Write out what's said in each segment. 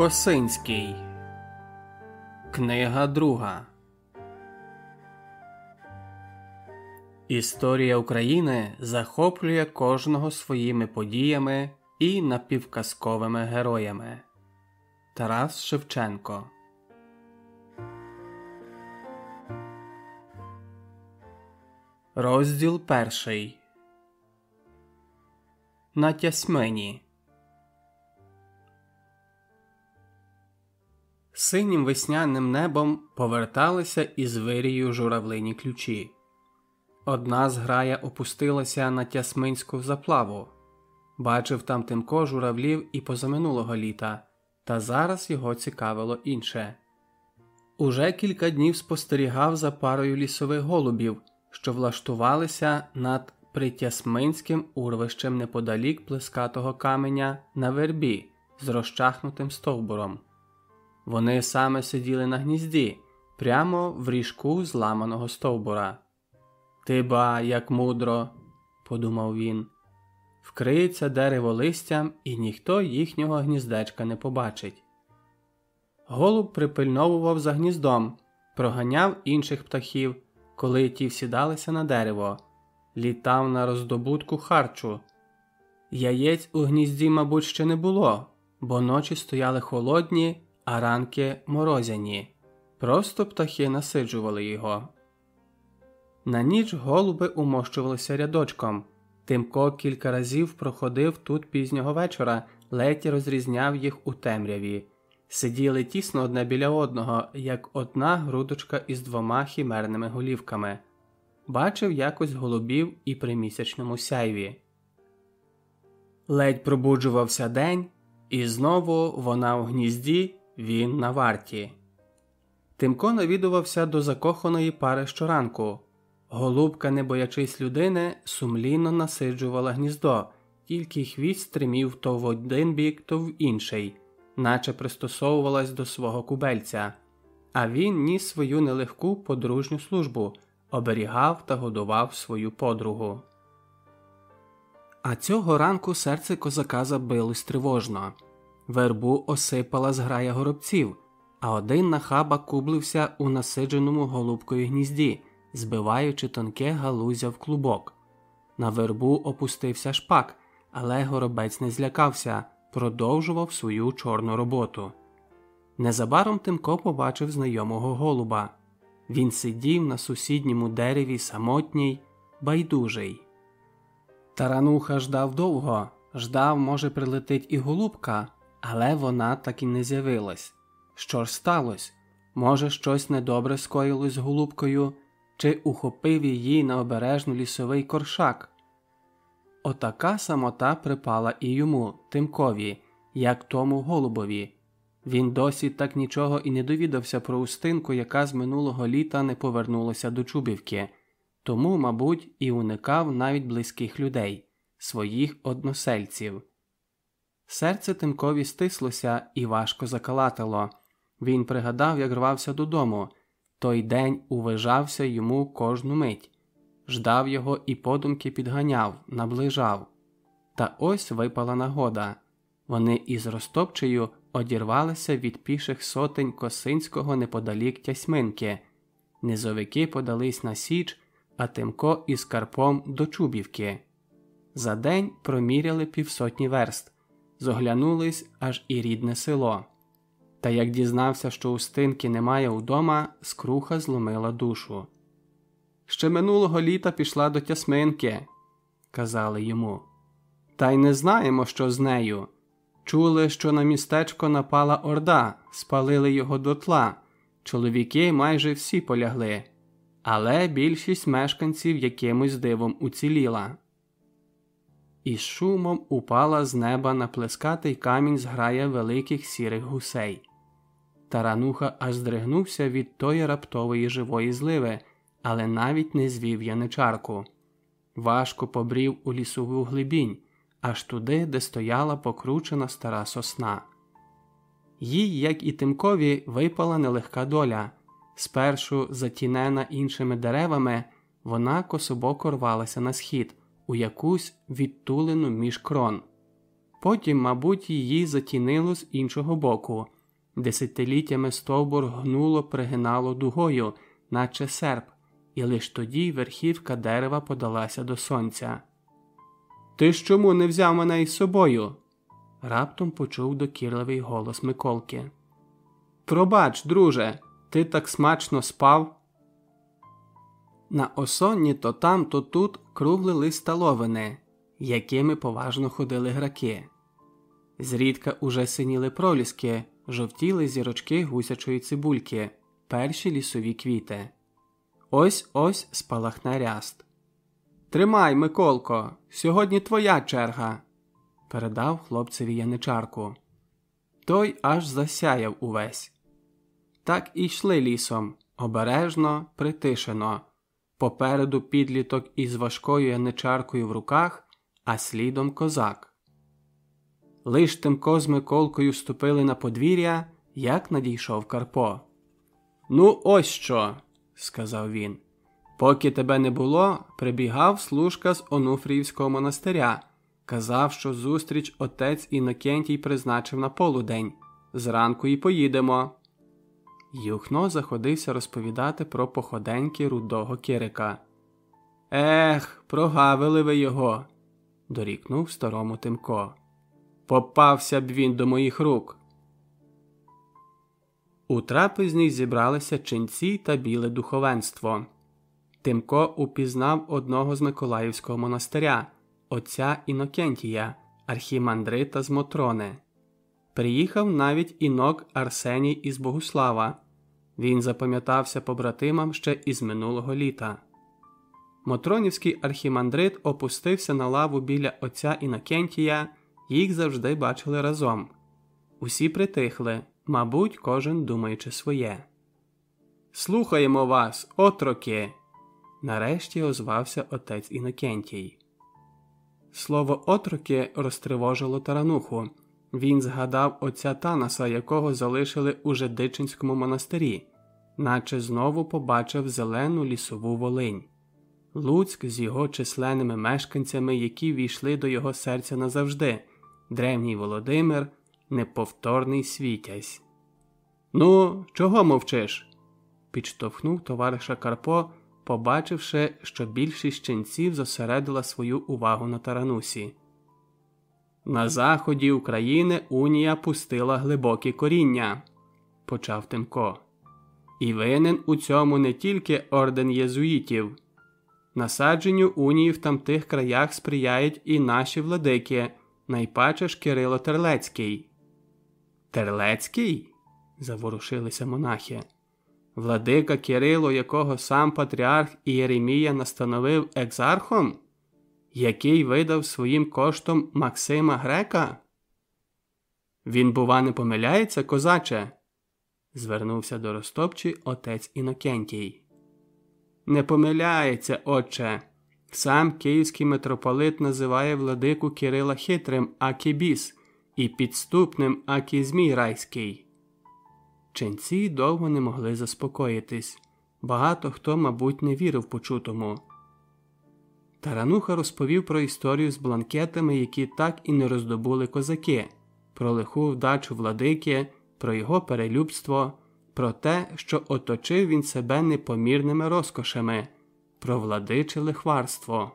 Косинський. Книга друга Історія України захоплює кожного своїми подіями і напівказковими героями. Тарас Шевченко Розділ перший На Тясмині Синім весняним небом поверталися із вирію журавлині ключі. Одна зграя опустилася на тясминську заплаву. Бачив там Тимко журавлів і позаминулого літа, та зараз його цікавило інше. Уже кілька днів спостерігав за парою лісових голубів, що влаштувалися над притясминським урвищем неподалік плескатого каменя на вербі з розчахнутим стовбуром. Вони саме сиділи на гнізді, прямо в ріжку зламаного стовбура. Ти ба, як мудро, подумав він, вкриється дерево листям, і ніхто їхнього гніздечка не побачить. Голуб припильновував за гніздом, проганяв інших птахів, коли ті всідалися на дерево, літав на роздобутку харчу. Яєць у гнізді, мабуть, ще не було, бо ночі стояли холодні а ранки морозяні. Просто птахи насиджували його. На ніч голуби умощувалися рядочком. Тимко кілька разів проходив тут пізнього вечора, ледь розрізняв їх у темряві. Сиділи тісно одне біля одного, як одна грудочка із двома хімерними голівками. Бачив якось голубів і при місячному сяйві. Ледь пробуджувався день, і знову вона у гнізді він на варті. Тимко навідувався до закоханої пари щоранку. Голубка, не боячись людини, сумлінно насиджувала гніздо, тільки хвіст стримів то в один бік, то в інший, наче пристосовувалась до свого кубельця, а він ніс свою нелегку подружню службу, оберігав та годував свою подругу. А цього ранку серце козака забилось тривожно вербу осипала зграя горобців, а один нахаба кублився у насидженому голубкою гнізді, збиваючи тонке галузя в клубок. На вербу опустився шпак, але горобець не злякався, продовжував свою чорну роботу. Незабаром Тимко побачив знайомого голуба. Він сидів на сусідньому дереві самотній, байдужий. Тарануха ждав довго, ждав, може, прилетить і голубка, але вона так і не з'явилась. Що ж сталося? Може, щось недобре скоїлось з голубкою, чи ухопив її на обережну лісовий коршак? Отака самота припала і йому, Тимкові, як тому голубові. Він досі так нічого і не довідався про устинку, яка з минулого літа не повернулася до Чубівки, тому, мабуть, і уникав навіть близьких людей, своїх односельців. Серце Тимкові стислося і важко закалатило. Він пригадав, як рвався додому. Той день увижався йому кожну мить, ждав його і подумки підганяв, наближав. Та ось випала нагода. Вони із Ростопчею одірвалися від піших сотень Косинського неподалік Тясьминки. Низовики подались на Січ, а Тимко із Карпом до Чубівки. За день проміряли півсотні верст зоглянулись аж і рідне село. Та як дізнався, що Устинки немає удома, скруха зломила душу. Ще минулого літа пішла до Тясминки, казали йому. Та й не знаємо, що з нею. Чули, що на містечко напала орда, спалили його дотла. Чоловіки майже всі полягли, але більшість мешканців якимось дивом уціліла і шумом упала з неба на плескатий камінь зграя великих сірих гусей. Тарануха аж здригнувся від тої раптової живої зливи, але навіть не звів яничарку. Важко побрів у лісову глибінь, аж туди, де стояла покручена стара сосна. Їй, як і Тимкові, випала нелегка доля. Спершу, затінена іншими деревами, вона кособоко рвалася на схід, у якусь відтулену між крон. Потім, мабуть, її затінило з іншого боку. Десятиліттями стовбур гнуло пригинало дугою, наче серп, і лиш тоді верхівка дерева подалася до сонця. Ти ж чому не взяв мене із собою? раптом почув докірливий голос Миколки. Пробач, друже, ти так смачно спав. На осонні то там, то тут круглили сталовини, якими поважно ходили граки. Зрідка уже синіли проліски, жовтіли зірочки гусячої цибульки, перші лісові квіти. Ось ось спалахне ряст. Тримай, Миколко, сьогодні твоя черга, передав хлопцеві яничарку. Той аж засяяв увесь. Так і йшли лісом, обережно, притишено. Попереду підліток із важкою яничаркою в руках, а слідом козак. Лиш Тимко з Миколкою ступили на подвір'я, як надійшов Карпо. Ну, ось що, сказав він. Поки тебе не було, прибігав служка з Онуфріївського монастиря, казав, що зустріч отець Інокентій призначив на полудень. Зранку і поїдемо. Юхно заходився розповідати про походеньки рудого Кирика. Ех, прогавили ви його, дорікнув старому Тимко. Попався б він до моїх рук. У трапезній зібралися ченці та біле духовенство. Тимко упізнав одного з Миколаївського монастиря, отця Інокентія, архімандрита з Мотрони. Приїхав навіть інок Арсеній із Богуслава. Він запам'ятався побратимам ще із минулого літа. Мотронівський архімандрит опустився на лаву біля отця Інокентія, їх завжди бачили разом. Усі притихли, мабуть, кожен думаючи своє. Слухаємо вас, отроки. Нарешті озвався отець Інокентій. Слово отроки розтривожило тарануху. Він згадав отця Танаса, якого залишили у Жедичинському монастирі, наче знову побачив зелену лісову волинь. Луцьк з його численними мешканцями, які війшли до його серця назавжди, древній Володимир, неповторний світязь. Ну, чого мовчиш? підштовхнув товариша Карпо, побачивши, що більшість ченців зосередила свою увагу на таранусі. На заході України Унія пустила глибокі коріння, почав Тимко. І винен у цьому не тільки орден єзуїтів. Насадженню унії в тамтих краях сприяють і наші владики, найпаче ж Кирило Терлецький. Терлецький? заворушилися монахи. Владика Кирило, якого сам патріарх Ієремія настановив екзархом? який видав своїм коштом Максима Грека? Він, бува, не помиляється, козаче? звернувся до Ростопчі отець Інокентій. Не помиляється, отче. Сам київський митрополит називає владику Кирила хитрим Акібіс і підступним Акізмій райський. Ченці довго не могли заспокоїтись. Багато хто, мабуть, не вірив почутому. Тарануха розповів про історію з бланкетами, які так і не роздобули козаки, про лиху вдачу владики, про його перелюбство, про те, що оточив він себе непомірними розкошами, про владиче лихварство.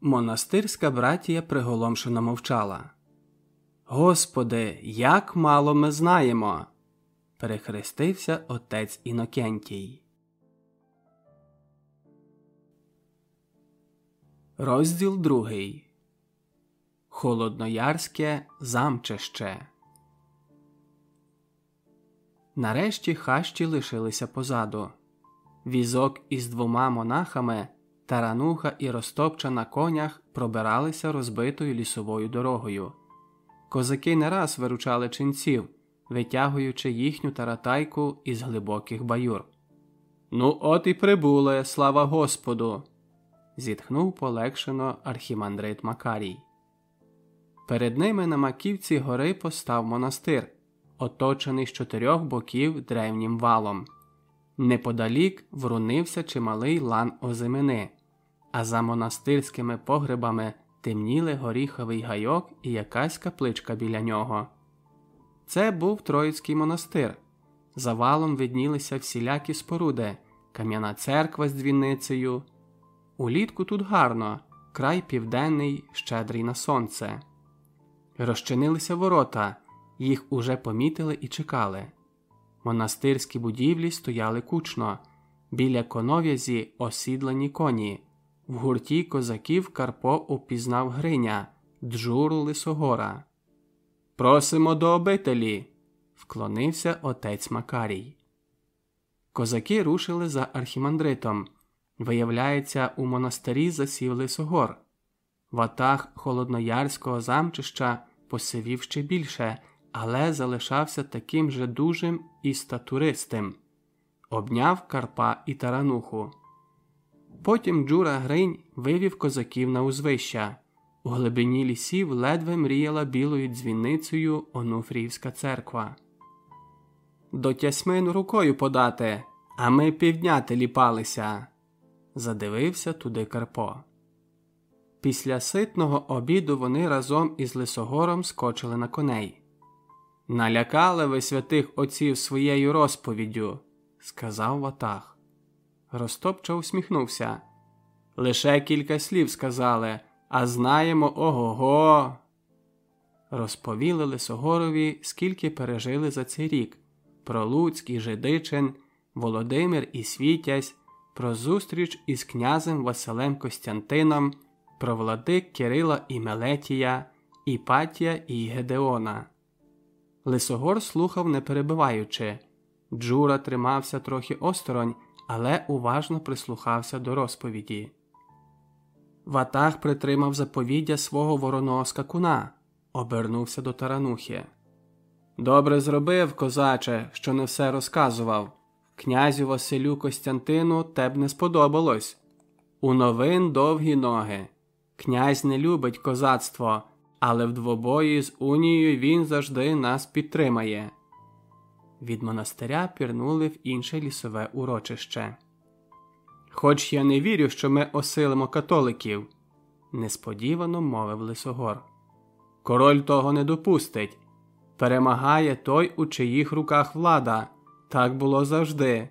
Монастирська братія приголомшено мовчала. Господи, як мало ми знаємо. перехрестився отець Інокентій. Розділ другий Холодноярське замчище. Нарешті хащі лишилися позаду. Візок із двома монахами, тарануха і розтопча на конях пробиралися розбитою лісовою дорогою. Козаки не раз виручали ченців, витягуючи їхню таратайку із глибоких баюр. Ну, от і прибуле, слава Господу. зітхнув полегшено архімандрит Макарій. Перед ними на маківці гори постав монастир, оточений з чотирьох боків древнім валом. Неподалік врунився чималий лан озимини, а за монастирськими погребами темніли горіховий гайок і якась капличка біля нього. Це був Троїцький монастир. За валом виднілися всілякі споруди, кам'яна церква з дзвіницею. Улітку тут гарно, край південний, щедрий на сонце. Розчинилися ворота, їх уже помітили і чекали. Монастирські будівлі стояли кучно, біля конов'язі осідлені коні. В гурті козаків Карпо упізнав Гриня, Джуру Лисогора. Просимо до обителі, вклонився отець Макарій. Козаки рушили за архімандритом. Виявляється, у монастирі засів Лисогор. Ватаг холодноярського замчища посивів ще більше, але залишався таким же дужим і статуристим. Обняв Карпа і тарануху. Потім Джура Гринь вивів козаків на узвища. У глибині лісів ледве мріяла білою дзвіницею Онуфріївська церква. До тясмин рукою подати, а ми півдня теліпалися. Задивився туди Карпо. Після ситного обіду вони разом із Лисогором скочили на коней. Налякали ви святих отців своєю розповіддю, сказав Ватах. Ростопча усміхнувся. Лише кілька слів сказали, а знаємо ого го. Розповіли Лисогорові, скільки пережили за цей рік про Луцьк і Жидичин, Володимир і Світязь, про зустріч із князем Василем Костянтином, про владик Кирила і Мелетія, Іпатія і Гедеона. Лисогор слухав, не перебиваючи. Джура тримався трохи осторонь, але уважно прислухався до розповіді. Ватаг притримав заповіддя свого вороного скакуна, обернувся до таранухи. Добре зробив, козаче, що не все розказував. Князю Василю Костянтину те б не сподобалось. У новин довгі ноги. Князь не любить козацтво, але в двобої з унією він завжди нас підтримає. Від монастиря пірнули в інше лісове урочище. Хоч я не вірю, що ми осилимо католиків, несподівано мовив Лисогор. Король того не допустить. Перемагає той, у чиїх руках влада. Так було завжди.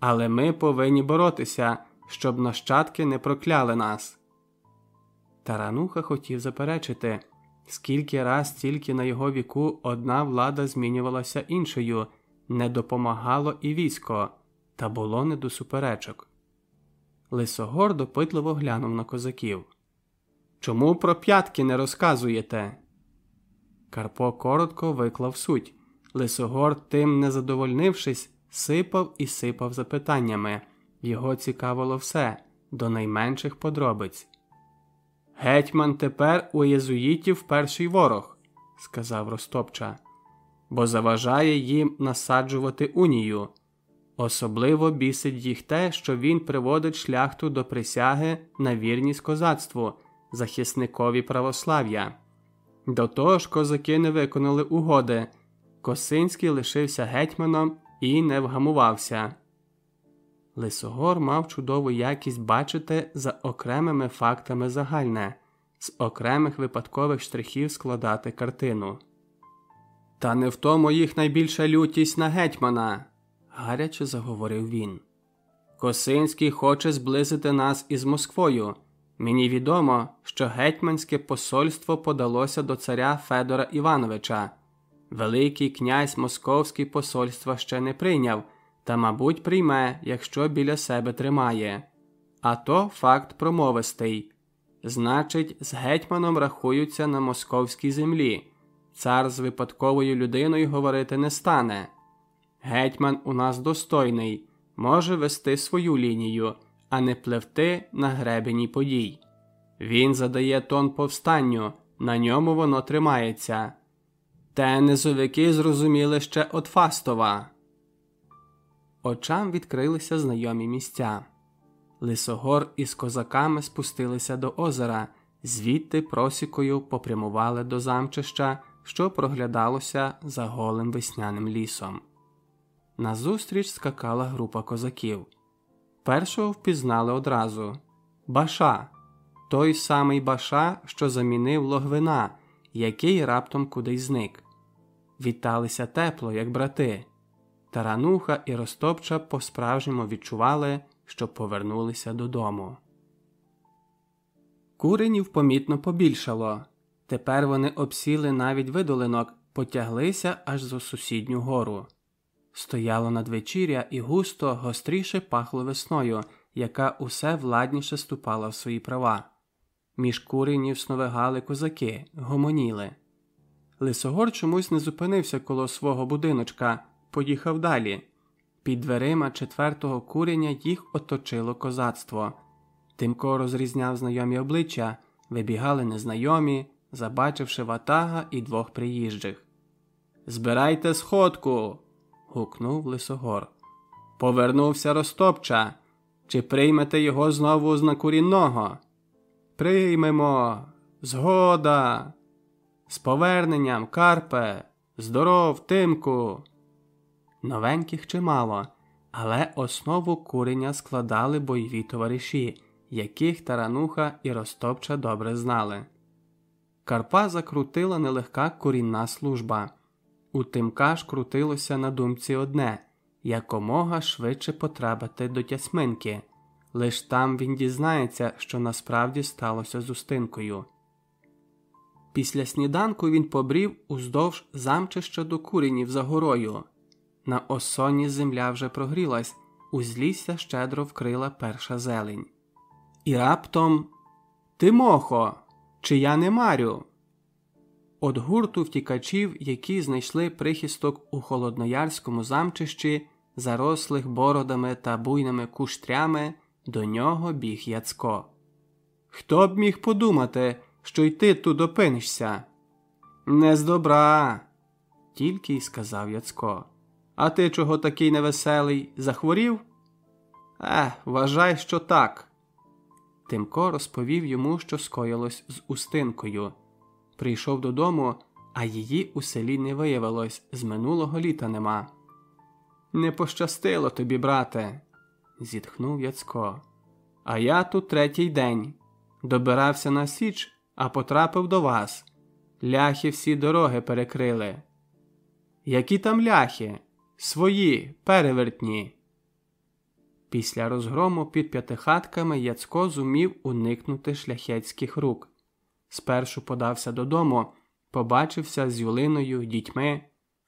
Але ми повинні боротися, щоб нащадки не прокляли нас. Тарануха хотів заперечити, скільки раз тільки на його віку одна влада змінювалася іншою, не допомагало і військо, та було не до суперечок. Лисогор допитливо глянув на козаків. Чому про п'ятки не розказуєте? Карпо коротко виклав суть. Лисогор, тим не задовольнившись, сипав і сипав запитаннями. Його цікавило все до найменших подробиць. Гетьман тепер у єзуїтів перший ворог, сказав Ростопча, бо заважає їм насаджувати унію. Особливо бісить їх те, що він приводить шляхту до присяги на вірність козацтву, захисникові православ'я. До того ж, козаки не виконали угоди. Косинський лишився гетьманом і не вгамувався. Лисогор мав чудову якість бачити за окремими фактами загальне, з окремих випадкових штрихів складати картину. Та не в тому їх найбільша лютість на гетьмана, гаряче заговорив він. Косинський хоче зблизити нас із Москвою. Мені відомо, що гетьманське посольство подалося до царя Федора Івановича. Великий князь Московський посольства ще не прийняв, та, мабуть, прийме, якщо біля себе тримає. А то факт промовистий. Значить, з гетьманом рахуються на московській землі. Цар з випадковою людиною говорити не стане. Гетьман у нас достойний, може вести свою лінію, а не пливти на гребені подій. Він задає тон повстанню, на ньому воно тримається. Те низовики зрозуміли ще от Фастова. Очам відкрилися знайомі місця. Лисогор із козаками спустилися до озера, звідти просікою попрямували до замчища, що проглядалося за голим весняним лісом. Назустріч скакала група козаків. Першого впізнали одразу Баша, той самий Баша, що замінив Логвина, який раптом кудись зник. Віталися тепло, як брати. Тарануха і Ростопча по справжньому відчували, що повернулися додому. Куренів помітно побільшало. Тепер вони обсіли навіть видолинок, потяглися аж за сусідню гору. Стояло надвечіря і густо гостріше пахло весною, яка усе владніше ступала в свої права. Між куренів сновигали козаки, гомоніли. Лисогор чомусь не зупинився коло свого будиночка, поїхав далі. Під дверима четвертого курення їх оточило козацтво. Тимко розрізняв знайомі обличчя, вибігали незнайомі, забачивши ватага і двох приїжджих. Збирайте сходку. гукнув Лисогор. Повернувся Ростопча. Чи приймете його знову з накурінного? Приймемо. Згода. З поверненням, Карпе, здоров, тимку. Новеньких чимало, але основу курення складали бойові товариші, яких тарануха і Ростопча добре знали. Карпа закрутила нелегка курінна служба. У Тимка ж крутилося на думці одне якомога швидше потрапити до тясминки. Лиш там він дізнається, що насправді сталося з устинкою. Після сніданку він побрів уздовж замчища до куренів за горою. На осоні земля вже прогрілась, узлісся щедро вкрила перша зелень. І раптом Тимохо, чи я не марю? От гурту втікачів, які знайшли прихисток у холодноярському замчищі, зарослих бородами та буйними куштрями, до нього біг Яцко. Хто б міг подумати, що й ти тут опинишся? Не з добра, тільки й сказав Яцко. А ти чого такий невеселий? Захворів? Е, вважай, що так. Тимко розповів йому, що скоїлось з устинкою. Прийшов додому, а її у селі не виявилось, з минулого літа нема. Не пощастило тобі, брате, зітхнув Яцко. А я тут третій день. Добирався на Січ, а потрапив до вас. Ляхи всі дороги перекрили. Які там ляхи? Свої, перевертні. Після розгрому під п'ятихатками Яцко зумів уникнути шляхетських рук. Спершу подався додому, побачився з Юлиною, дітьми,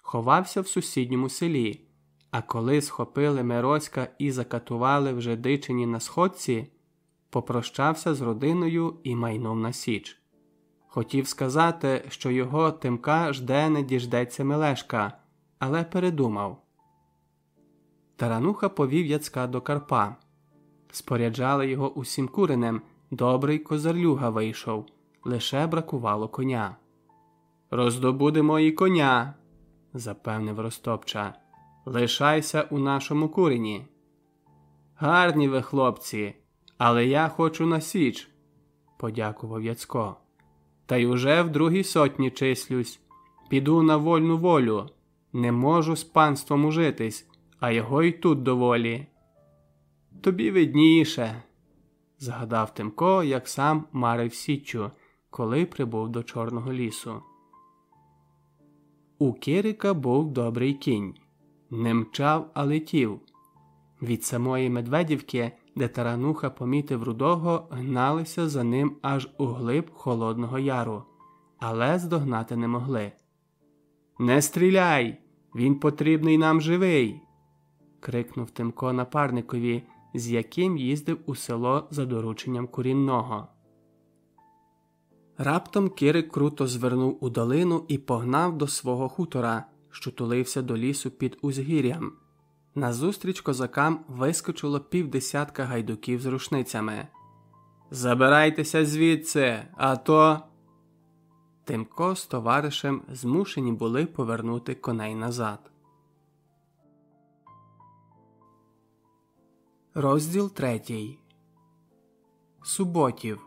ховався в сусідньому селі. А коли схопили Мироцька і закатували вже дичині на сходці, попрощався з родиною і майнув на Січ. Хотів сказати, що його тимка жде не діждеться Мелешка, але передумав. Тарануха повів Яцка до Карпа. Споряджали його усім куренем, добрий козарлюга вийшов, лише бракувало коня. Роздобудемо і коня, запевнив Ростопча. Лишайся у нашому курені. Гарні ви, хлопці, але я хочу на січ, подякував Яцко. Та й уже в другій сотні числюсь. Піду на вольну волю. Не можу з панством ужитись, а його й тут доволі. Тобі видніше, згадав Тимко, як сам марив Січчю, коли прибув до Чорного лісу. У Кирика був добрий кінь. Не мчав, а летів. Від самої Медведівки, де тарануха помітив рудого, гналися за ним аж у глиб Холодного Яру, але здогнати не могли. Не стріляй! Він потрібний нам живий. крикнув Тимко напарникові, з яким їздив у село за дорученням курінного. Раптом Кирик круто звернув у долину і погнав до свого хутора що тулився до лісу під узгір'ям. Назустріч козакам вискочило півдесятка гайдуків з рушницями. Забирайтеся звідси, а то. Тимко з товаришем змушені були повернути коней назад. Розділ третій. Суботів.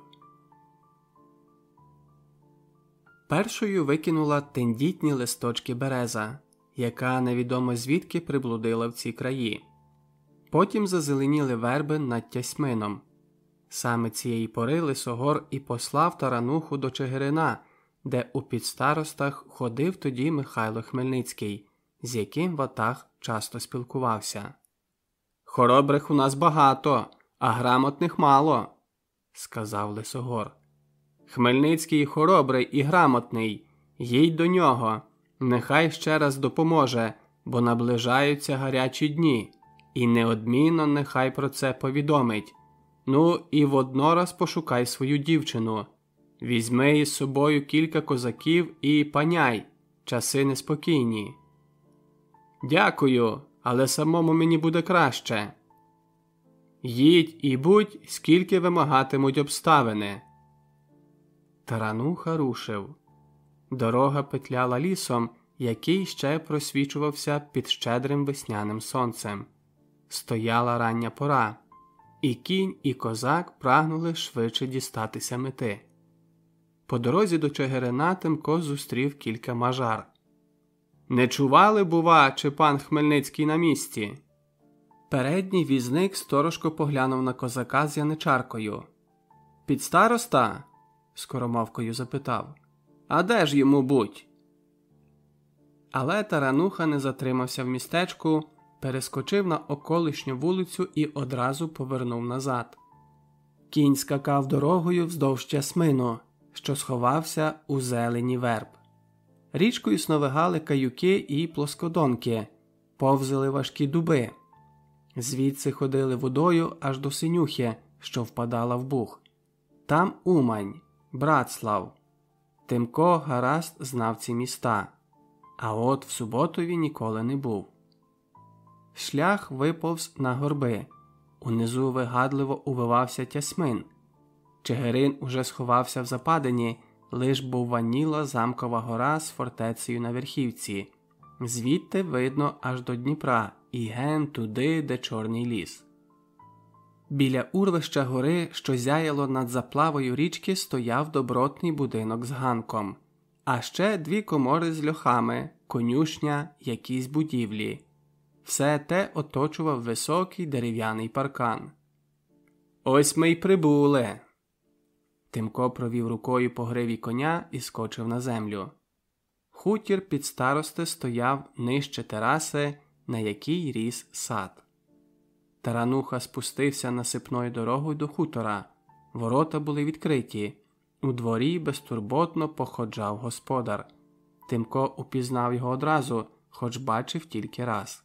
Першою викинула тендітні листочки береза, яка невідомо звідки приблудила в ці краї. Потім зазеленіли верби над тясьмином. Саме цієї пори Лисогор і послав тарануху до Чигирина, де у підстаростах ходив тоді Михайло Хмельницький, з яким Ватаг часто спілкувався. Хоробрих у нас багато, а грамотних мало, сказав Лисогор. Хмельницький хоробрий і грамотний, їдь до нього, нехай ще раз допоможе, бо наближаються гарячі дні, і неодмінно нехай про це повідомить. Ну і воднораз пошукай свою дівчину. Візьми із собою кілька козаків і паняй, часи неспокійні. Дякую, але самому мені буде краще. Їдь і будь, скільки вимагатимуть обставини. Тарануха рушив. Дорога петляла лісом, який ще просвічувався під щедрим весняним сонцем. Стояла рання пора, і кінь, і козак прагнули швидше дістатися мети. По дорозі до Чигирина Тимко зустрів кілька мажар. Не чували, бува, чи пан Хмельницький на місці? Передній візник сторожко поглянув на козака з яничаркою. Під староста? скоромовкою запитав. А де ж йому будь? Але тарануха не затримався в містечку, перескочив на околишню вулицю і одразу повернув назад. Кінь скакав дорогою вздовж тясмину, що сховався у зелені верб. Річкою сновигали каюки і плоскодонки, повзали важкі дуби. Звідси ходили водою аж до синюхи, що впадала в бух. Там Умань, Братслав. Тимко гаразд знав ці міста, а от в Суботові ніколи не був. Шлях виповз на горби, унизу вигадливо увивався тясмин. Чигирин уже сховався в западині, лиш бувваніла замкова гора з фортецею на верхівці, звідти видно аж до Дніпра і ген туди, де Чорний ліс. Біля урвища гори, що зяяло над заплавою річки, стояв добротний будинок з ганком, а ще дві комори з льохами, конюшня, якісь будівлі. Все те оточував високий дерев'яний паркан. Ось ми й прибули. Тимко провів рукою по гриві коня і скочив на землю. Хутір під старости стояв нижче тераси, на якій ріс сад. Тарануха спустився насипною дорогою до хутора. Ворота були відкриті. У дворі безтурботно походжав господар. Тимко упізнав його одразу, хоч бачив тільки раз.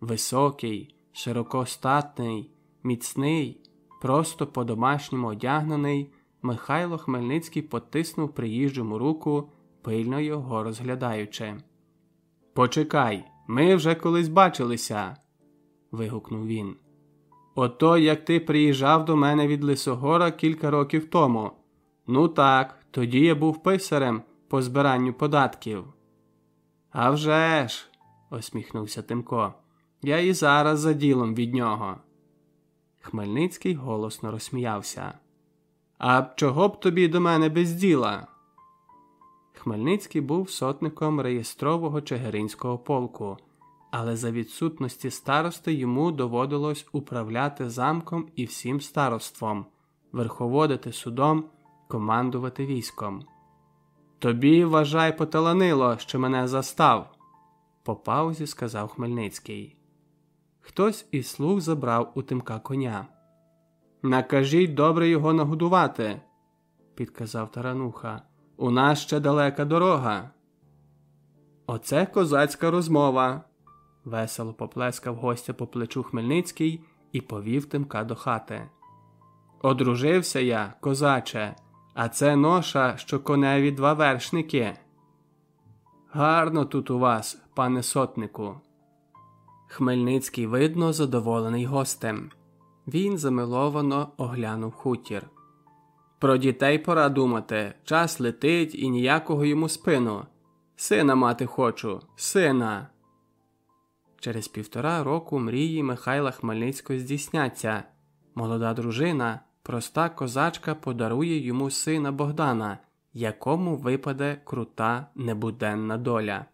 Високий, широкостатний, міцний, просто по домашньому одягнений, Михайло Хмельницький потиснув приїжджому руку, пильно його розглядаючи. Почекай, ми вже колись бачилися вигукнув він. Ото як ти приїжджав до мене від Лисогора кілька років тому. Ну так, тоді я був писарем по збиранню податків. «А вже ж!» – осміхнувся Тимко. Я і зараз за ділом від нього. Хмельницький голосно розсміявся. А чого б тобі до мене без діла? Хмельницький був сотником реєстрового Чигиринського полку але за відсутності старости йому доводилось управляти замком і всім староством, верховодити судом, командувати військом. Тобі, вважай, поталанило, що мене застав, по паузі сказав Хмельницький. Хтось із слуг забрав у тимка коня. Накажіть добре його нагодувати, підказав тарануха. У нас ще далека дорога. Оце козацька розмова, весело поплескав гостя по плечу Хмельницький і повів тимка до хати. Одружився я, козаче, а це ноша, що коневі два вершники. Гарно тут у вас, пане сотнику. Хмельницький, видно, задоволений гостем. Він замиловано оглянув хутір. Про дітей пора думати, час летить і ніякого йому спину. Сина мати хочу, сина. через півтора року мрії Михайла Хмельницького здійсняться. Молода дружина, проста козачка подарує йому сина Богдана, якому випаде крута небуденна доля.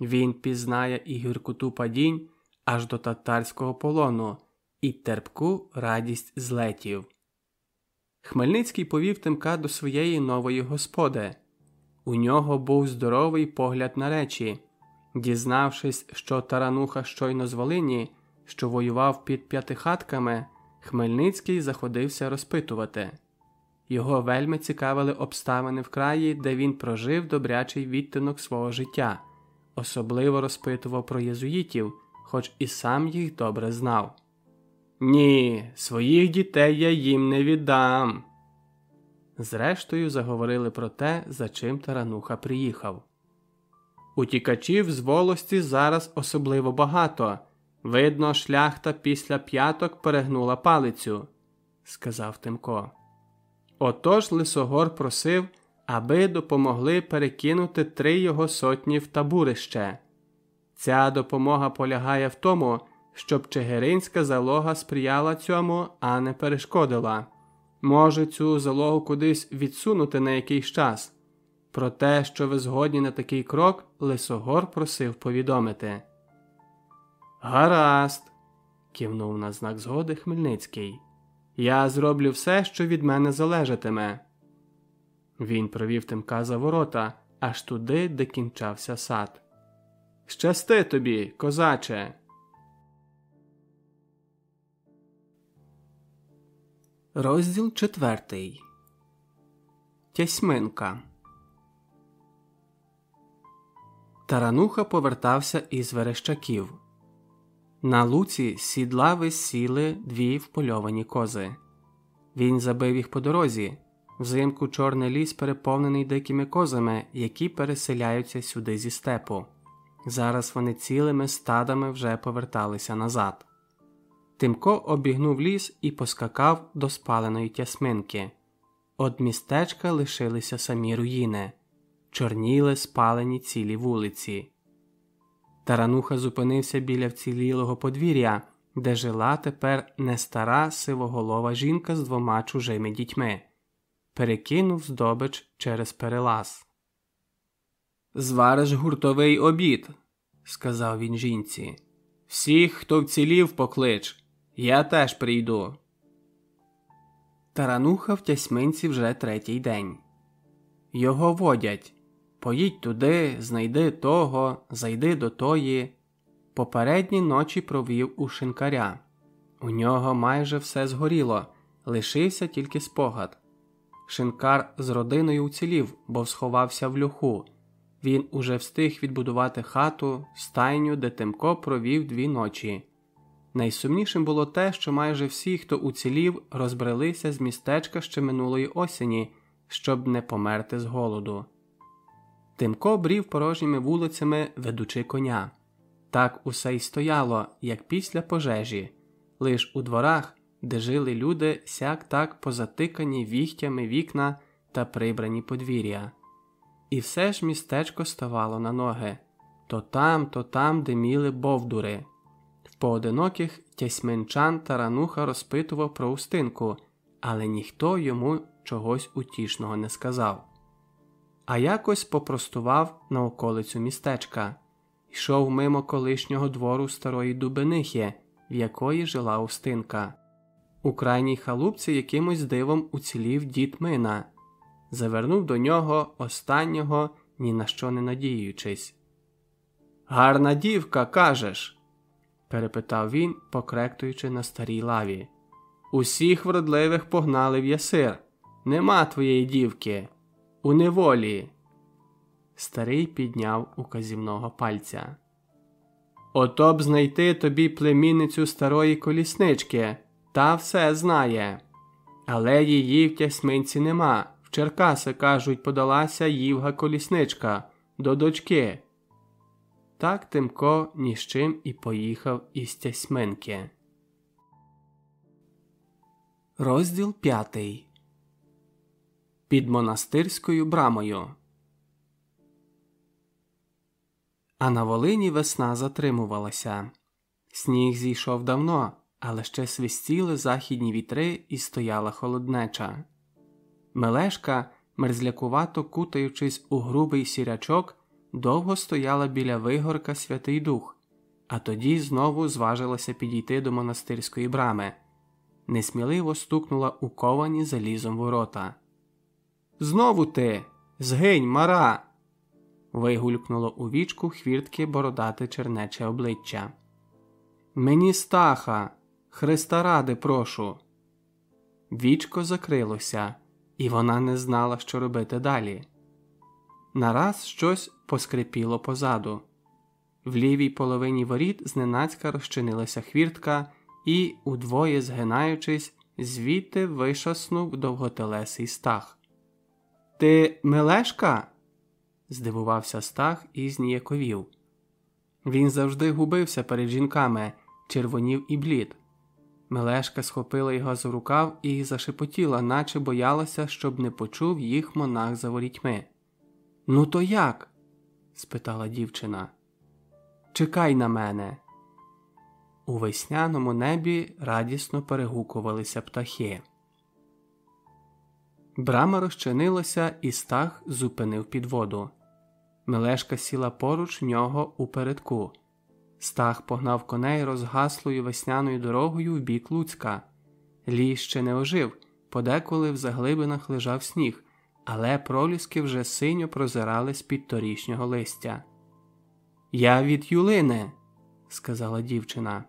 Він пізнає і гіркоту падінь аж до татарського полону, і терпку радість злетів. Хмельницький повів Тимка до своєї нової господи. У нього був здоровий погляд на речі. Дізнавшись, що тарануха щойно з Волині, що воював під п'ятихатками, Хмельницький заходився розпитувати. Його вельми цікавили обставини в краї, де він прожив добрячий відтинок свого життя, особливо розпитував про єзуїтів, хоч і сам їх добре знав. Ні, своїх дітей я їм не віддам. Зрештою, заговорили про те, за чим тарануха приїхав. Утікачів з волості зараз особливо багато. Видно, шляхта після п'яток перегнула палицю, сказав Тимко. Отож Лисогор просив, аби допомогли перекинути три його сотні в табурище. Ця допомога полягає в тому, щоб чигиринська залога сприяла цьому, а не перешкодила. Може цю залогу кудись відсунути на якийсь час. Про те, що ви згодні на такий крок, Лисогор просив повідомити. Гаразд, кивнув на знак згоди Хмельницький. Я зроблю все, що від мене залежатиме. Він провів тимка за ворота аж туди, де кінчався сад. Щасти тобі, козаче. Розділ четвертий. Тясьминка. Тарануха повертався із верещаків. На луці сідла висіли дві впольовані кози. Він забив їх по дорозі. Взимку чорний ліс переповнений дикими козами, які переселяються сюди зі степу. Зараз вони цілими стадами вже поверталися назад. Тимко обігнув ліс і поскакав до спаленої тясминки. Од містечка лишилися самі руїни, чорніли спалені цілі вулиці. Тарануха зупинився біля вцілілого подвір'я, де жила тепер не стара сивоголова жінка з двома чужими дітьми, перекинув здобич через перелаз. Звариш гуртовий обід, сказав він жінці. Всіх, хто вцілів, поклич. Я теж прийду. Тарануха в тясминці вже третій день. Його водять. Поїдь туди, знайди того, зайди до тої. Попередні ночі провів у шинкаря. У нього майже все згоріло, лишився тільки спогад. Шинкар з родиною уцілів, бо сховався в льоху. Він уже встиг відбудувати хату, стайню, де Тимко провів дві ночі. Найсумнішим було те, що майже всі, хто уцілів, розбрелися з містечка ще минулої осені, щоб не померти з голоду. Тимко брів порожніми вулицями, ведучи коня. Так усе й стояло, як після пожежі, лиш у дворах, де жили люди, сяк так позатикані віхтями вікна та прибрані подвір'я. І все ж містечко ставало на ноги то там, то там диміли бовдури. Поодиноких тясьменчан тарануха розпитував про устинку, але ніхто йому чогось утішного не сказав а якось попростував на околицю містечка, йшов мимо колишнього двору старої дубенихи, в якої жила Устинка. У крайній халупці якимось дивом уцілів дід Мина, завернув до нього останнього, ні на що не надіючись. Гарна дівка, кажеш? Перепитав він, покректуючи на старій лаві. Усіх вродливих погнали в ясир. Нема твоєї дівки у неволі. Старий підняв указівного пальця. Ото б знайти тобі племінницю старої коліснички, та все знає. Але її в тясминці нема. В Черкаси, кажуть, подалася Ївга колісничка до дочки. Так Тимко ні з чим і поїхав із Тясьминки. Розділ п'ятий під монастирською брамою. А на Волині весна затримувалася. Сніг зійшов давно, але ще свистіли західні вітри і стояла холоднеча. Мелешка, мерзлякувато кутаючись у грубий сірячок, довго стояла біля вигорка Святий Дух, а тоді знову зважилася підійти до монастирської брами. Несміливо стукнула у ковані залізом ворота. Знову ти, згинь, мара. вигулькнуло у вічку хвіртки бородате чернече обличчя. Мені стаха, Христа ради прошу. Вічко закрилося, і вона не знала, що робити далі. Нараз щось поскрипіло позаду. В лівій половині воріт зненацька розчинилася хвіртка, і, удвоє згинаючись, звідти вишаснув довготелесий стах. Ти Мелешка? здивувався стах і зніяковів. Він завжди губився перед жінками, червонів і блід. Мелешка схопила його за рукав і зашепотіла, наче боялася, щоб не почув їх монах за ворітьми. Ну, то як? спитала дівчина. Чекай на мене. У весняному небі радісно перегукувалися птахи. Брама розчинилася, і стах зупинив підводу. Мелешка сіла поруч нього у передку. Стах погнав коней розгаслою весняною дорогою в бік Луцька. Ліс ще не ожив, подеколи в заглибинах лежав сніг, але проліски вже синьо прозирали з під торішнього листя. Я від Юлини, сказала дівчина.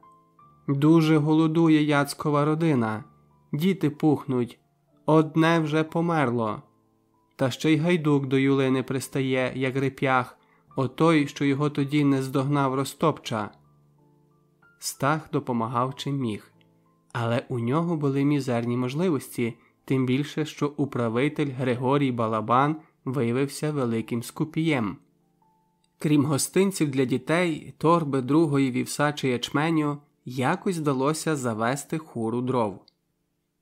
Дуже голодує яцькова родина. Діти пухнуть, одне вже померло. Та ще й гайдук до Юлини пристає, як реп'ях, отой, що його тоді не здогнав Ростопча. Стах допомагав чим міг, але у нього були мізерні можливості, тим більше, що управитель Григорій Балабан виявився великим скупієм. Крім гостинців для дітей, торби другої вівса чи ячменю, якось вдалося завести хуру дров.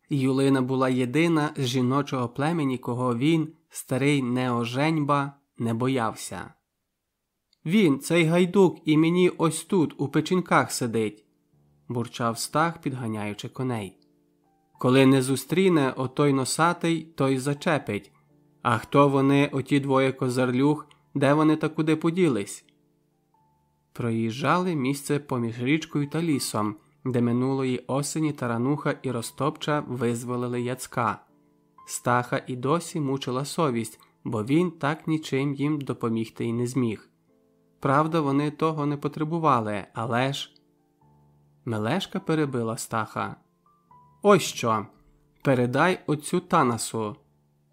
Юлина була єдина з жіночого племені, кого він, старий неоженьба, не боявся. Він, цей гайдук, і мені ось тут, у печінках сидить, бурчав стах, підганяючи коней. Коли не зустріне отой носатий, той зачепить. А хто вони, оті двоє козарлюх, де вони та куди поділись? Проїжджали місце поміж річкою та лісом, де минулої осені тарануха і розтопча визволили яцка. Стаха і досі мучила совість, бо він так нічим їм допомігти й не зміг. Правда, вони того не потребували, але ж. Мелешка перебила стаха. Ось що. Передай оцю Танасу.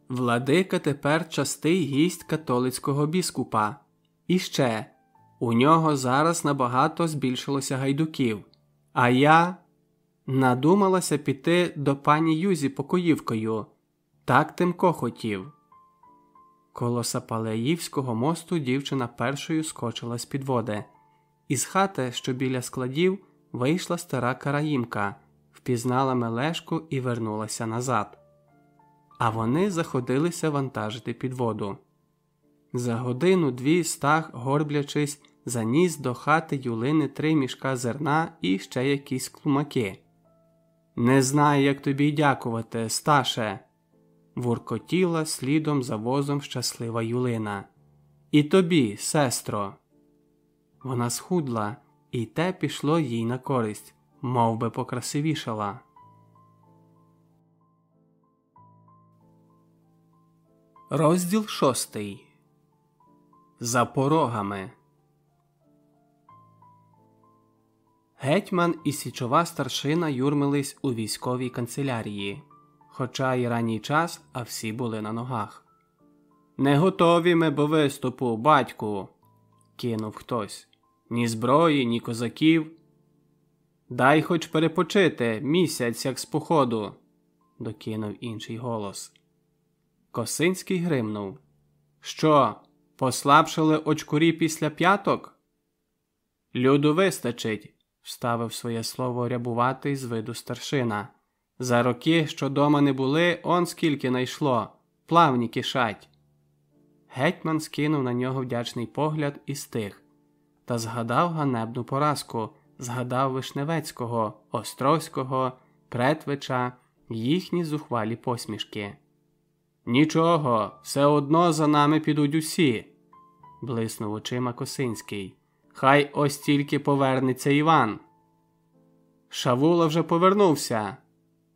Владика тепер частий гість католицького біскупа. І ще у нього зараз набагато збільшилося гайдуків. А я надумалася піти до пані Юзі покоївкою. Так Тимко хотів. Коло Сапалеївського мосту дівчина першою скочила з під води. Із хати, що біля складів, вийшла стара караїмка, впізнала мелешку і вернулася назад. А вони заходилися вантажити під воду. За годину дві стах, горблячись, заніс до хати Юлини три мішка зерна і ще якісь клумаки. Не знаю, як тобі дякувати, Сташе воркотіла слідом за возом щаслива Юлина. І тобі, сестро. Вона схудла, і те пішло їй на користь, мов би покрасивішала. Розділ шостий. За порогами. Гетьман і січова старшина юрмились у військовій канцелярії хоча й ранній час, а всі були на ногах. Не готові ми до виступу, батьку, кинув хтось. Ні зброї, ні козаків. Дай хоч перепочити місяць, як з походу, докинув інший голос. Косинський гримнув. Що, послабшили очкурі після п'яток? Люду вистачить, вставив своє слово рябуватий з виду старшина. За роки, що дома не були, он скільки найшло, плавні кишать. Гетьман скинув на нього вдячний погляд і стих. та згадав ганебну поразку, згадав Вишневецького, Острозького, Претвича, їхні зухвалі посмішки. Нічого, все одно за нами підуть усі, блиснув очима Косинський. Хай ось тільки повернеться Іван. Шавула вже повернувся,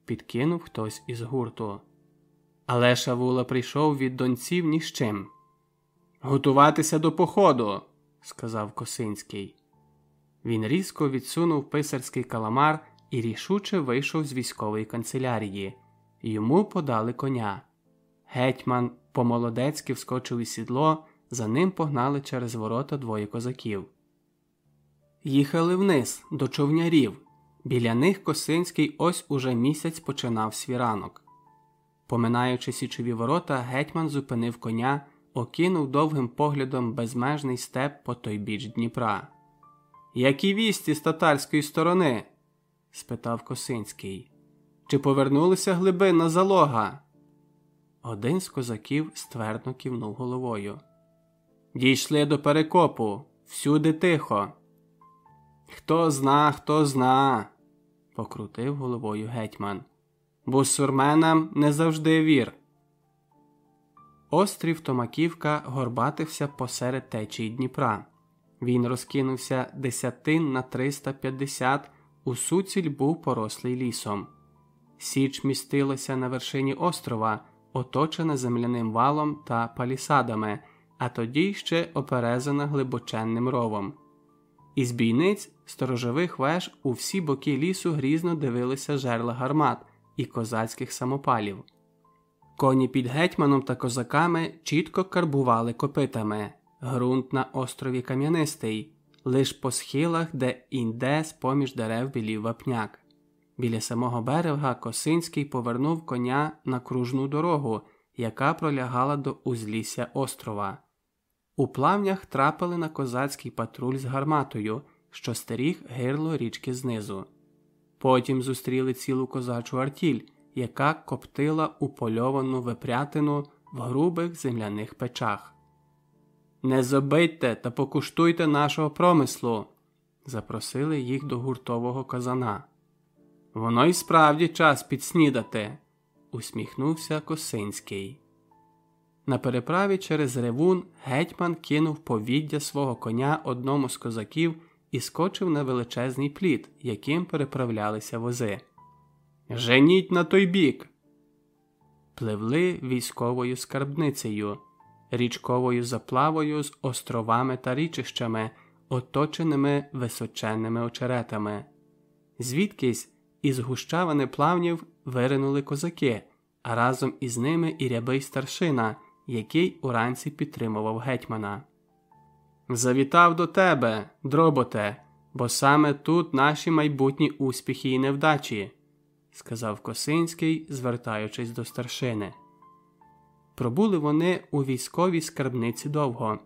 підкинув хтось із гурту. Але Шавула прийшов від донців ні з чим. Готуватися до походу, сказав Косинський. Він різко відсунув писарський каламар і рішуче вийшов з військової канцелярії. Йому подали коня. Гетьман по молодецьки вскочив із сідло, за ним погнали через ворота двоє козаків. Їхали вниз до човнярів. Біля них Косинський ось уже місяць починав свіранок. Поминаючи січові ворота, гетьман зупинив коня, окинув довгим поглядом безмежний степ по той біч Дніпра. Які вісті з татарської сторони? спитав Косинський. Чи повернулися глибинна залога? Один з козаків ствердно кивнув головою. Дійшли до перекопу, всюди тихо. Хто зна, хто зна, покрутив головою гетьман. Бо сурменам не завжди вір. Острів Томаківка горбатився посеред течії Дніпра. Він розкинувся десятин на 350, у суціль був порослий лісом. Січ містилася на вершині острова, оточена земляним валом та палісадами, а тоді ще оперезана глибоченним ровом. Із бійниць сторожових веж у всі боки лісу грізно дивилися жерла гармат і козацьких самопалів. Коні під гетьманом та козаками чітко карбували копитами. Грунт на острові кам'янистий, лиш по схилах, де інде з поміж дерев білів вапняк. Біля самого берега Косинський повернув коня на кружну дорогу, яка пролягала до узлісся острова. У плавнях трапили на козацький патруль з гарматою, що стеріг гирло річки знизу. Потім зустріли цілу козачу артіль, яка коптила упольовану випрятину в грубих земляних печах. Не забийте та покуштуйте нашого промислу, запросили їх до гуртового казана. Воно й справді час підснідати, усміхнувся Косинський. На переправі через ревун гетьман кинув повіддя свого коня одному з козаків і скочив на величезний плід, яким переправлялися вози. Женіть на той бік. Пливли військовою скарбницею, річковою заплавою з островами та річищами, оточеними височенними очеретами. Звідкись із гущавини плавнів виринули козаки, а разом із ними і рябий старшина, який уранці підтримував гетьмана. Завітав до тебе, дроботе, бо саме тут наші майбутні успіхи і невдачі, сказав Косинський, звертаючись до старшини. Пробули вони у військовій скарбниці довго,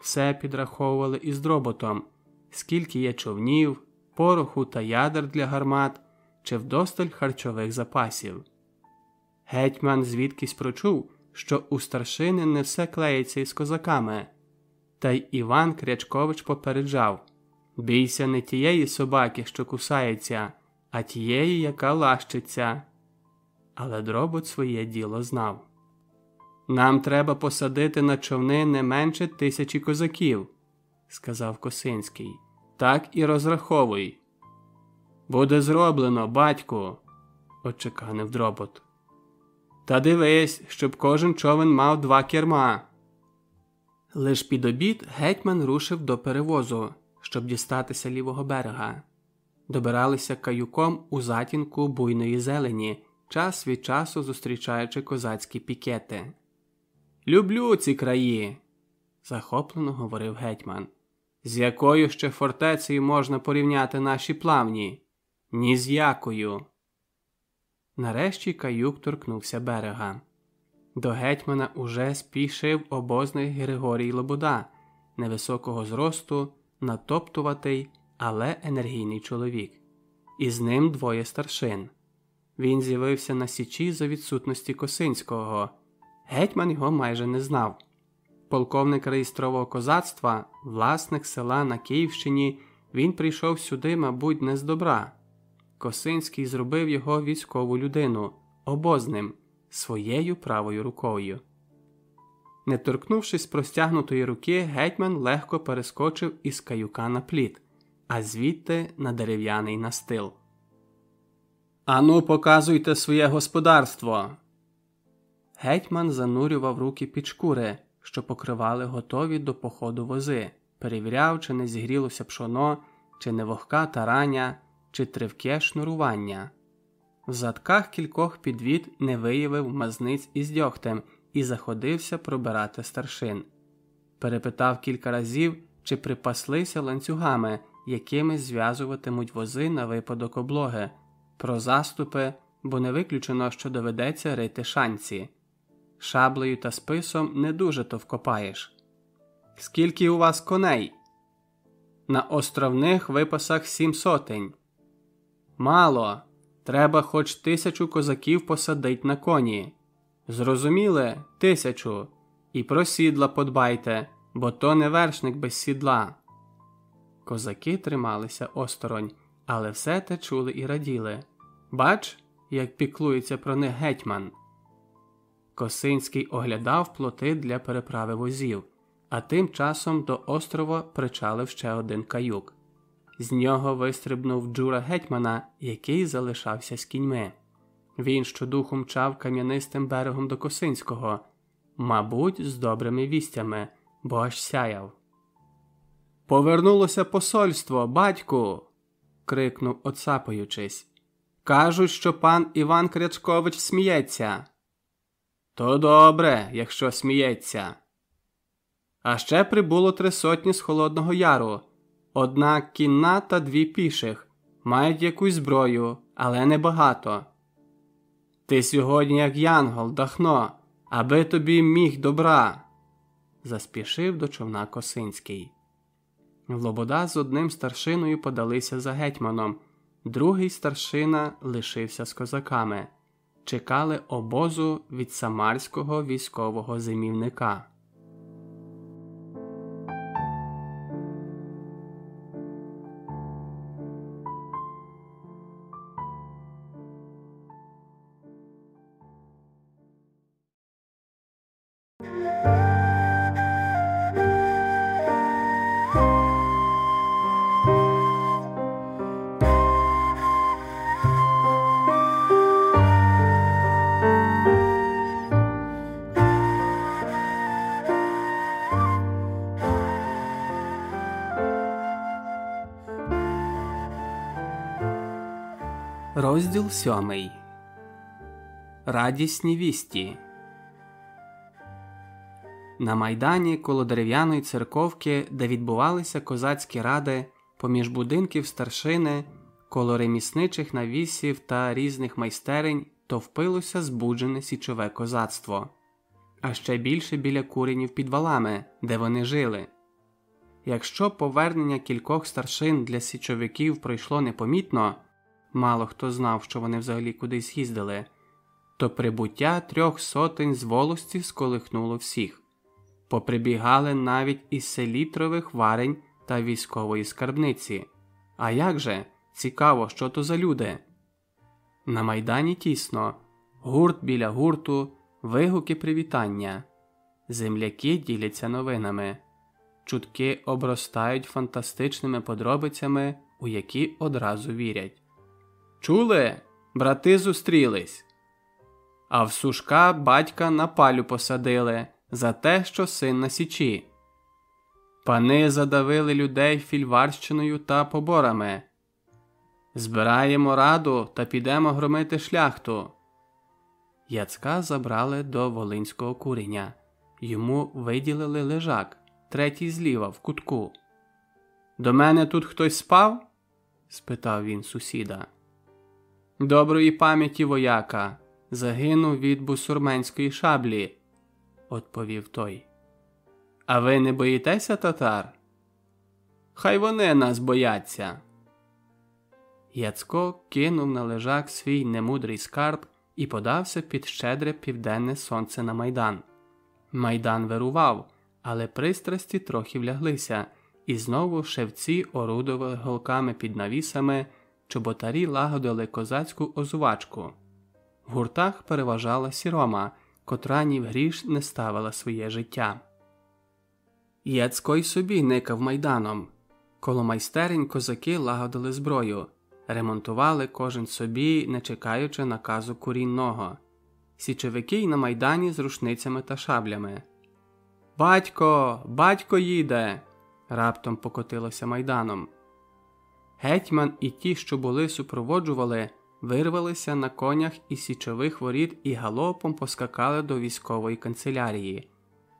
все підраховували із дроботом, скільки є човнів, пороху та ядер для гармат, чи вдосталь харчових запасів. Гетьман звідкись прочув, що у старшини не все клеїться із козаками. Та й Іван Крячкович попереджав Бійся не тієї собаки, що кусається, а тієї, яка лащиться. Але дробот своє діло знав. Нам треба посадити на човни не менше тисячі козаків, сказав Косинський. Так і розраховуй. Буде зроблено, батьку, очеканив дробот. Та дивись, щоб кожен човен мав два керма. Лиш під обід гетьман рушив до перевозу, щоб дістатися лівого берега. Добиралися каюком у затінку буйної зелені, час від часу зустрічаючи козацькі пікети. Люблю ці краї, захоплено говорив гетьман. З якою ще фортецею можна порівняти наші плавні? Ні з якою. Нарешті каюк торкнувся берега. До гетьмана уже спішив обозний Григорій Лобода, невисокого зросту, натоптуватий, але енергійний чоловік. І з ним двоє старшин. Він з'явився на січі за відсутності Косинського. Гетьман його майже не знав. полковник реєстрового козацтва, власник села на Київщині, він прийшов сюди, мабуть, не з добра. Косинський зробив його військову людину, обозним, своєю правою рукою. Не торкнувшись простягнутої руки, гетьман легко перескочив із каюка на пліт, а звідти на дерев'яний настил. Ану, показуйте своє господарство. Гетьман занурював руки під шкури, що покривали готові до походу вози, перевіряв, чи не зігрілося пшоно, чи не вогка тараня, чи тривке шнурування. В задках кількох підвід не виявив мазниць із дьогтем і заходився пробирати старшин. Перепитав кілька разів, чи припаслися ланцюгами, якими зв'язуватимуть вози на випадок облоги, про заступи, бо не виключено, що доведеться рити шанці. Шаблею та списом не дуже то вкопаєш. Скільки у вас коней? На островних випасах сім сотень. Мало. Треба хоч тисячу козаків посадить на коні. Зрозуміли, тисячу. І про сідла подбайте, бо то не вершник без сідла. Козаки трималися осторонь, але все те чули і раділи. Бач, як піклується про них гетьман. Косинський оглядав плоти для переправи возів, а тим часом до острова причалив ще один каюк. З нього вистрибнув джура гетьмана, який залишався з кіньми. Він щодуху мчав кам'янистим берегом до Косинського, мабуть, з добрими вістями, бо аж сяяв. Повернулося посольство, батьку. крикнув, оцапаючись. Кажуть, що пан Іван Крячкович сміється. То добре, якщо сміється. А ще прибуло три сотні з Холодного Яру, одна кінна та дві піших, мають якусь зброю, але небагато. Ти сьогодні, як янгол, дахно, аби тобі міг добра, заспішив до човна Косинський. Лобода з одним старшиною подалися за гетьманом, другий старшина лишився з козаками, чекали обозу від самарського військового зимівника. Розділ сьомий Радісні вісті. На майдані коло дерев'яної церковки, де відбувалися козацькі ради, поміж будинків старшини, коло ремісничих навісів та різних майстерень товпилося збуджене січове козацтво, а ще більше біля куренів під валами, де вони жили. Якщо повернення кількох старшин для січовиків пройшло непомітно мало хто знав, що вони взагалі кудись їздили, то прибуття трьох сотень з волості сколихнуло всіх. Поприбігали навіть із селітрових варень та військової скарбниці. А як же? Цікаво, що то за люди? На майдані тісно, гурт біля гурту, вигуки привітання. Земляки діляться новинами, чутки обростають фантастичними подробицями, у які одразу вірять. Чули, брати зустрілись. А в сушка батька на палю посадили за те, що син на січі. Пани задавили людей фільварщиною та поборами. Збираємо раду та підемо громити шляхту. Яцка забрали до волинського куреня. Йому виділили лежак, третій зліва в кутку. До мене тут хтось спав? спитав він сусіда. Доброї пам'яті вояка загинув від бусурменської шаблі, відповів той. А ви не боїтеся татар? Хай вони нас бояться. Яцко кинув на лежак свій немудрий скарб і подався під щедре південне сонце на майдан. Майдан вирував, але пристрасті трохи вляглися, і знову шевці орудували голками під навісами, чоботарі лагодили козацьку озувачку. В гуртах переважала сірома, котра ні в гріш не ставила своє життя. Яцько й собі никав майданом. Коло майстерень козаки лагодили зброю, ремонтували кожен собі, не чекаючи наказу курінного. Січовики й на майдані з рушницями та шаблями. Батько, батько їде. раптом покотилося майданом. Гетьман і ті, що були супроводжували, вирвалися на конях із січових воріт і галопом поскакали до військової канцелярії.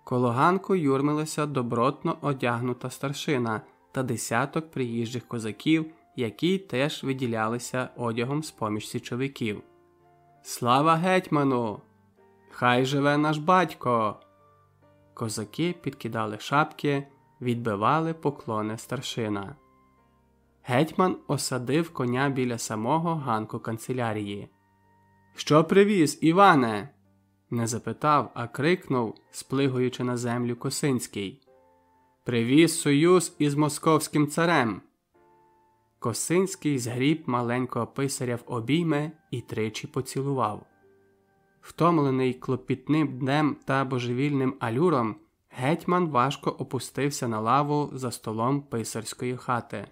Коло ганку юрмилася добротно одягнута старшина та десяток приїжджих козаків, які теж виділялися одягом з поміж січовиків. Слава гетьману! Хай живе наш батько! Козаки підкидали шапки, відбивали поклони старшина. Гетьман осадив коня біля самого ганку канцелярії. Що привіз, Іване? не запитав, а крикнув, сплигуючи на землю Косинський. Привіз союз із московським царем. Косинський згріб маленького писаря в обійми і тричі поцілував. Втомлений клопітним днем та божевільним алюром, гетьман важко опустився на лаву за столом писарської хати.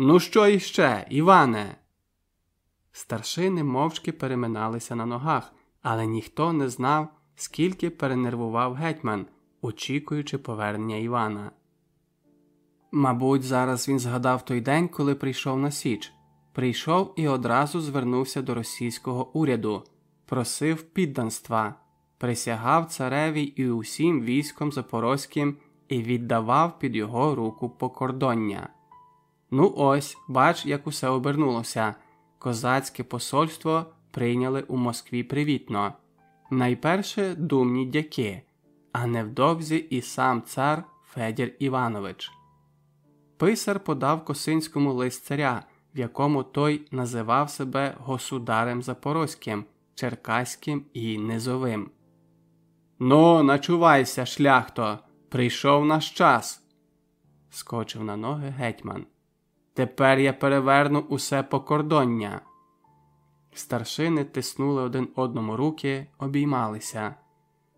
Ну, що іще, Іване? Старшини мовчки переминалися на ногах, але ніхто не знав, скільки перенервував гетьман, очікуючи повернення Івана. Мабуть, зараз він згадав той день, коли прийшов на Січ. Прийшов і одразу звернувся до російського уряду, просив підданства, присягав цареві і усім військом запорозьким і віддавав під його руку покордоння. Ну ось, бач, як усе обернулося. Козацьке посольство прийняли у Москві привітно. Найперше думні дяки, а невдовзі і сам цар Федір Іванович. Писар подав Косинському лист царя, в якому той називав себе государем Запорозьким, Черкаським і Низовим. Ну, начувайся, шляхто, прийшов наш час. скочив на ноги гетьман. Тепер я переверну усе покордоння. Старшини тиснули один одному руки, обіймалися.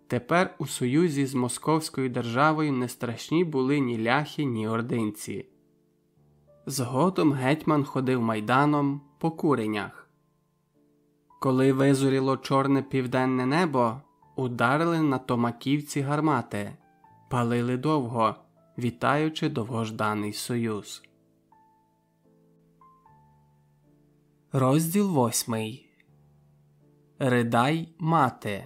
Тепер у союзі з Московською державою не страшні були ні ляхи, ні ординці. Згодом гетьман ходив майданом по куренях. Коли визоріло чорне південне небо, ударили на томаківці гармати, палили довго, вітаючи довгожданий союз. Розділ восьмий Ридай мати.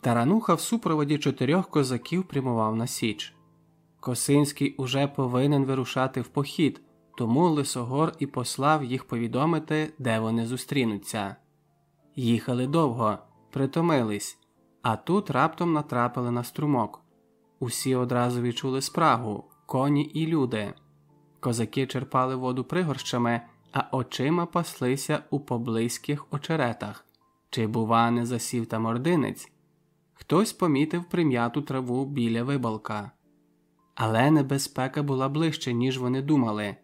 Тарануха в супроводі чотирьох козаків прямував на Січ. Косинський уже повинен вирушати в похід, тому Лисогор і послав їх повідомити, де вони зустрінуться. Їхали довго, притомились, а тут раптом натрапили на струмок. Усі одразу відчули спрагу, коні і люди. Козаки черпали воду пригорщами, а очима паслися у поблизьких очеретах. Чи, бува, не засів там ординець? Хтось помітив прим'яту траву біля вибалка. Але небезпека була ближче, ніж вони думали.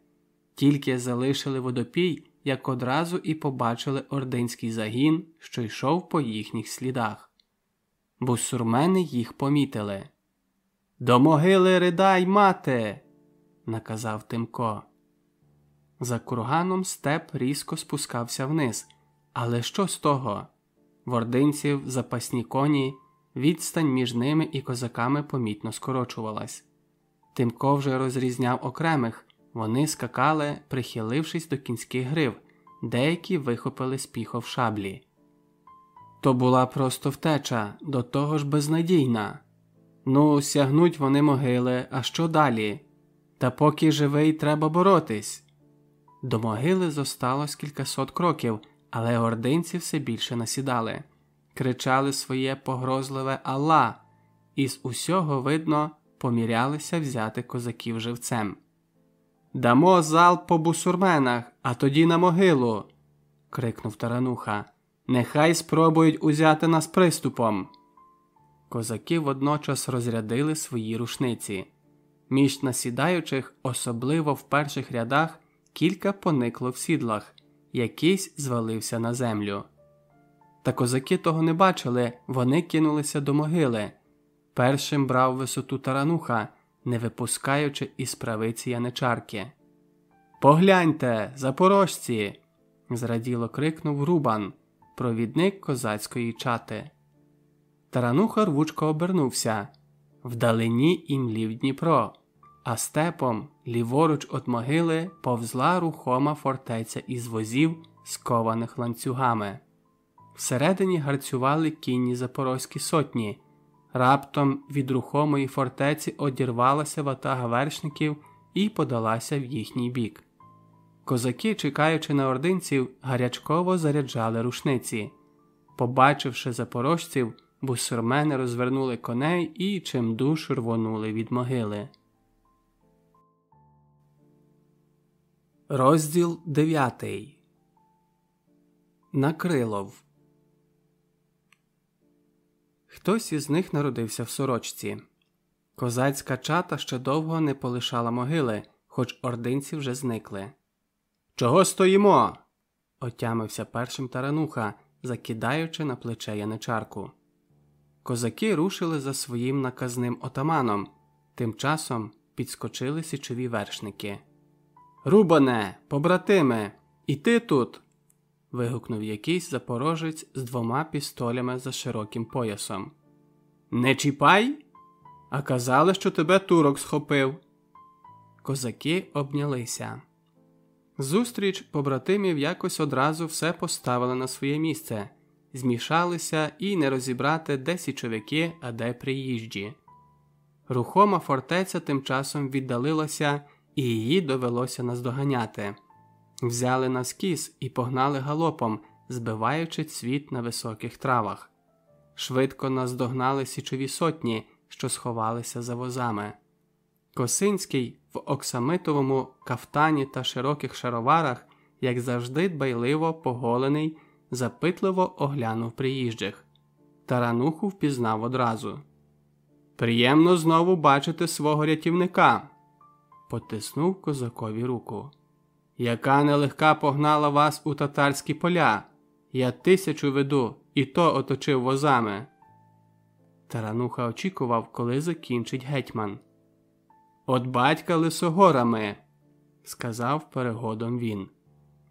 Тільки залишили водопій, як одразу і побачили ординський загін, що йшов по їхніх слідах. Бусурмени їх помітили. До могили ридай, мате наказав Тимко. За курганом степ різко спускався вниз. Але що з того? В ординців запасні коні, відстань між ними і козаками помітно скорочувалась. Тимко вже розрізняв окремих, вони скакали, прихилившись до кінських грив, деякі вихопили з піхов шаблі. То була просто втеча, до того ж безнадійна. Ну, сягнуть вони могили, а що далі? Та поки живий, треба боротись. До могили зосталось кількасот кроків, але ординці все більше насідали, кричали своє погрозливе Алла, і з усього, видно, помірялися взяти козаків живцем. Дамо залп по бусурменах, а тоді на могилу. крикнув тарануха. Нехай спробують узяти нас приступом. Козаки водночас розрядили свої рушниці. Між насідаючих, особливо в перших рядах, кілька поникло в сідлах, якийсь звалився на землю. Та козаки того не бачили, вони кинулися до могили. Першим брав висоту тарануха, не випускаючи із правиці яничарки. Погляньте, запорожці. зраділо крикнув Рубан, провідник козацької чати. Тарануха рвучко обернувся. Вдалині імлів Дніпро, а степом, ліворуч від могили, повзла рухома фортеця із возів, скованих ланцюгами. Всередині гарцювали кінні запорозькі сотні. Раптом від рухомої фортеці одірвалася ватага вершників і подалася в їхній бік. Козаки, чекаючи на ординців, гарячково заряджали рушниці. Побачивши запорожців, бусурмени розвернули коней і чимдуж рвонули від могили. Розділ 9 Накрилов Хтось із них народився в сорочці. Козацька чата ще довго не полишала могили, хоч ординці вже зникли. Чого стоїмо? отямився першим тарануха, закидаючи на плече яничарку. Козаки рушили за своїм наказним отаманом, тим часом підскочили січові вершники. Рубане, побратиме, і ти тут. вигукнув якийсь запорожець з двома пістолями за широким поясом. Не чіпай, а казали, що тебе турок схопив. Козаки обнялися. Зустріч побратимів якось одразу все поставили на своє місце, змішалися і не розібрати, де січовики, а де приїжджі. Рухома фортеця тим часом віддалилася, і її довелося наздоганяти. Взяли на скіс і погнали галопом, збиваючи цвіт на високих травах. Швидко наздогнали січові сотні, що сховалися за возами. Косинський в оксамитовому кафтані та широких шароварах, як завжди, дбайливо поголений, запитливо оглянув приїжджих. Тарануху впізнав одразу. Приємно знову бачити свого рятівника. Потиснув козакові руку. Яка нелегка погнала вас у татарські поля. Я тисячу веду, і то оточив возами. Тарануха очікував, коли закінчить гетьман. От батька лисогорами, сказав перегодом він.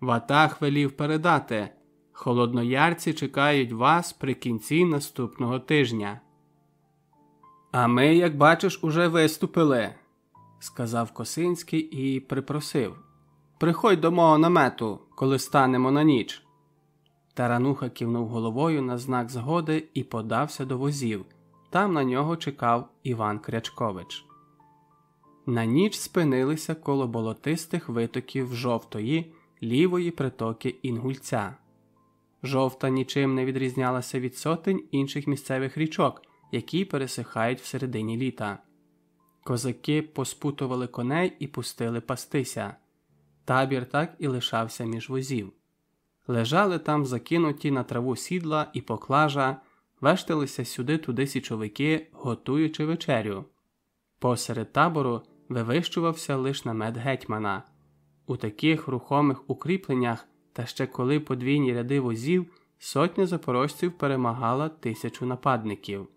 Ватах велів передати. Холодноярці чекають вас при кінці наступного тижня. А ми, як бачиш, уже виступили, сказав Косинський і припросив. Приходь до мого намету, коли станемо на ніч. Тарануха кивнув головою на знак згоди і подався до возів. Там на нього чекав Іван Крячкович. На ніч спинилися коло болотистих витоків жовтої, лівої притоки Інгульця. Жовта нічим не відрізнялася від сотень інших місцевих річок, які пересихають в середині літа. Козаки поспутували коней і пустили пастися. Табір так і лишався між возів. Лежали там закинуті на траву сідла і поклажа, вешталися сюди туди січовики, готуючи вечерю. Посеред табору вивищувався лиш намет гетьмана. У таких рухомих укріпленнях, та ще коли подвійні ряди возів, сотня запорожців перемагала тисячу нападників.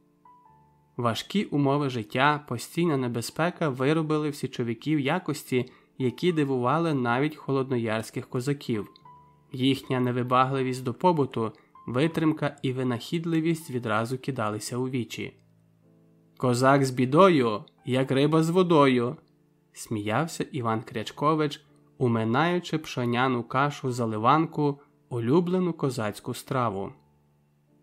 Важкі умови життя, постійна небезпека виробили в січовиків якості, які дивували навіть холодноярських козаків. Їхня невибагливість до побуту, витримка і винахідливість відразу кидалися у вічі. Козак з бідою, як риба з водою, сміявся Іван Крячкович, уминаючи пшоняну кашу заливанку, улюблену козацьку страву.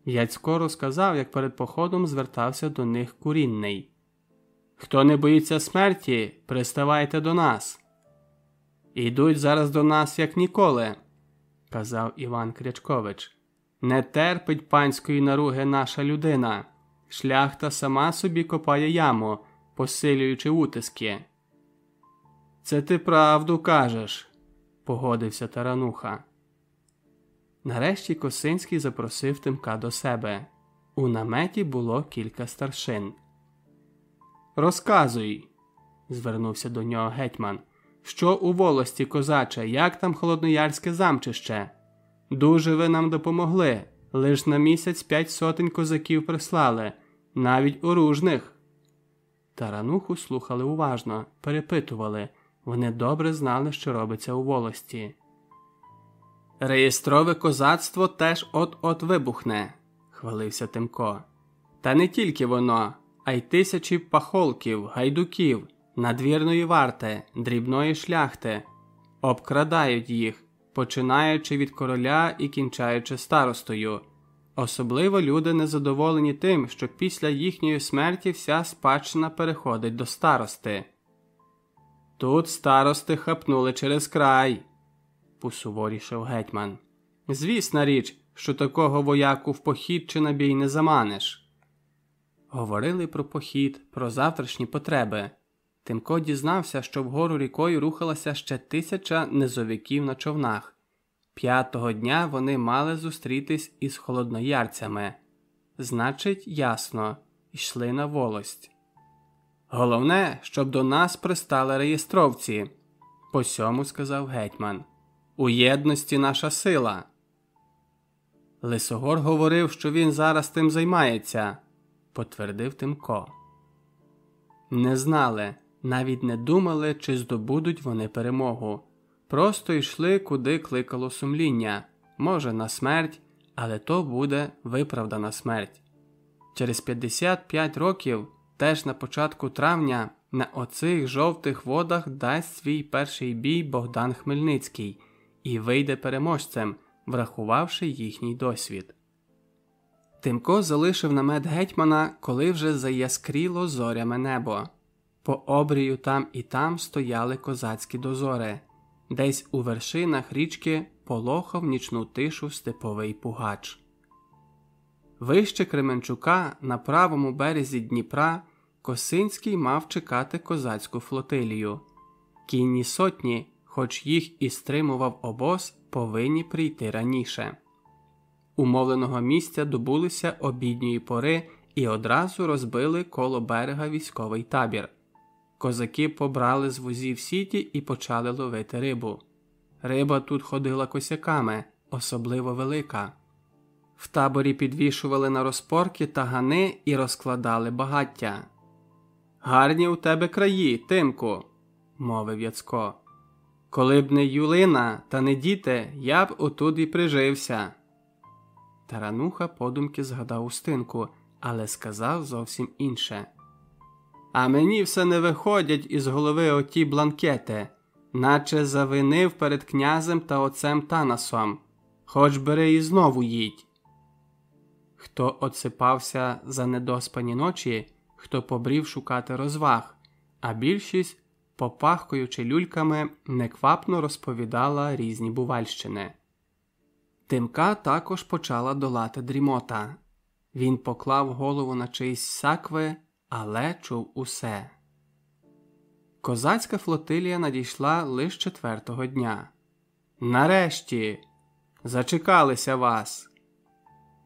Яцько розказав, як перед походом звертався до них курінний. Хто не боїться смерті, приставайте до нас. Ідуть зараз до нас, як ніколи, казав Іван Крячкович. Не терпить панської наруги наша людина. Шляхта сама собі копає яму, посилюючи утиски. Це ти правду кажеш, погодився тарануха. Нарешті Косинський запросив Тимка до себе. У наметі було кілька старшин. Розказуй, звернувся до нього гетьман. Що у волості, козаче, як там холодноярське замчище? Дуже ви нам допомогли. Лиш на місяць п'ять сотень козаків прислали, навіть оружних. Тарануху слухали уважно, перепитували. Вони добре знали, що робиться у волості. Реєстрове козацтво теж от-от вибухне, хвалився Тимко. Та не тільки воно, а й тисячі пахолків, гайдуків, надвірної варти, дрібної шляхти, обкрадають їх, починаючи від короля і кінчаючи старостою. Особливо люди незадоволені тим, що після їхньої смерті вся спадщина переходить до старости. Тут старости хапнули через край, посуворішав гетьман. Звісна річ, що такого вояку в похід чи на бій не заманиш. Говорили про похід, про завтрашні потреби. Тимко дізнався, що вгору рікою рухалася ще тисяча низовиків на човнах. П'ятого дня вони мали зустрітись із холодноярцями. Значить, ясно, йшли на волость. Головне, щоб до нас пристали реєстровці, по сьому сказав гетьман. У єдності наша сила. Лисогор говорив, що він зараз тим займається, потвердив Тимко. Не знали, навіть не думали, чи здобудуть вони перемогу. Просто йшли, куди кликало сумління, може, на смерть, але то буде виправдана смерть. Через 55 років, теж на початку травня, на оцих жовтих водах дасть свій перший бій Богдан Хмельницький і вийде переможцем, врахувавши їхній досвід. Тимко залишив намет гетьмана, коли вже заяскріло зоряме небо. По обрію там і там стояли козацькі дозори, десь у вершинах річки полохав нічну тишу степовий пугач. Вище Кременчука на правому березі Дніпра Косинський мав чекати козацьку флотилію. Кінні сотні, хоч їх і стримував обоз, повинні прийти раніше. Умовленого місця добулися обідньої пори і одразу розбили коло берега військовий табір. Козаки побрали з возів сіті і почали ловити рибу. Риба тут ходила косяками, особливо велика. В таборі підвішували на розпорки тагани і розкладали багаття. Гарні у тебе краї, Тимку, мовив Яцко. Коли б не Юлина та не діти, я б отут і прижився. Тарануха подумки згадав устинку, але сказав зовсім інше. А мені все не виходять із голови оті бланкети, наче завинив перед князем та отцем Танасом. Хоч бери і знову їдь. Хто отсипався за недоспані ночі, хто побрів шукати розваг, а більшість, попахкуючи люльками, неквапно розповідала різні бувальщини. Тимка також почала долати дрімота. Він поклав голову на чиїсь сакви, але чув усе. Козацька флотилія надійшла лише четвертого дня. Нарешті зачекалися вас.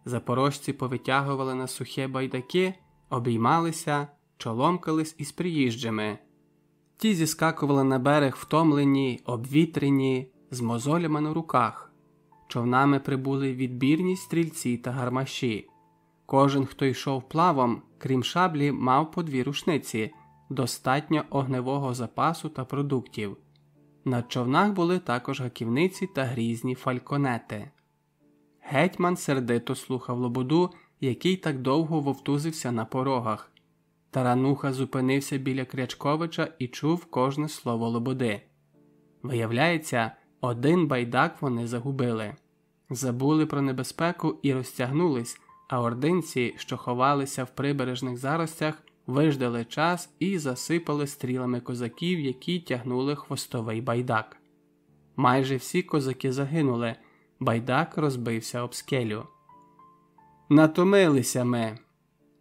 Запорожці повитягували на сухе байдаки, обіймалися, чоломкались із приїжджими. Ті зіскакували на берег втомлені, обвітрені, з мозолями на руках. Човнами прибули відбірні стрільці та гармаші. Кожен, хто йшов плавом, крім шаблі, мав по дві рушниці, достатньо огневого запасу та продуктів. На човнах були також гаківниці та грізні фальконети. Гетьман сердито слухав лободу, який так довго вовтузився на порогах. Тарануха зупинився біля Крячковича і чув кожне слово лободи. Виявляється, один байдак вони загубили, забули про небезпеку і розтягнулись, а ординці, що ховалися в прибережних заростях, виждали час і засипали стрілами козаків, які тягнули хвостовий байдак. Майже всі козаки загинули, байдак розбився об скелю. Натомилися ми,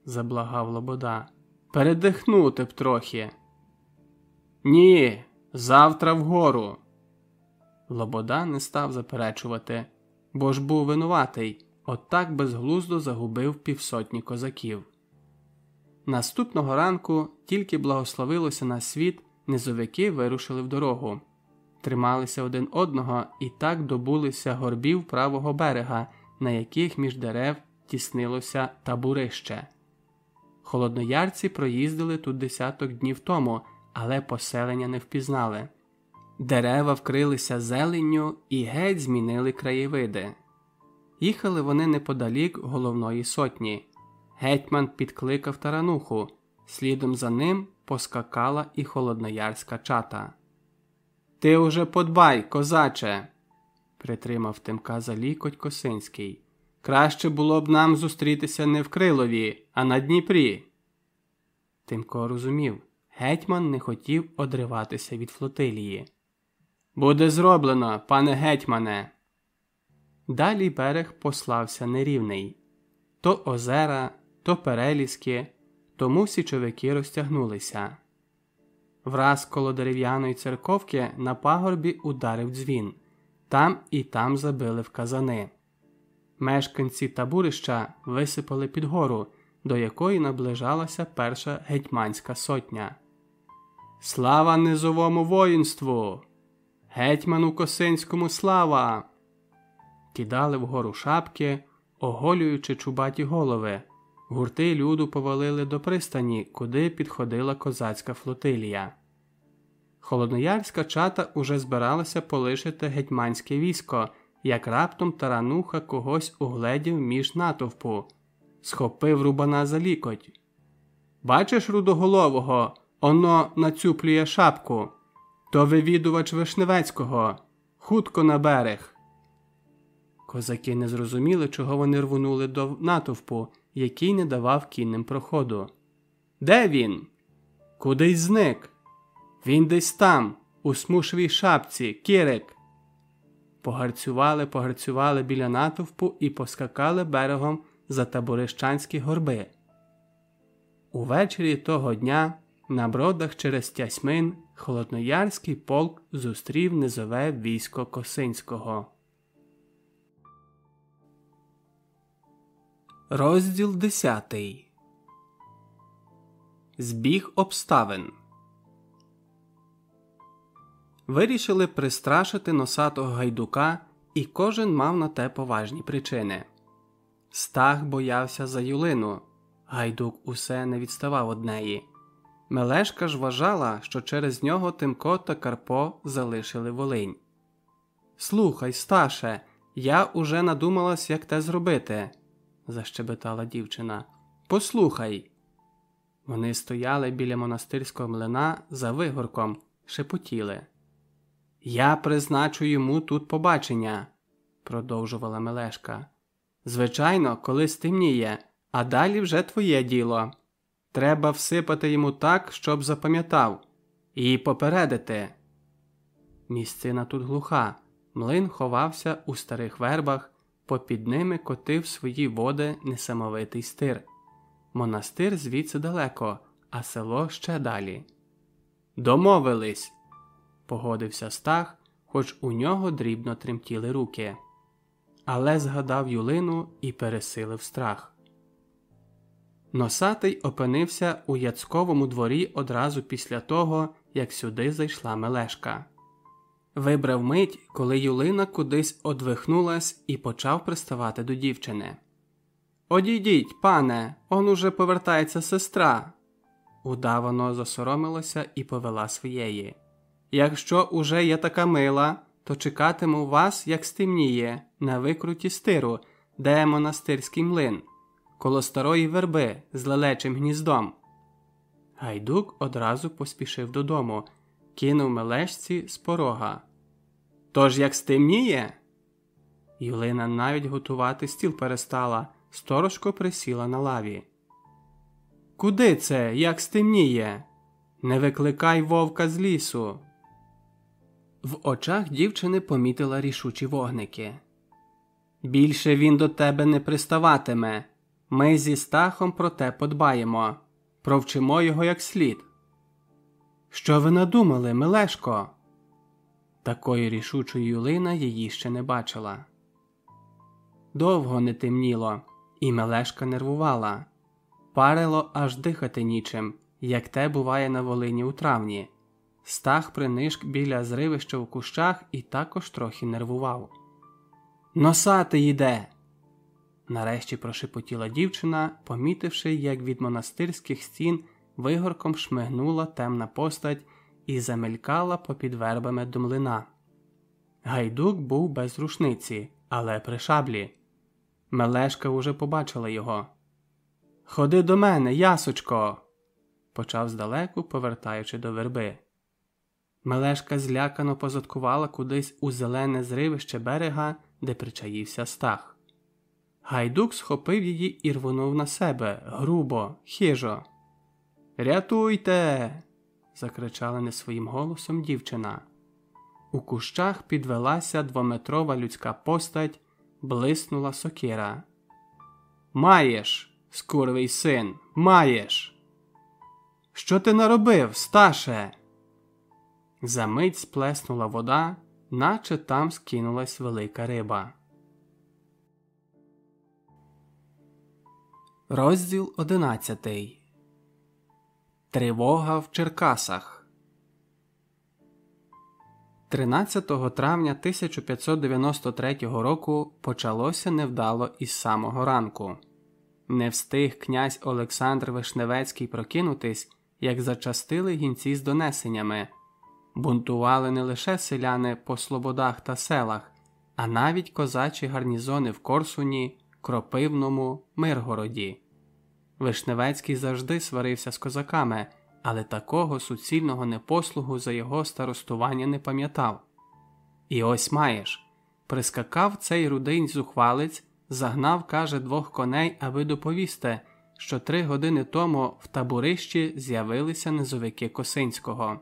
заблагав Лобода. Передихнути б трохи. Ні, завтра вгору. Лобода не став заперечувати, бо ж був винуватий, отак безглуздо загубив півсотні козаків. Наступного ранку тільки благословилося на світ, низовики вирушили в дорогу, трималися один одного і так добулися горбів правого берега, на яких між дерев тіснилося табурище. Холодноярці проїздили тут десяток днів тому, але поселення не впізнали. Дерева вкрилися зеленню і геть змінили краєвиди. Їхали вони неподалік головної сотні. Гетьман підкликав тарануху, слідом за ним поскакала і холодноярська чата. Ти уже подбай, козаче, притримав Тимка за лікоть Косинський. Краще було б нам зустрітися не в Крилові, а на Дніпрі. Тимко розумів, гетьман не хотів одриватися від флотилії. Буде зроблено, пане гетьмане. Далі берег послався нерівний то озера, то переліски, тому січовики розтягнулися. Враз коло дерев'яної церковки на пагорбі ударив дзвін, там і там забили в казани. Мешканці табурища висипали під гору, до якої наближалася перша гетьманська сотня. Слава низовому воїнству! Гетьману Косинському слава! Кидали вгору шапки, оголюючи чубаті голови. Гурти люду повалили до пристані, куди підходила козацька флотилія. Холодноярська чата уже збиралася полишити гетьманське військо, як раптом тарануха когось угледів між натовпу, схопив рубана за лікоть. Бачиш рудоголового, оно нацюплює шапку. То вивідувач Вишневецького, хутко на берег. Козаки не зрозуміли, чого вони рвонули до натовпу, який не давав кінним проходу. Де він? Кудись зник. Він десь там, у смушвій шапці, кірик. Погарцювали, погарцювали біля натовпу і поскакали берегом за таборищанські горби. Увечері того дня на бродах через Тясьмин Холодноярський полк зустрів низове військо Косинського. Розділ 10. Збіг обставин. Вирішили пристрашити носатого гайдука, і кожен мав на те поважні причини. Стах боявся за Юлину. Гайдук усе не відставав од неї. Мелешка ж вважала, що через нього Тимко та Карпо залишили Волинь. Слухай, Сташе, я уже надумалась, як те зробити, защебетала дівчина. Послухай. Вони стояли біля монастирського млина за вигорком, шепотіли. Я призначу йому тут побачення, продовжувала Мелешка. Звичайно, коли стемніє, а далі вже твоє діло. Треба всипати йому так, щоб запам'ятав, і попередити. Місцина тут глуха. Млин ховався у старих вербах, попід ними котив свої води несамовитий стир. Монастир звідси далеко, а село ще далі. Домовились, погодився стах, хоч у нього дрібно тремтіли руки. Але згадав Юлину і пересилив страх. Носатий опинився у Яцьковому дворі одразу після того, як сюди зайшла Мелешка. Вибрав мить, коли Юлина кудись одвихнулась і почав приставати до дівчини. Одійдіть, пане, он уже повертається сестра. Удавано засоромилася і повела своєї. Якщо уже є така мила, то чекатиму вас, як стемніє, на викруті стиру, де монастирський млин коло старої верби з лелечим гніздом. Гайдук одразу поспішив додому, кинув мелешці з порога. Тож як стемніє? Юлина навіть готувати стіл перестала, сторожко присіла на лаві. Куди це, як стемніє? Не викликай вовка з лісу. В очах дівчини помітила рішучі вогники. Більше він до тебе не приставатиме, ми зі стахом про те подбаємо, провчимо його як слід. Що ви надумали, Мелешко? Такої рішучої Юлина її ще не бачила. довго не темніло, і Мелешка нервувала. Парило аж дихати нічим, як те буває на Волині у травні. Стах принишк біля зривища у кущах і також трохи нервував. Носати йде. Нарешті прошепотіла дівчина, помітивши, як від монастирських стін вигорком шмигнула темна постать і замелькала попід вербами до млина. Гайдук був без рушниці, але при шаблі. Мелешка уже побачила його. Ходи до мене, ясочко, почав здалеку, повертаючи до верби. Мелешка злякано позадкувала кудись у зелене зривище берега, де причаївся стах. Гайдук схопив її і рвонув на себе грубо, хижо. Рятуйте. закричала не своїм голосом дівчина. У кущах підвелася двометрова людська постать, блиснула сокира. Маєш, скурвий син, маєш. Що ти наробив, Сташе? Замить сплеснула вода, наче там скинулась велика риба. Розділ одинадцятий. Тривога в Черкасах. 13 травня 1593 року почалося невдало із самого ранку. Не встиг князь Олександр Вишневецький прокинутись, як зачастили гінці з донесеннями. Бунтували не лише селяни по слободах та селах, а навіть козачі гарнізони в Корсуні, Кропивному, Миргороді. Вишневецький завжди сварився з козаками, але такого суцільного непослугу за його старостування не пам'ятав. І ось маєш прискакав цей рудий зухвалець, загнав, каже, двох коней, аби доповісти, що три години тому в таборищі з'явилися низовики Косинського.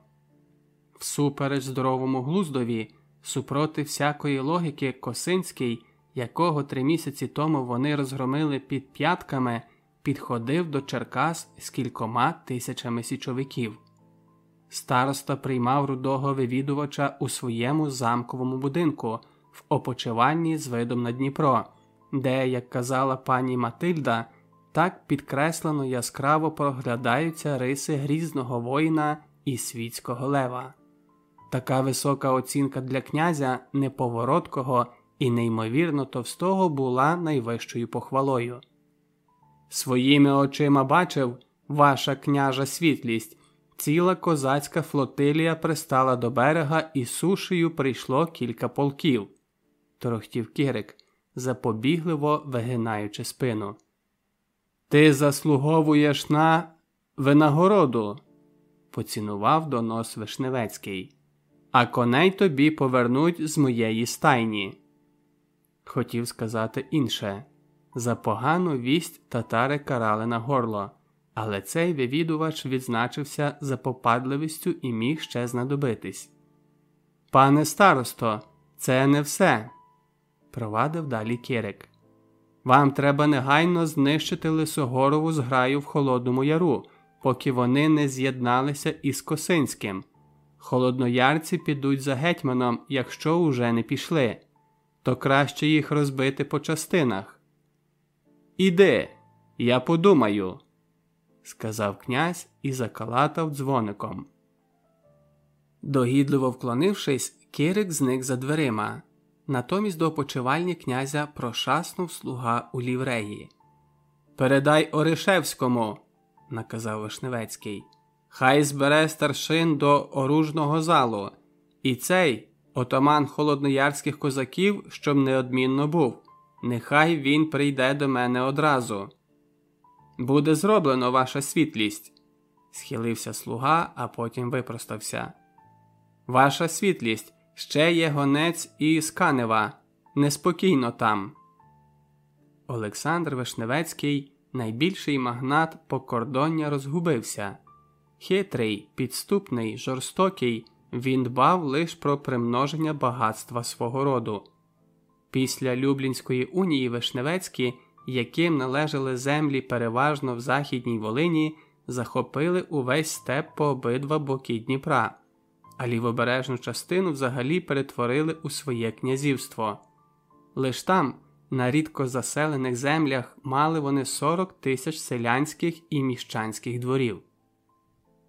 Всупереч здоровому глуздові, супроти всякої логіки, Косинський, якого три місяці тому вони розгромили під п'ятками підходив до Черкас з кількома тисячами січовиків. Староста приймав рудого вивідувача у своєму замковому будинку в опочиванні з видом на Дніпро, де, як казала пані Матильда, так підкреслено яскраво проглядаються риси грізного воїна і світського лева. Така висока оцінка для князя неповороткого і неймовірно товстого була найвищою похвалою. Своїми очима бачив ваша княжа світлість. Ціла козацька флотилія пристала до берега і сушею прийшло кілька полків. Торохтів Кирик, запобігливо вигинаючи спину. Ти заслуговуєш на винагороду, поцінував донос Вишневецький. А коней тобі повернуть з моєї стайні. Хотів сказати інше. За погану вість татари карали на горло, але цей вивідувач відзначився за попадливістю і міг ще знадобитись. Пане старосто, це не все, провадив далі Кирик. Вам треба негайно знищити Лисогорову зграю в Холодному Яру, поки вони не з'єдналися із Косинським. Холодноярці підуть за гетьманом, якщо уже не пішли, то краще їх розбити по частинах. Іди, я подумаю, сказав князь і закалатав дзвоником. Догідливо вклонившись, Кирик зник за дверима. Натомість до опочивальні князя прошаснув слуга у лівреї. Передай Оришевському, наказав Вишневецький. Хай збере старшин до оружного залу, і цей отаман холодноярських козаків, щоб неодмінно був. Нехай він прийде до мене одразу. Буде зроблено ваша світлість, схилився слуга, а потім випростався. Ваша світлість ще є гонець із Канева. Неспокійно там. Олександр Вишневецький, найбільший магнат покордоння, розгубився. Хитрий, підступний, жорстокий, він дбав лише про примноження багатства свого роду. Після Люблінської унії Вишневецькі, яким належали землі переважно в Західній Волині, захопили увесь степ по обидва боки Дніпра, а лівобережну частину взагалі перетворили у своє князівство. Лиш там, На рідко заселених землях мали вони 40 тисяч селянських і міщанських дворів.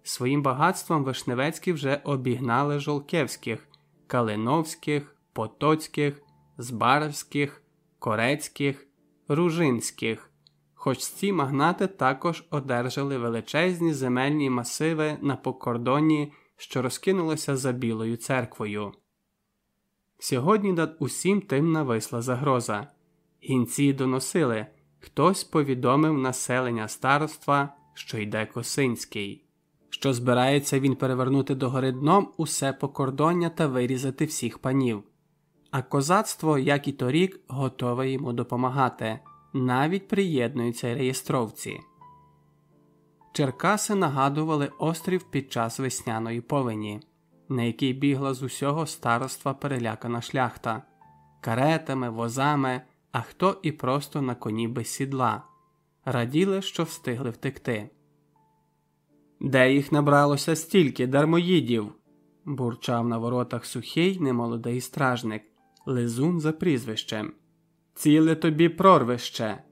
Своїм багатством Вишневецькі вже обігнали Жолкевських, Калиновських, Потоцьких, Збаровських, Корецьких, Ружинських, хоч ці магнати також одержали величезні земельні масиви на покордоні, що розкинулися за Білою церквою. Сьогодні над усім тим нависла загроза. Гінці доносили, хтось повідомив населення староства, що йде Косинський, що збирається він перевернути догори дном усе покордоння та вирізати всіх панів. А козацтво, як і торік, готове йому допомагати, навіть приєднуються реєстровці. Черкаси нагадували острів під час весняної повені, на який бігла з усього староства перелякана шляхта, каретами, возами а хто і просто на коні без сідла, раділи, що встигли втекти. Де їх набралося стільки дармоїдів? бурчав на воротах сухий немолодий стражник, лизун за прізвищем. Ціле тобі прорвище.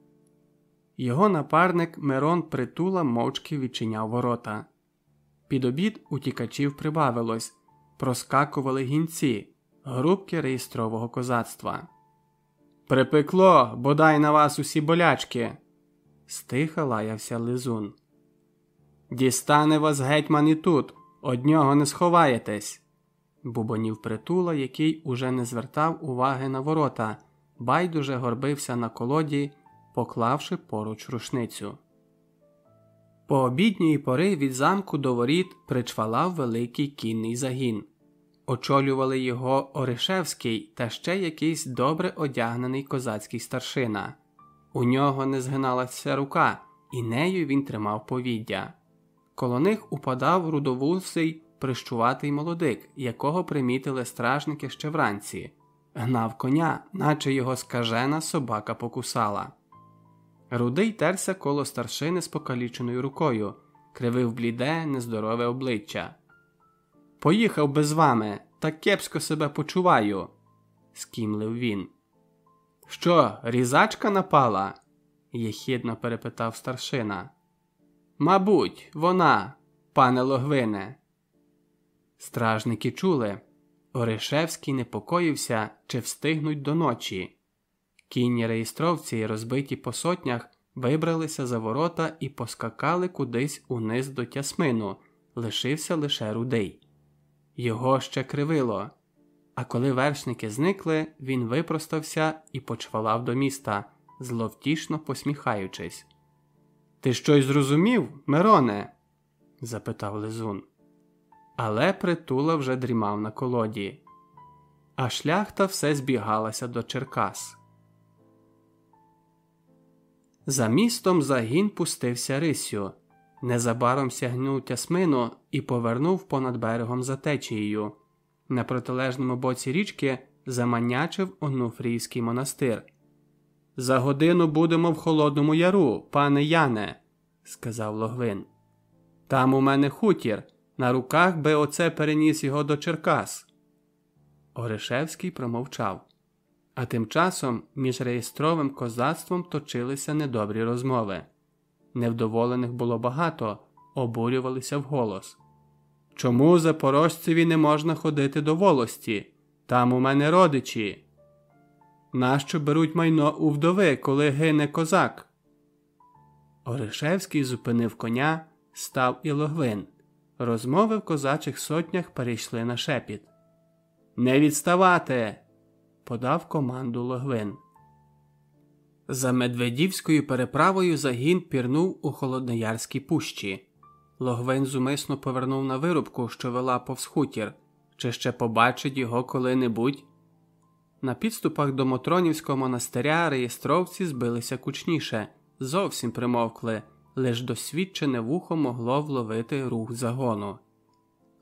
Його напарник Мирон притула мовчки відчиняв ворота. Під обід утікачів прибавилось, проскакували гінці, групки реєстрового козацтва. Припекло, бодай на вас усі болячки, стиха лаявся лизун. Дістане вас гетьман і тут, од нього не сховаєтесь, бубонів притула, який уже не звертав уваги на ворота, байдуже горбився на колоді, поклавши поруч рушницю. По обідньої пори від замку до воріт причвалав великий кінний загін очолювали його Оришевський та ще якийсь добре одягнений козацький старшина. У нього не згиналася рука, і нею він тримав повіддя. Коло них упадав рудовусий прищуватий молодик, якого примітили стражники ще вранці, гнав коня, наче його скажена собака покусала. Рудий терся коло старшини з покаліченою рукою, кривив бліде, нездорове обличчя. Поїхав би з вами, так кепсько себе почуваю, скімлив він. Що, різачка напала? єхідно перепитав старшина. Мабуть, вона, пане Логвине. Стражники чули. Оришевський непокоївся, чи встигнуть до ночі. Кінні реєстровці, розбиті по сотнях, вибралися за ворота і поскакали кудись униз до тясмину, лишився лише рудий. Його ще кривило. А коли вершники зникли, він випростався і почвалав до міста, зловтішно посміхаючись. Ти щось зрозумів, Мироне? запитав Лизун. Але притула вже дрімав на колоді, а шляхта все збігалася до Черкас. За містом загін пустився рисю. Незабаром сягнув тясмину і повернув понад берегом за течією. На протилежному боці річки заманячив Онуфрійський монастир. За годину будемо в Холодному Яру, пане Яне, сказав Логвин. Там у мене хутір, на руках би оце переніс його до Черкас. Оришевський промовчав. А тим часом між реєстровим козацтвом точилися недобрі розмови. Невдоволених було багато, обурювалися вголос. Чому запорожцеві не можна ходити до волості? Там у мене родичі. Нащо беруть майно у вдови, коли гине козак? Оришевський зупинив коня, став і логвин. Розмови в козачих сотнях перейшли на шепіт. Не відставати! подав команду логвин. За Медведівською переправою загін пірнув у Холодноярській пущі. Логвин зумисно повернув на вирубку, що вела повз хутір, чи ще побачить його коли-небудь. На підступах до Мотронівського монастиря реєстровці збилися кучніше, зовсім примовкли, лиш досвідчене вухо могло вловити рух загону.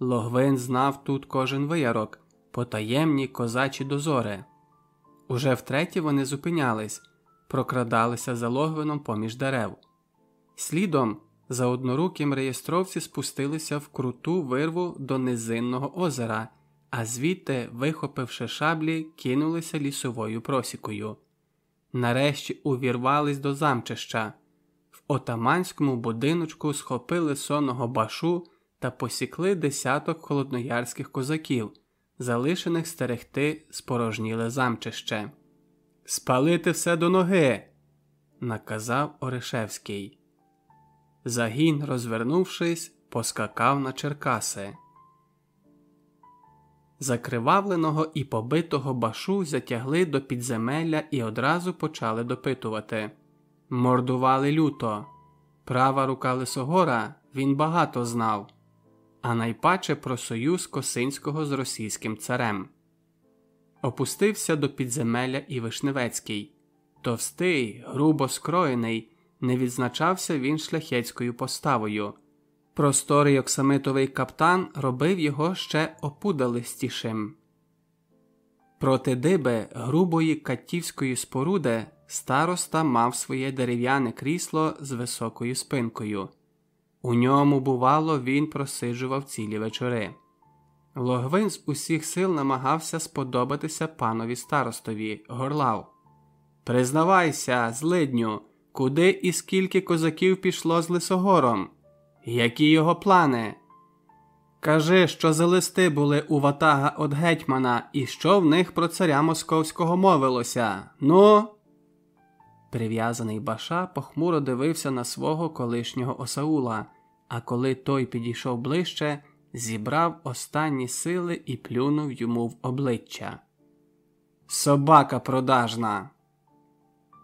Логвин знав тут кожен виярок, потаємні козачі дозори. Уже втретє вони зупинялись прокрадалися за логвином поміж дерев. Слідом за одноруким реєстровці спустилися в круту вирву до низинного озера, а звідти, вихопивши шаблі, кинулися лісовою просікою. нарешті увірвались до замчища. В отаманському будиночку схопили сонного башу та посікли десяток холодноярських козаків, залишених стерегти спорожніле замчище. Спалити все до ноги, наказав Орешевський. Загін, розвернувшись, поскакав на Черкаси. Закривавленого і побитого башу затягли до підземелля і одразу почали допитувати. Мордували люто. Права рука Лисогора він багато знав, а найпаче про союз Косинського з російським царем. Опустився до підземелля і Вишневецький. Товстий, грубо скроєний, не відзначався він шляхетською поставою. Просторий оксамитовий каптан робив його ще опудалистішим. Проти диби грубої катівської споруди староста мав своє дерев'яне крісло з високою спинкою. У ньому, бувало, він просиджував цілі вечори. Логвин з усіх сил намагався сподобатися панові старостові, горлав. Признавайся, злидню, куди і скільки козаків пішло з Лисогором? Які його плани? Кажи, що за листи були у ватага од гетьмана, і що в них про царя московського мовилося. Ну. Прив'язаний баша похмуро дивився на свого колишнього осаула, а коли той підійшов ближче, зібрав останні сили і плюнув йому в обличчя. Собака продажна.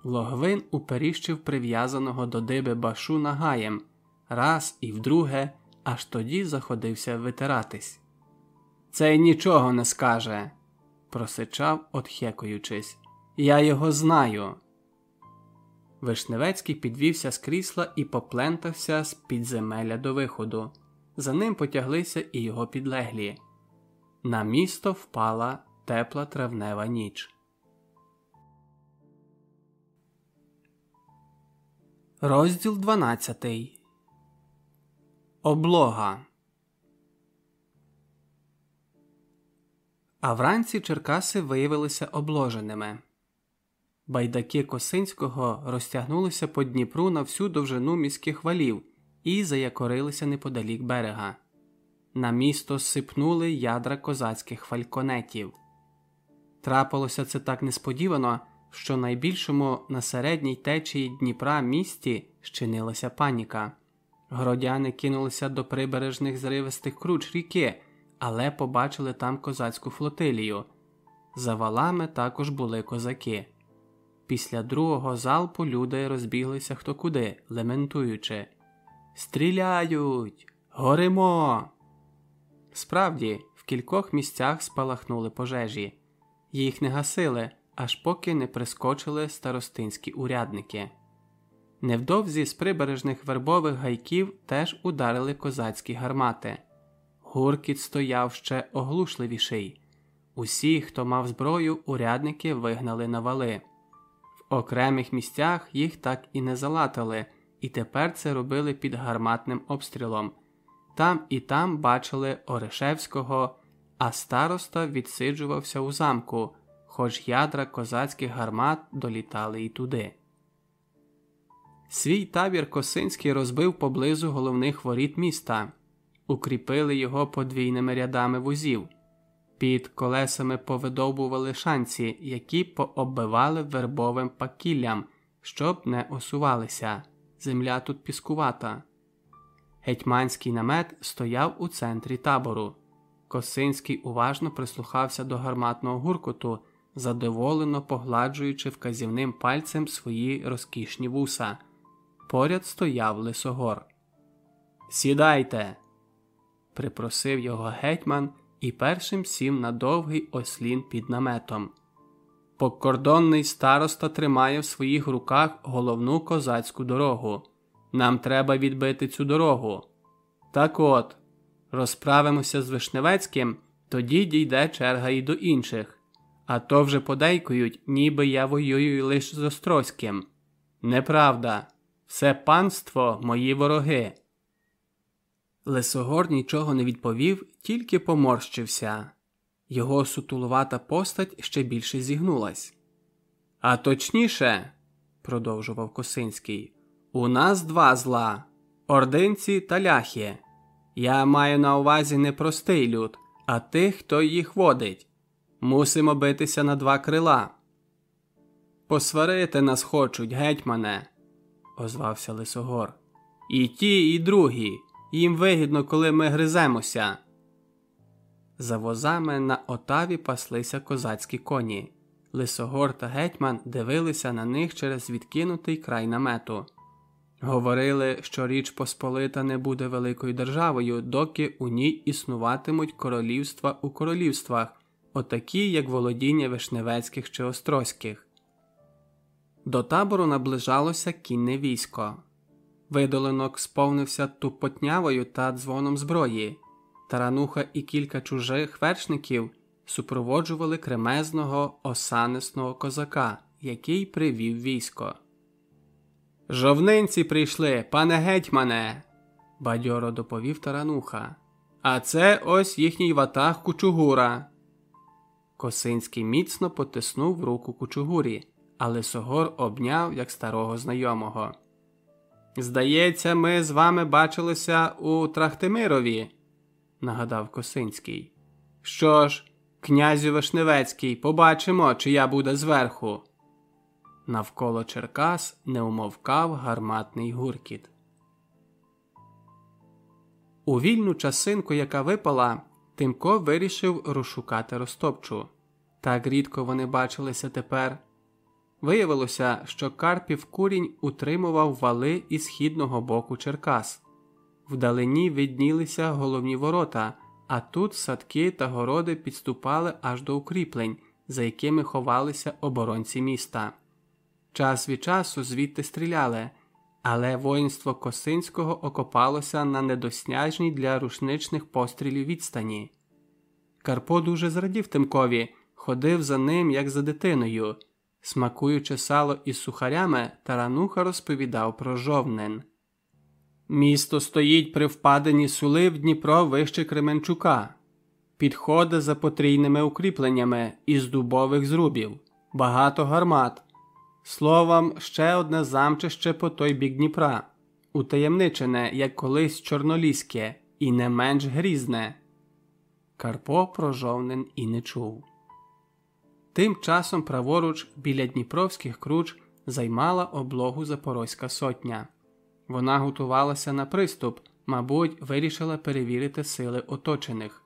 Логвин уперіщив прив'язаного до диби башу нагаєм раз і вдруге, аж тоді заходився витиратись. Цей нічого не скаже, просичав, отхекуючись. Я його знаю. Вишневецький підвівся з крісла і поплентався з підземелля до виходу. За ним потяглися і його підлеглі. На місто впала тепла травнева ніч. Розділ 12 Облога. А вранці Черкаси виявилися обложеними. Байдаки Косинського розтягнулися по Дніпру на всю довжину міських валів і заякорилися неподалік берега. На місто сипнули ядра козацьких фальконетів. Трапилося це так несподівано, що найбільшому на середній течії Дніпра місті щинилася паніка. Гродяни кинулися до прибережних зривистих круч ріки, але побачили там козацьку флотилію. За валами також були козаки. Після другого залпу люди розбіглися хто куди, лементуючи Стріляють, горимо. Справді, в кількох місцях спалахнули пожежі, їх не гасили, аж поки не прискочили старостинські урядники. Невдовзі з прибережних вербових гайків теж ударили козацькі гармати. Гуркіт стояв ще оглушливіший. Усі, хто мав зброю, урядники вигнали на вали. В окремих місцях їх так і не залатали, і тепер це робили під гарматним обстрілом. Там і там бачили Орешевського, а староста відсиджувався у замку, хоч ядра козацьких гармат долітали і туди. Свій табір Косинський розбив поблизу головних воріт міста, укріпили його подвійними рядами вузів, під колесами повидовбували шанці, які пооббивали вербовим пакіллям, щоб не осувалися. Земля тут піскувата. Гетьманський намет стояв у центрі табору. Косинський уважно прислухався до гарматного гуркоту, задоволено погладжуючи вказівним пальцем свої розкішні вуса. Поряд стояв Лисогор. Сідайте, припросив його гетьман і першим сів на довгий ослін під наметом. Покордонний староста тримає в своїх руках головну козацьку дорогу. Нам треба відбити цю дорогу. Так от, розправимося з Вишневецьким, тоді дійде черга і до інших. А то вже подейкують, ніби я воюю лише з Острозьким. Неправда. Все панство мої вороги. Лисогор нічого не відповів, тільки поморщився. Його сутулувата постать ще більше зігнулась. А точніше, продовжував Косинський, у нас два зла ординці та ляхи. Я маю на увазі не простий люд, а тих, хто їх водить. Мусимо битися на два крила. Посварити нас хочуть, гетьмане, озвався Лисогор. І ті, і другі. Їм вигідно, коли ми гриземося. За возами на отаві паслися козацькі коні. Лисогор та гетьман дивилися на них через відкинутий край намету. Говорили, що Річ Посполита не буде великою державою, доки у ній існуватимуть королівства у королівствах, отакі, як володіння Вишневецьких чи Острозьких. До табору наближалося кінне військо. Видолинок сповнився тупотнявою та дзвоном зброї. Тарануха і кілька чужих вершників супроводжували кремезного осанисного козака, який привів військо. Жовнинці прийшли, пане гетьмане, бадьоро доповів тарануха. А це ось їхній ватаг кучугура. Косинський міцно потиснув руку кучугурі, але Согор обняв як старого знайомого. Здається, ми з вами бачилися у Трахтимирові, нагадав Косинський. Що ж, князю Вишневецький, побачимо, чия буде зверху. Навколо Черкас не умовкав гарматний гуркіт. У вільну часинку, яка випала, Тимко вирішив розшукати розтопчу. Так рідко вони бачилися тепер. Виявилося, що Карпів курінь утримував вали із східного боку Черкас. Вдалині виднілися головні ворота, а тут садки та городи підступали аж до укріплень, за якими ховалися оборонці міста. Час від часу звідти стріляли, але воїнство Косинського окопалося на недосняжній для рушничних пострілів відстані. Карпо дуже зрадів Тимкові, ходив за ним, як за дитиною. Смакуючи сало із сухарями, тарануха розповідав про жовнен. Місто стоїть при впаденні сули в Дніпро вище Кременчука, підходи за потрійними укріпленнями із дубових зрубів, багато гармат. Словом, ще одне замчище по той бік Дніпра, утаємничене, як колись чорноліське, і не менш грізне. Карпо про жовнен і не чув. Тим часом праворуч біля Дніпровських круч займала облогу Запорозька сотня. Вона готувалася на приступ, мабуть, вирішила перевірити сили оточених.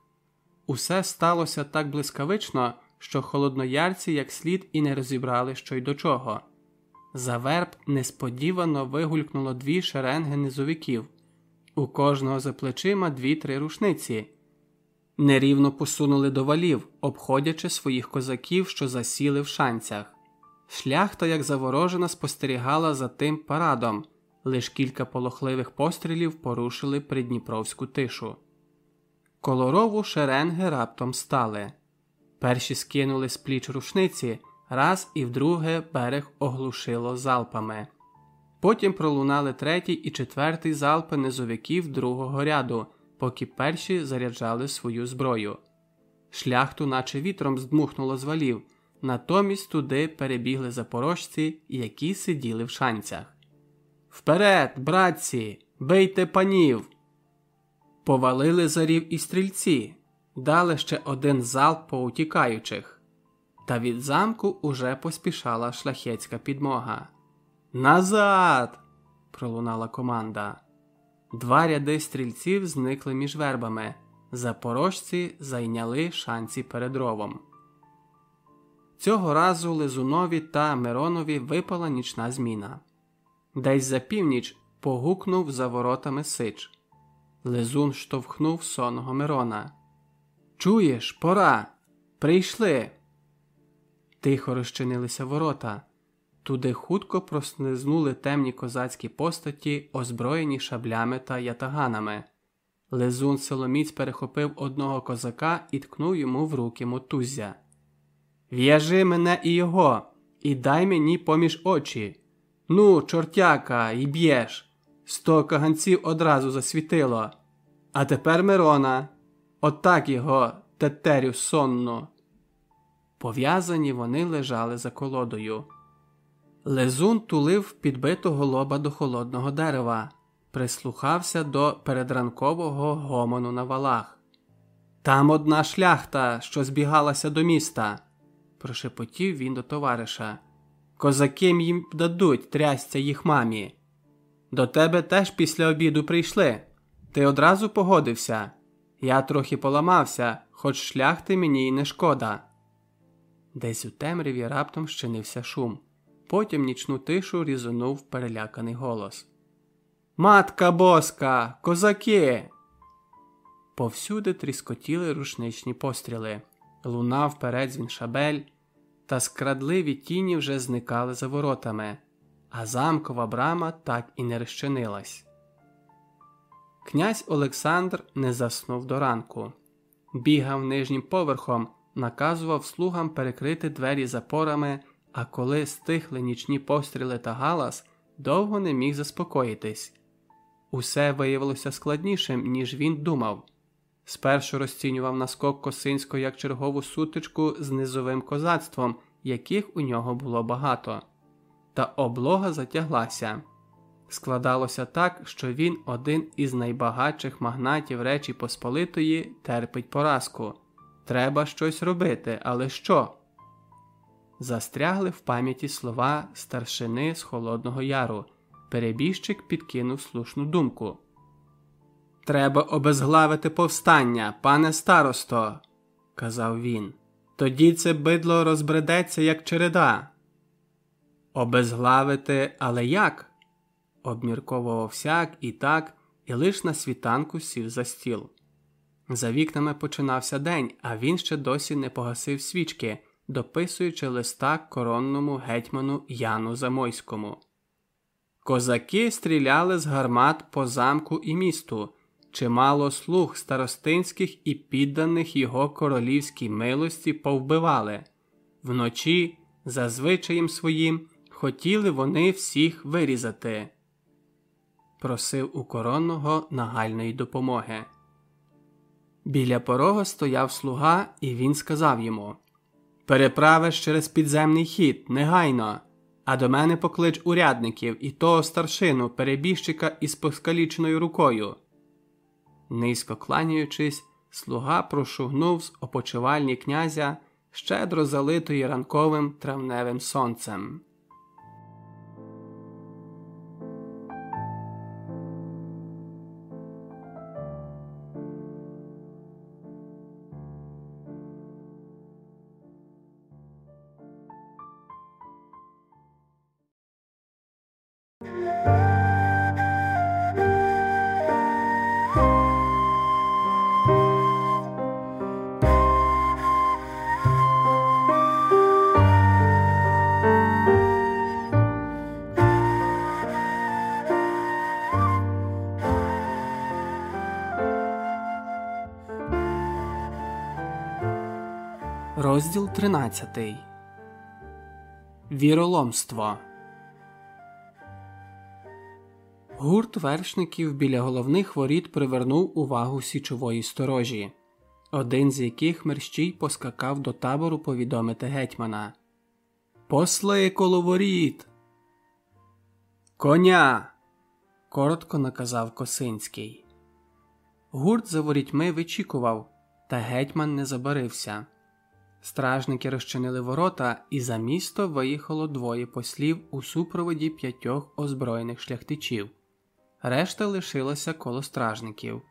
Усе сталося так блискавично, що холодноярці як слід і не розібрали, що й до чого. За верб несподівано вигулькнуло дві шеренги низовиків, у кожного за плечима дві-три рушниці. Нерівно посунули до валів, обходячи своїх козаків, що засіли в шанцях. Шляхта, як заворожена, спостерігала за тим парадом, лиш кілька полохливих пострілів порушили придніпровську тишу. Колорову шеренги раптом стали. Перші скинули з пліч рушниці раз і вдруге берег оглушило залпами. Потім пролунали третій і четвертий залпи низовиків другого ряду, поки перші заряджали свою зброю. Шляхту, наче вітром, здмухнуло з валів, натомість туди перебігли запорожці, які сиділи в шанцях. Вперед, братці, бийте панів! Повалили зарів і стрільці, дали ще один залп по утікаючих. Та від замку уже поспішала шляхетська підмога. Назад! пролунала команда. Два ряди стрільців зникли між вербами. Запорожці зайняли шанці перед ровом. Цього разу Лизунові та Миронові випала нічна зміна. Десь за північ погукнув за воротами сич. Лизун штовхнув сонного Мирона. Чуєш, пора! Прийшли! Тихо розчинилися ворота, туди хутко проснизнули темні козацькі постаті, озброєні шаблями та ятаганами. Лизун силоміць перехопив одного козака і ткнув йому в руки мотуззя. В'яжи мене і його, і дай мені поміж очі. Ну, чортяка, і б'єш. Сто каганців одразу засвітило. А тепер Мирона, отак його, тетерю сонну. Пов'язані вони лежали за колодою. Лезун тулив підбитого лоба до холодного дерева, прислухався до передранкового гомону на валах. Там одна шляхта, що збігалася до міста, прошепотів він до товариша. Козаки їм дадуть трясця їх мамі. До тебе теж після обіду прийшли. Ти одразу погодився. Я трохи поламався, хоч шляхти мені й не шкода. Десь у темряві раптом щинився шум. Потім нічну тишу різонув переляканий голос. Матка боска, козаки! Повсюди тріскотіли рушничні постріли, лунав передзвін шабель, та скрадливі тіні вже зникали за воротами, а замкова брама так і не розчинилась. Князь Олександр не заснув до ранку, бігав нижнім поверхом, наказував слугам перекрити двері запорами, а коли стихли нічні постріли та галас, довго не міг заспокоїтись. Усе виявилося складнішим, ніж він думав. Спершу розцінював наскок Косинського як чергову сутичку з низовим козацтвом, яких у нього було багато. Та облога затяглася. Складалося так, що він один із найбагатших магнатів Речі Посполитої терпить поразку. Треба щось робити, але що? Застрягли в пам'яті слова старшини з Холодного Яру. Перебіжчик підкинув слушну думку. Треба обезглавити повстання, пане старосто, казав він. Тоді це бидло розбредеться, як череда. Обезглавити, але як? обмірковував всяк і так, і лиш на світанку сів за стіл. За вікнами починався день, а він ще досі не погасив свічки, дописуючи листа коронному гетьману Яну Замойському. Козаки стріляли з гармат по замку і місту, чимало слуг старостинських і підданих його королівській милості повбивали. Вночі, за звичаєм своїм, хотіли вони всіх вирізати. Просив у коронного нагальної допомоги. Біля порога стояв слуга, і він сказав йому Переправиш через підземний хід, негайно, а до мене поклич урядників і того старшину, перебіжчика із поскаліченою рукою. Низько кланяючись, слуга прошугнув з опочивальні князя, щедро залитої ранковим травневим сонцем. 13 Віроломство Гурт вершників біля головних воріт привернув увагу січової сторожі, один з яких мерщій поскакав до табору повідомити гетьмана. Посли коло воріт. Коня. коротко наказав Косинський. Гурт за ворітьми вичікував, та гетьман не забарився. Стражники розчинили ворота, і за місто виїхало двоє послів у супроводі п'ятьох озброєних шляхтичів. Решта лишилася коло стражників.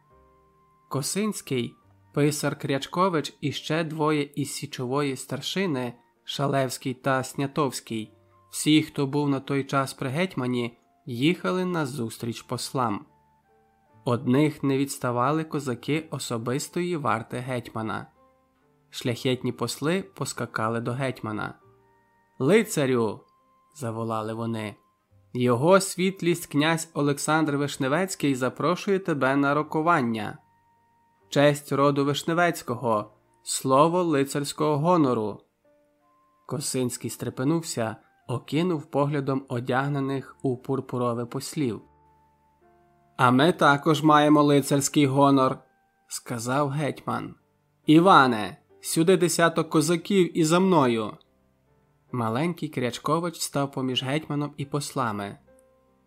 Косинський, писар Крячкович і ще двоє із січової старшини Шалевський та Снятовський. Всі, хто був на той час при гетьмані, їхали на зустріч послам. Одних не відставали козаки особистої варти гетьмана. Шляхетні посли поскакали до гетьмана. Лицарю. заволали вони. Його світлість князь Олександр Вишневецький запрошує тебе на рокування. Честь роду Вишневецького, слово лицарського гонору. Косинський стрепенувся, окинув поглядом одягнених у пурпурове послів. А ми також маємо лицарський гонор, сказав гетьман. Іване, Сюди десяток козаків і за мною. Маленький Крячкович став поміж гетьманом і послами.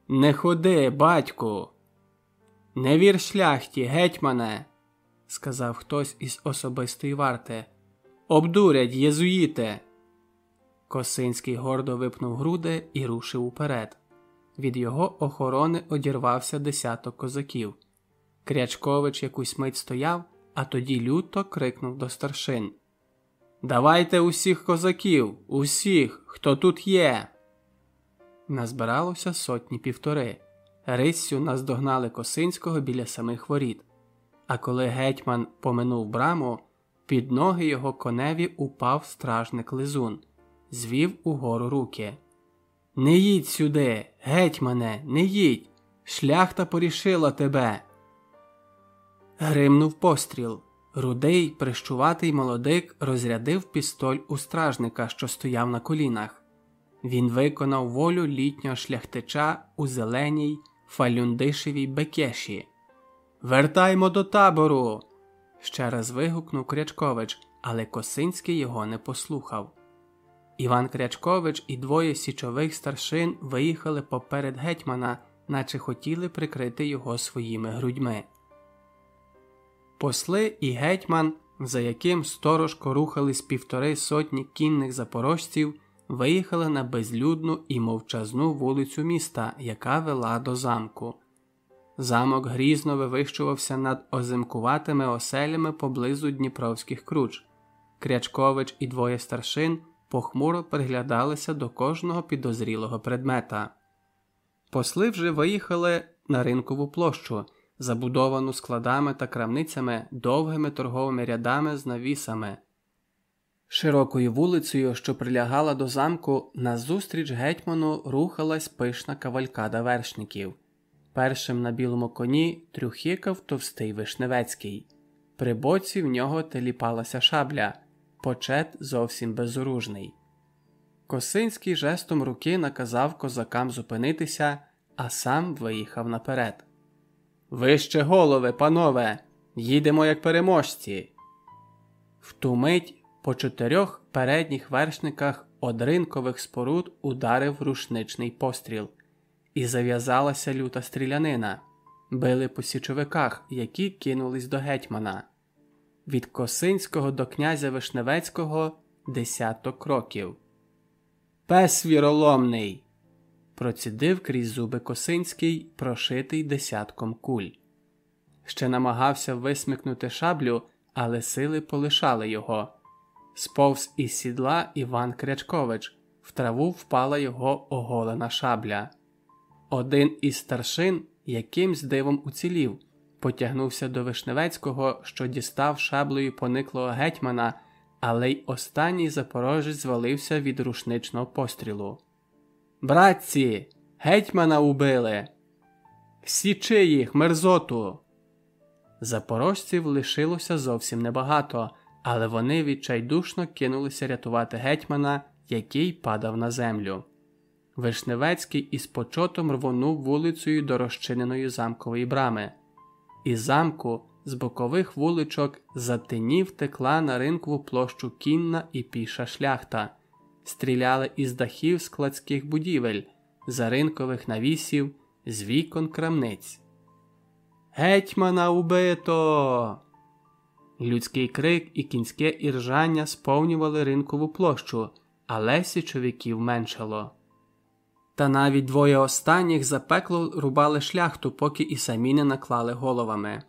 Не ходи, батьку. Не вір шляхті, гетьмане, сказав хтось із особистої варти. Обдурять, єзуїте. Косинський гордо випнув груди і рушив уперед. Від його охорони одірвався десяток козаків. Крячкович якусь мить стояв, а тоді люто крикнув до старшин Давайте усіх козаків, усіх, хто тут є. Назбиралося сотні півтори. Риссю наздогнали Косинського біля самих воріт. А коли гетьман поминув браму, під ноги його коневі упав стражник лизун, звів угору руки. Не їдь сюди, гетьмане, не їдь. Шляхта порішила тебе. Гримнув постріл. Рудий, прищуватий молодик розрядив пістоль у стражника, що стояв на колінах. Він виконав волю літнього шляхтича у зеленій фалюндишевій бекеші. Вертаймо до табору. ще раз вигукнув Крячкович, але Косинський його не послухав. Іван Крячкович і двоє січових старшин виїхали поперед гетьмана, наче хотіли прикрити його своїми грудьми. Посли і гетьман, за яким сторожко рухались півтори сотні кінних запорожців, виїхали на безлюдну і мовчазну вулицю міста, яка вела до замку. Замок грізно вивищувався над озимкуватими оселями поблизу Дніпровських круч. Крячкович і двоє старшин похмуро приглядалися до кожного підозрілого предмета. Посли вже виїхали на ринкову площу забудовану складами та крамницями, довгими торговими рядами з навісами. Широкою вулицею, що прилягала до замку, назустріч гетьману рухалась пишна кавалькада вершників. Першим на білому коні трюхікав товстий Вишневецький. При боці в нього теліпалася шабля, почет зовсім безоружний. Косинський жестом руки наказав козакам зупинитися, а сам виїхав наперед. Вище голови, панове, їдемо як переможці. В ту мить по чотирьох передніх вершниках одринкових споруд ударив рушничний постріл, і зав'язалася люта стрілянина. Били по січовиках, які кинулись до гетьмана. Від Косинського до князя Вишневецького десяток кроків. Пес віроломний процідив крізь зуби Косинський, прошитий десятком куль. Ще намагався висмикнути шаблю, але сили полишали його. Сповз із сідла Іван Крячкович, в траву впала його оголена шабля. Один із старшин якимсь дивом уцілів, потягнувся до Вишневецького, що дістав шаблею пониклого гетьмана, але й останній запорожець звалився від рушничного пострілу. Братці, гетьмана убили. Січи їх, мерзоту. Запорожців лишилося зовсім небагато, але вони відчайдушно кинулися рятувати гетьмана, який падав на землю. Вишневецький із почотом рвонув вулицею до розчиненої замкової брами. Із замку з бокових вуличок за тинів текла на ринкову площу кінна і піша шляхта стріляли із дахів складських будівель, за ринкових навісів, з вікон крамниць. Гетьмана убито! Людський крик і кінське іржання сповнювали ринкову площу, але січовиків меншало. Та навіть двоє останніх запекло рубали шляхту, поки і самі не наклали головами.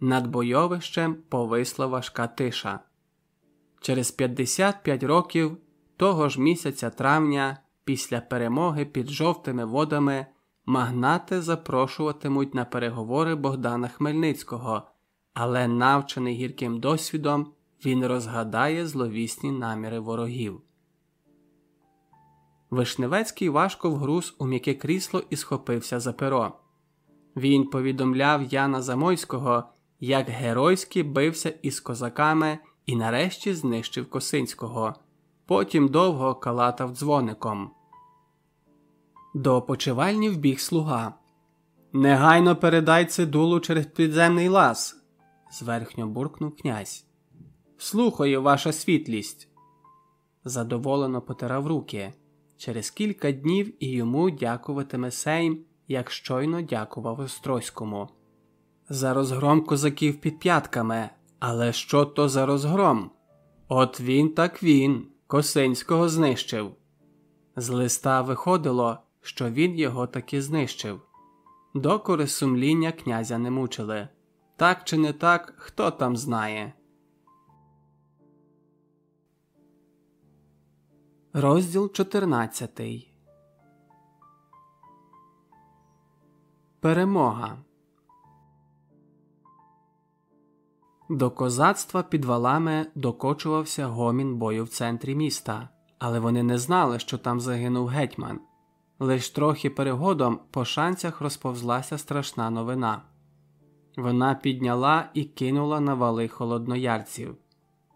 Над бойовищем повисла важка тиша. Через 55 років того ж місяця травня, після перемоги під жовтими водами, магнати запрошуватимуть на переговори Богдана Хмельницького, але, навчений гірким досвідом, він розгадає зловісні наміри ворогів. Вишневецький важко вгруз у м'яке крісло і схопився за перо. Він повідомляв Яна Замойського, як геройськи бився із козаками і нарешті знищив Косинського потім довго калатав дзвоником. До опочивальні вбіг слуга. Негайно передай цидулу через підземний лаз, зверхньо буркнув князь. Слухаю, ваша світлість. задоволено потирав руки. Через кілька днів і йому дякуватиме Сейм, як щойно дякував Острозькому. За розгром козаків під п'ятками. Але що то за розгром? От він так він, Косинського знищив. З листа виходило, що він його таки знищив. Докори сумління князя не мучили. Так чи не так, хто там знає. Розділ 14 Перемога До козацтва під валами докочувався гомін бою в центрі міста, але вони не знали, що там загинув гетьман. Лиш трохи перегодом по шанцях розповзлася страшна новина. Вона підняла і кинула на вали холодноярців.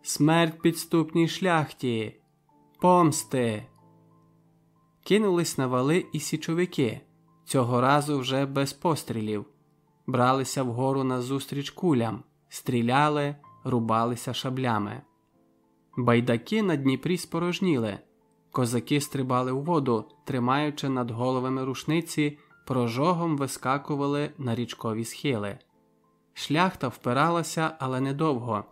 Смерть підступній шляхті, помсти. Кинулись на вали і січовики, цього разу вже без пострілів, бралися вгору назустріч кулям стріляли, рубалися шаблями. Байдаки на Дніпрі спорожніли, козаки стрибали у воду, тримаючи над головами рушниці, прожогом вискакували на річкові схили. Шляхта впиралася, але недовго.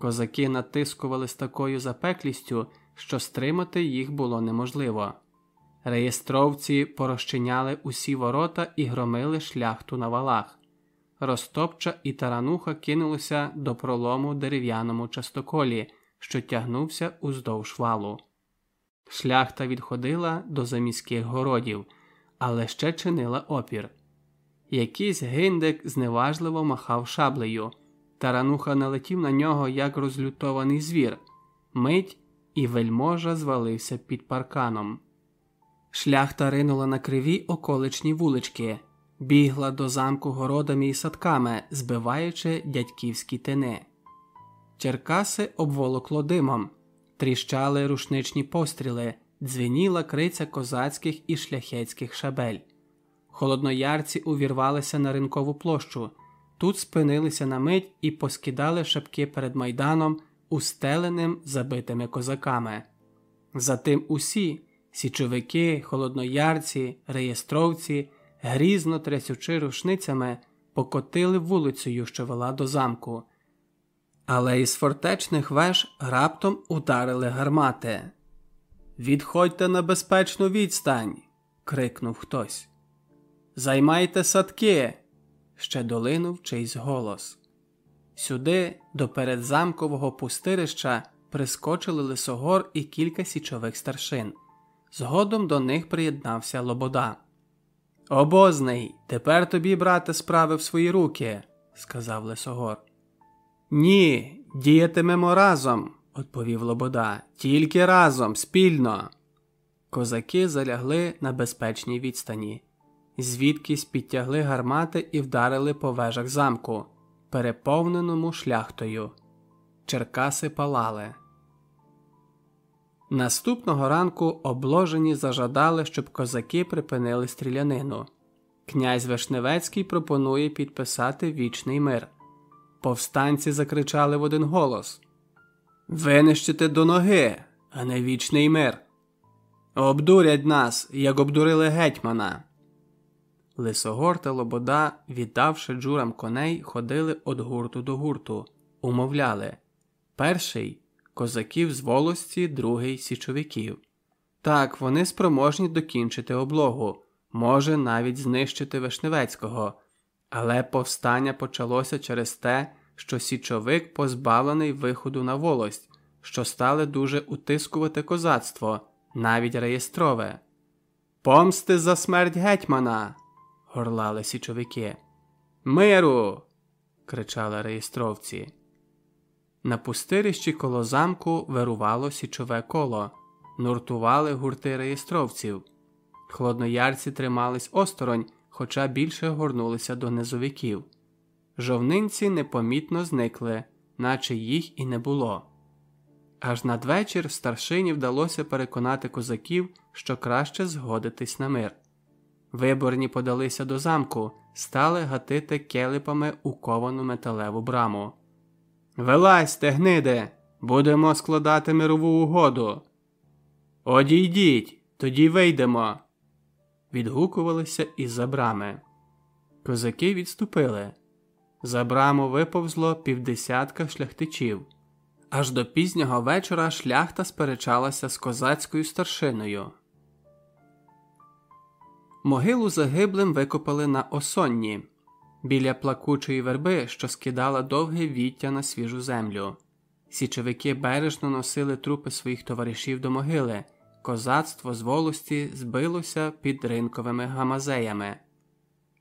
Козаки натискували з такою запеклістю, що стримати їх було неможливо. Реєстровці порозчиняли усі ворота і громили шляхту на валах. Ростопча і тарануха кинулися до пролому дерев'яному частоколі, що тягнувся уздовж валу. Шляхта відходила до заміських городів, але ще чинила опір. Якийсь гиндик зневажливо махав шаблею. Тарануха налетів на нього, як розлютований звір. Мить і вельможа звалився під парканом. Шляхта ринула на криві околичні вулички бігла до замку городами і садками, збиваючи дядьківські тини. Черкаси обволокло димом, тріщали рушничні постріли, дзвеніла криця козацьких і шляхетських шабель. Холодноярці увірвалися на ринкову площу, тут спинилися на мить і поскидали шапки перед майданом, устеленим забитими козаками. Затим усі січовики, холодноярці, реєстровці грізно трясючи рушницями, покотили вулицею, що вела до замку. Але із фортечних веж раптом ударили гармати. Відходьте на безпечну відстань. крикнув хтось. Займайте садки. ще долинув чийсь голос. Сюди, до передзамкового пустирища, прискочили Лисогор і кілька січових старшин. Згодом до них приєднався Лобода. Обозний, тепер тобі, брате, справи в свої руки, сказав Лесогор. Ні, діятимемо разом, відповів Лобода. Тільки разом, спільно. Козаки залягли на безпечній відстані, звідкись підтягли гармати і вдарили по вежах замку, переповненому шляхтою. Черкаси палали. Наступного ранку обложені зажадали, щоб козаки припинили стрілянину. Князь Вишневецький пропонує підписати вічний мир. Повстанці закричали в один голос Винищити до ноги, а не вічний мир. Обдурять нас, як обдурили гетьмана. Лисогор та Лобода, віддавши джурам коней, ходили від гурту до гурту, умовляли перший козаків з волості, другий січовиків. Так, вони спроможні докінчити облогу, може навіть знищити Вишневецького, але повстання почалося через те, що січовик позбавлений виходу на волость, що стали дуже утискувати козацтво, навіть реєстрове. Помсти за смерть гетьмана. горлали січовики. Миру. кричали реєстровці. На пустирищі коло замку вирувало січове коло, нуртували гурти реєстровців. Хлодноярці тримались осторонь, хоча більше горнулися до низовиків. Жовнинці непомітно зникли, наче їх і не було. Аж надвечір старшині вдалося переконати козаків, що краще згодитись на мир. Виборні подалися до замку, стали гатити келепами у ковану металеву браму. Вилазьте, гниде, будемо складати мирову угоду. Одійдіть, тоді вийдемо. Відгукувалися із за брами. Козаки відступили. За браму виповзло півдесятка шляхтичів. Аж до пізнього вечора шляхта сперечалася з козацькою старшиною. Могилу загиблим викопали на осонні біля плакучої верби, що скидала довге віття на свіжу землю. Січовики бережно носили трупи своїх товаришів до могили. Козацтво з волості збилося під ринковими гамазеями.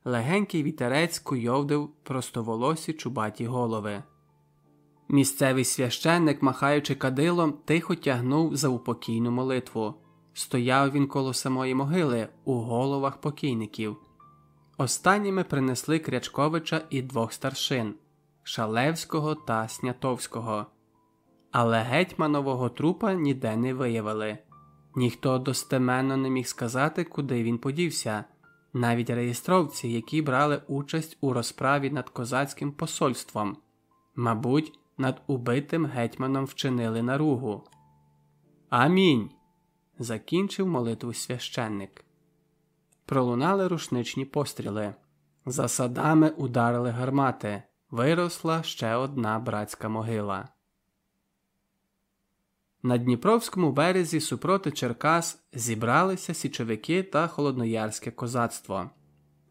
Легенький вітерець куйовдив простоволосі чубаті голови. Місцевий священник, махаючи кадилом, тихо тягнув за упокійну молитву. Стояв він коло самої могили у головах покійників. Останніми принесли Крячковича і двох старшин Шалевського та Снятовського. Але гетьманового трупа ніде не виявили. Ніхто достеменно не міг сказати, куди він подівся, навіть реєстровці, які брали участь у розправі над козацьким посольством, мабуть, над убитим гетьманом вчинили наругу. Амінь. закінчив молитву священник. Пролунали рушничні постріли. За садами ударили гармати. Виросла ще одна братська могила. На Дніпровському березі супроти Черкас зібралися січовики та холодноярське козацтво.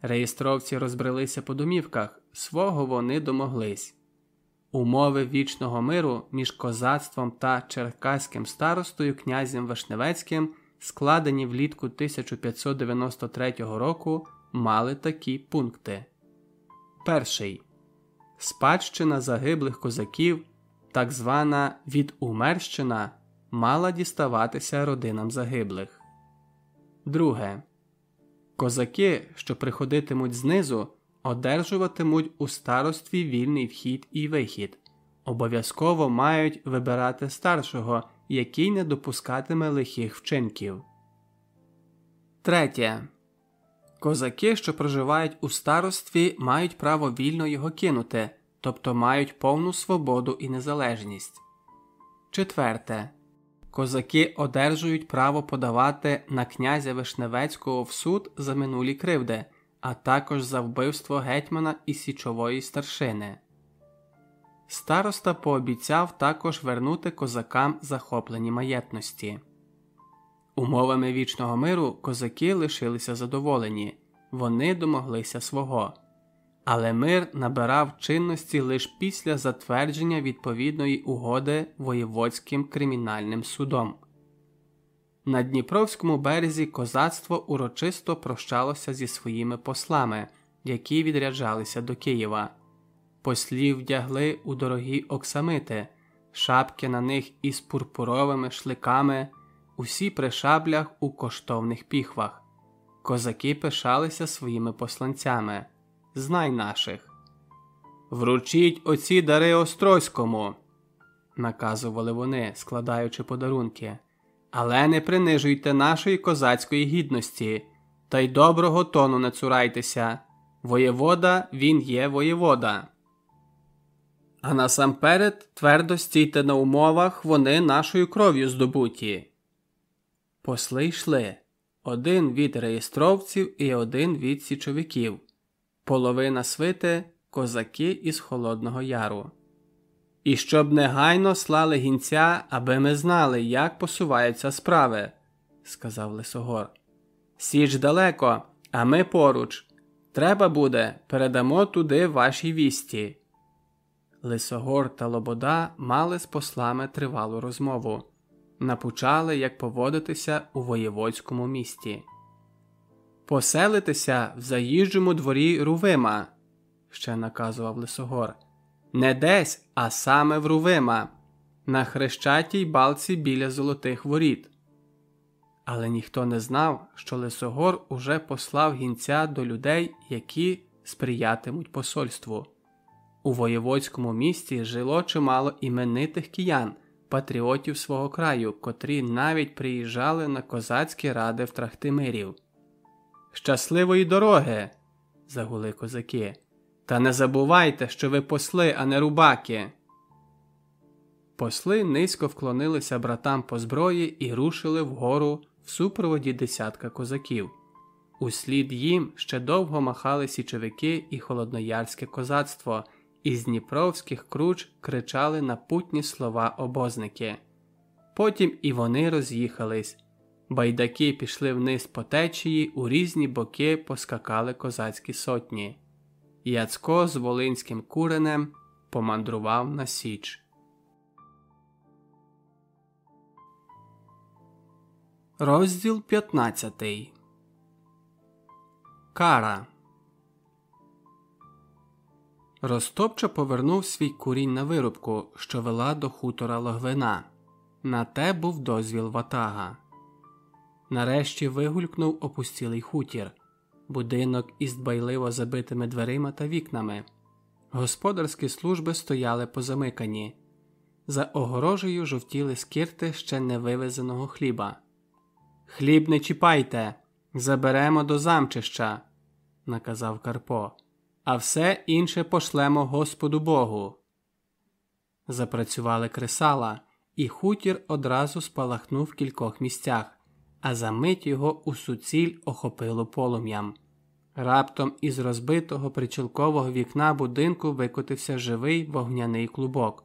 Реєстровці розбрелися по домівках, свого вони домоглись. Умови вічного миру між козацтвом та черкаським старостою князем Вишневецьким, складені влітку 1593 року, мали такі пункти: Перший спадщина загиблих козаків, так звана відумерщина мала діставатися родинам загиблих. Друге. Козаки, що приходитимуть знизу, одержуватимуть у старостві вільний вхід і вихід. Обов'язково мають вибирати старшого, який не допускатиме лихих вчинків. Третє. Козаки, що проживають у старостві, мають право вільно його кинути, тобто мають повну свободу і незалежність. Четверте. Козаки одержують право подавати на князя Вишневецького в суд за минулі кривди, а також за вбивство гетьмана і січової старшини. Староста пообіцяв також вернути козакам захоплені маєтності. Умовами вічного миру козаки лишилися задоволені, вони домоглися свого. Але мир набирав чинності лише після затвердження відповідної угоди воєводським кримінальним судом. На Дніпровському березі козацтво урочисто прощалося зі своїми послами, які відряджалися до Києва. Послів вдягли у дорогі оксамити, шапки на них із пурпуровими шликами, усі при шаблях у коштовних піхвах. Козаки пишалися своїми посланцями знай наших. Вручіть оці дари Острозькому, наказували вони, складаючи подарунки, але не принижуйте нашої козацької гідності, та й доброго тону не цурайтеся. Воєвода він є воєвода. А насамперед твердо стійте на умовах вони нашою кров'ю здобуті. Посли йшли один від реєстровців і один від січовиків половина свити козаки із Холодного Яру. І щоб негайно слали гінця, аби ми знали, як посуваються справи, сказав Лисогор. Січ далеко, а ми поруч. Треба буде, передамо туди ваші вісті. Лисогор та Лобода мали з послами тривалу розмову, напучали, як поводитися у воєводському місті. Поселитися в заїжджому дворі Рувима, ще наказував Лисогор. Не десь, а саме в Рувима, на хрещатій балці біля золотих воріт. Але ніхто не знав, що Лисогор уже послав гінця до людей, які сприятимуть посольству. У воєводському місті жило чимало іменитих киян, патріотів свого краю, котрі навіть приїжджали на козацькі ради в Трахтимирів. Щасливої дороги, загули козаки. Та не забувайте, що ви посли, а не рубаки. Посли низько вклонилися братам по зброї і рушили вгору в супроводі десятка козаків. Услід їм ще довго махали січовики і холодноярське козацтво, і з Дніпровських круч кричали напутні слова обозники. Потім і вони роз'їхались. Байдаки пішли вниз по течії, у різні боки поскакали козацькі сотні. Яцко з волинським куренем помандрував на Січ. Розділ 15 Кара Ростопча повернув свій курінь на вирубку, що вела до хутора Логвина. На те був дозвіл ватага. Нарешті вигулькнув опустілий хутір, будинок із дбайливо забитими дверима та вікнами. Господарські служби стояли позамикані. За огорожею жовтіли скирти ще невивезеного хліба. Хліб не чіпайте, заберемо до замчища, наказав Карпо, а все інше пошлемо Господу Богу. Запрацювали кресала, і хутір одразу спалахнув в кількох місцях, а за мить його у суціль охопило полум'ям. Раптом із розбитого причілкового вікна будинку викотився живий вогняний клубок.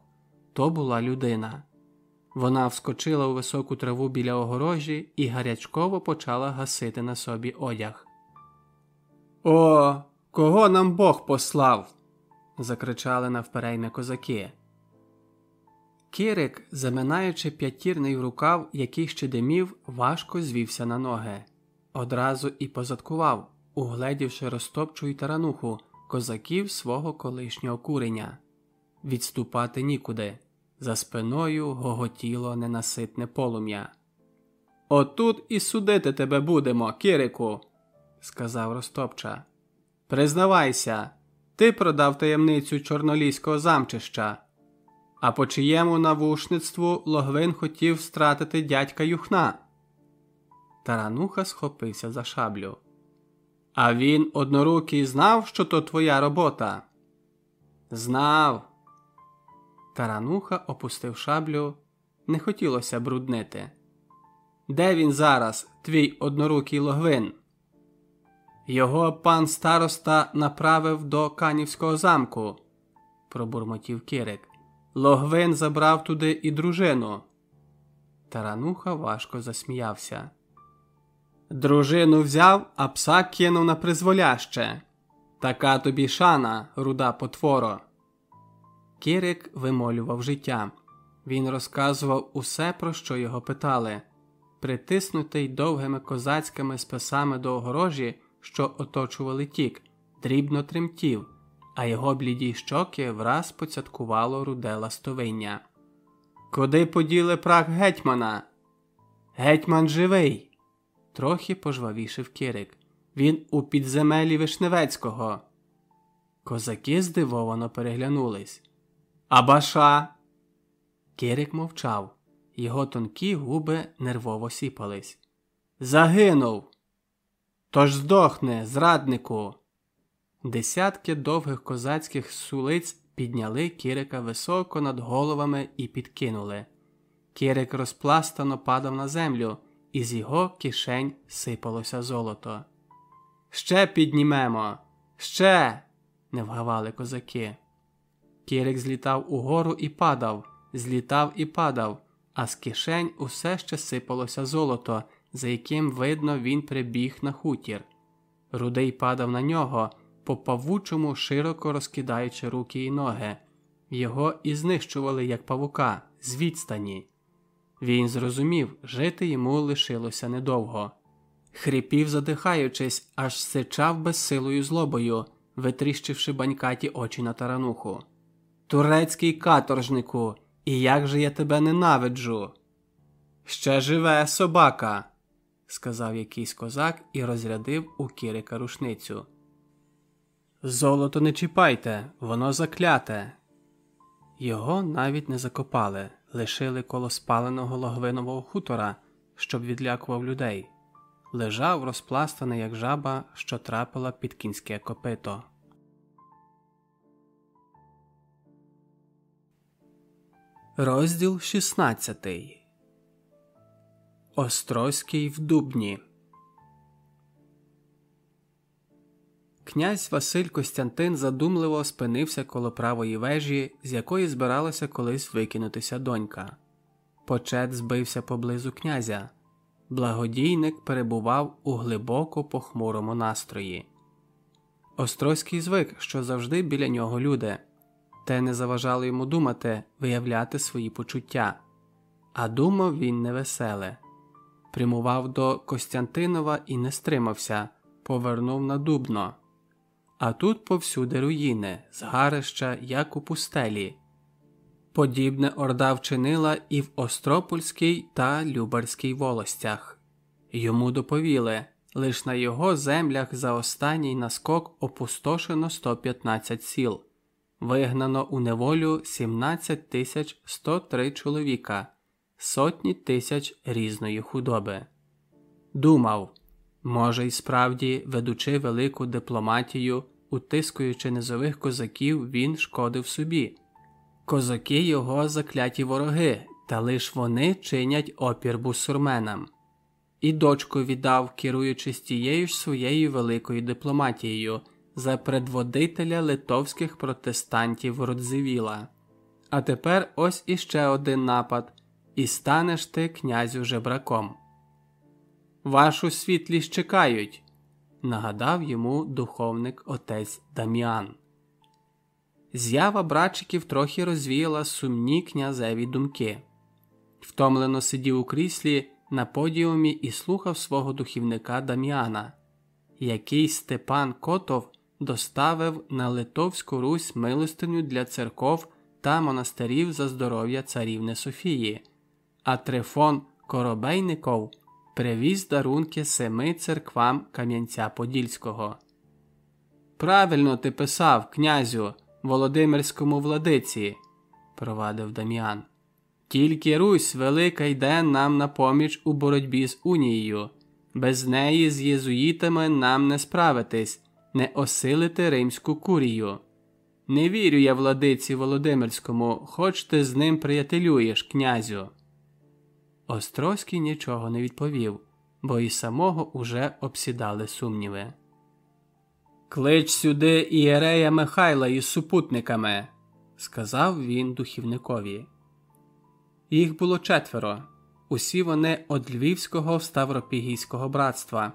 То була людина. Вона вскочила у високу траву біля огорожі і гарячково почала гасити на собі одяг. О, кого нам Бог послав? закричали навперейми козаки. Кирик, заминаючи п'ятірний рукав, який ще димів, важко звівся на ноги. Одразу і позадкував, угледівши розтопчу й тарануху козаків свого колишнього куреня. Відступати нікуди. За спиною гоготіло ненаситне полум'я. Отут і судити тебе будемо, Кирику, сказав Ростопча. Признавайся, ти продав таємницю чорноліського замчища, а по чиєму навушництву Логвин хотів стратити дядька Юхна. Тарануха схопився за шаблю. А він однорукий знав, що то твоя робота? Знав. Тарануха опустив шаблю, не хотілося бруднити. Де він зараз, твій однорукий логвин? Його пан староста направив до Канівського замку, пробурмотів Кирик. Логвин забрав туди і дружину. Тарануха важко засміявся. Дружину взяв, а пса кинув на призволяще. Така тобі шана, руда потворо. Кирик вимолював життя. Він розказував усе, про що його питали. Притиснутий довгими козацькими списами до огорожі, що оточували тік, дрібно тремтів, а його бліді щоки враз поцяткувало руде ластовиння. Куди поділи прах гетьмана? Гетьман живий. Трохи пожвавішив Кирик. Він у підземелі Вишневецького. Козаки здивовано переглянулись. А баша. Кирик мовчав, його тонкі губи нервово сіпались. Загинув. Тож здохне, зраднику. Десятки довгих козацьких сулиць підняли Кирика високо над головами і підкинули. Кирик розпластано падав на землю, і з його кишень сипалося золото. Ще піднімемо, ще. не вгавали козаки. Кірик злітав угору і падав, злітав і падав, а з кишень усе ще сипалося золото, за яким, видно, він прибіг на хутір. Рудий падав на нього, по павучому, широко розкидаючи руки і ноги. Його і знищували, як павука, з відстані. Він зрозумів, жити йому лишилося недовго. Хрипів, задихаючись, аж сичав безсилою злобою, витріщивши банькаті очі на тарануху турецький каторжнику, і як же я тебе ненавиджу. Ще живе собака, сказав якийсь козак і розрядив у кірика рушницю. Золото не чіпайте, воно закляте. Його навіть не закопали, лишили коло спаленого логвинового хутора, щоб відлякував людей. Лежав розпластаний, як жаба, що трапила під кінське копито. Розділ 16 Острозький в Дубні. Князь Василь Костянтин задумливо спинився коло правої вежі, з якої збиралася колись викинутися донька. Почет збився поблизу князя. Благодійник перебував у глибоко похмурому настрої. Острозький звик, що завжди біля нього люди, те не заважало йому думати, виявляти свої почуття. А думав він невеселе. Прямував до Костянтинова і не стримався, повернув на дубно. А тут повсюди руїни, згарища, як у пустелі. Подібне орда вчинила і в Остропольській та Любарській волостях. Йому доповіли лиш на його землях за останній наскок опустошено 115 сіл, вигнано у неволю 17 тисяч 103 чоловіка, сотні тисяч різної худоби. Думав, може, й справді, ведучи велику дипломатію, утискуючи низових козаків, він шкодив собі. Козаки його закляті вороги, та лиш вони чинять опір бусурменам. І дочку віддав, керуючись тією ж своєю великою дипломатією за предводителя литовських протестантів Родзивіла. А тепер ось іще один напад, і станеш ти князю жебраком. Вашу світлість чекають, нагадав йому духовник отець Дам'ян. З'ява братчиків трохи розвіяла сумні князеві думки. Втомлено сидів у кріслі на подіумі і слухав свого духівника Дам'яна, який Степан Котов доставив на Литовську Русь милостиню для церков та монастирів за здоров'я царівни Софії, а Трифон Коробейников привіз дарунки семи церквам Кам'янця Подільського. Правильно ти писав, князю, Володимирському владиці, провадив Дам'ян. Тільки Русь велика йде нам на поміч у боротьбі з Унією. Без неї з єзуїтами нам не справитись, не осилити римську курію. Не вірю я владиці Володимирському, хоч ти з ним приятелюєш, князю. Острозький нічого не відповів, бо і самого уже обсідали сумніви. Клич сюди ієрея Михайла із супутниками, сказав він духівникові. Їх було четверо. Усі вони од Львівського Ставропігійського братства,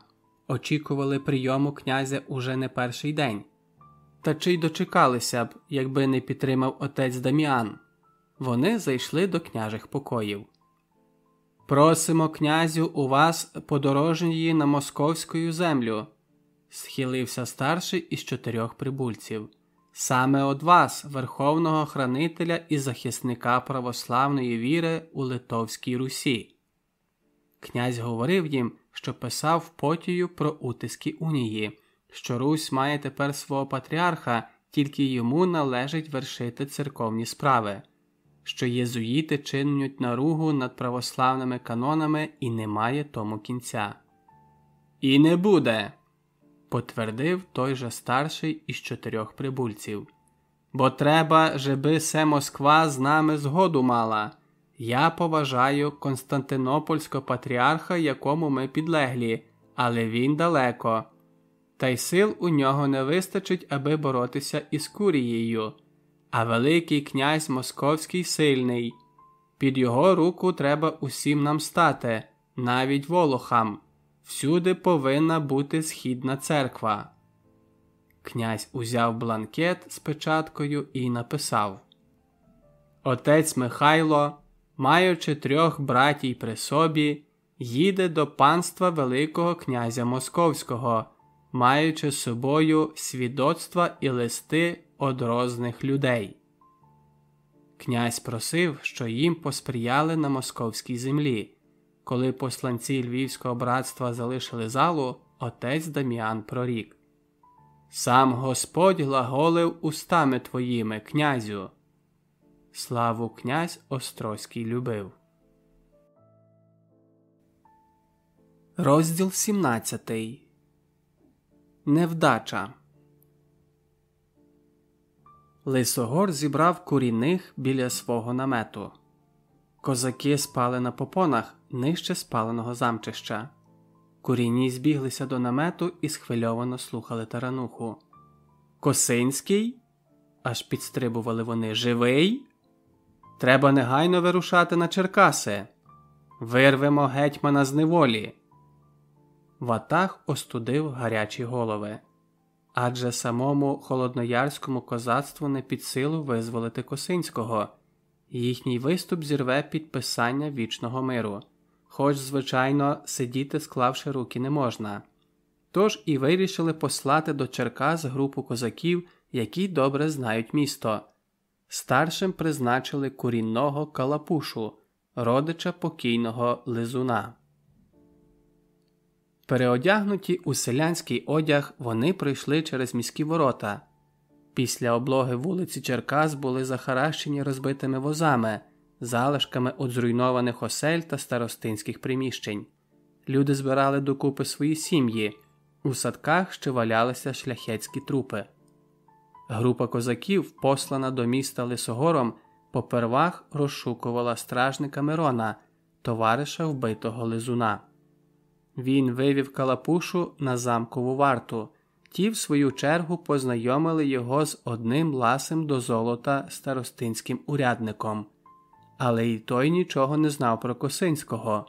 очікували прийому князя уже не перший день. Та чи й дочекалися б, якби не підтримав отець Даміан. Вони зайшли до княжих покоїв. Просимо князю у вас подорожньої на московську землю, схилився старший із чотирьох прибульців. Саме од вас, верховного хранителя і захисника православної віри у Литовській Русі. Князь говорив їм, що писав потію про утиски унії, що Русь має тепер свого патріарха, тільки йому належить вершити церковні справи, що єзуїти чинять наругу над православними канонами і немає тому кінця. І не буде потвердив той же старший із чотирьох прибульців. Бо треба, жеби се Москва з нами згоду мала. Я поважаю Константинопольського патріарха, якому ми підлеглі, але він далеко. Та й сил у нього не вистачить, аби боротися із Курією. А Великий князь Московський сильний. Під його руку треба усім нам стати, навіть волохам всюди повинна бути східна церква. Князь узяв бланкет з печаткою і написав Отець Михайло, маючи трьох братій при собі, їде до панства Великого князя Московського, маючи собою свідоцтва і листи од розних людей. Князь просив, що їм посприяли на московській землі. Коли посланці Львівського братства залишили залу, отець Дам'ян прорік. Сам Господь глаголив устами твоїми, князю. Славу князь Острозький любив. Розділ 17 Невдача Лисогор зібрав куріних біля свого намету Козаки спали на попонах нижче спаленого замчища. Курінні збіглися до намету і схвильовано слухали тарануху. Косинський? аж підстрибували вони. Живий? Треба негайно вирушати на Черкаси. Вирвемо гетьмана з неволі. Ватаг остудив гарячі голови. Адже самому холодноярському козацтву не під силу визволити Косинського, їхній виступ зірве підписання вічного миру, хоч, звичайно, сидіти, склавши руки, не можна. Тож і вирішили послати до Черкас групу козаків, які добре знають місто. Старшим призначили курінного калапушу, родича покійного лизуна. Переодягнуті у селянський одяг вони пройшли через міські ворота. Після облоги вулиці Черкас були захаращені розбитими возами, залишками від зруйнованих осель та старостинських приміщень. Люди збирали докупи свої сім'ї, у садках ще валялися шляхетські трупи. Група козаків, послана до міста Лисогором, попервах розшукувала стражника Мирона, товариша вбитого лизуна. Він вивів калапушу на замкову варту, ті, в свою чергу, познайомили його з одним ласим до золота старостинським урядником, але й той нічого не знав про Косинського.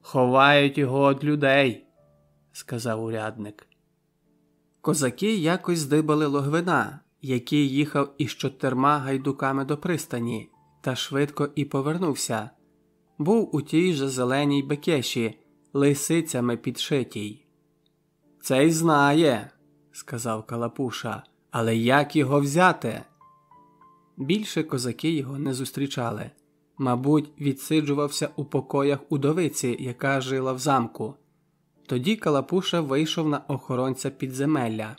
Ховають його від людей, сказав урядник. Козаки якось здибали логвина, який їхав із чотирма гайдуками до пристані, та швидко і повернувся. Був у тій же зеленій бекеші лисицями підшитій. Цей знає, сказав Калапуша, але як його взяти? Більше козаки його не зустрічали. Мабуть, відсиджувався у покоях удовиці, яка жила в замку. Тоді Калапуша вийшов на охоронця підземелля.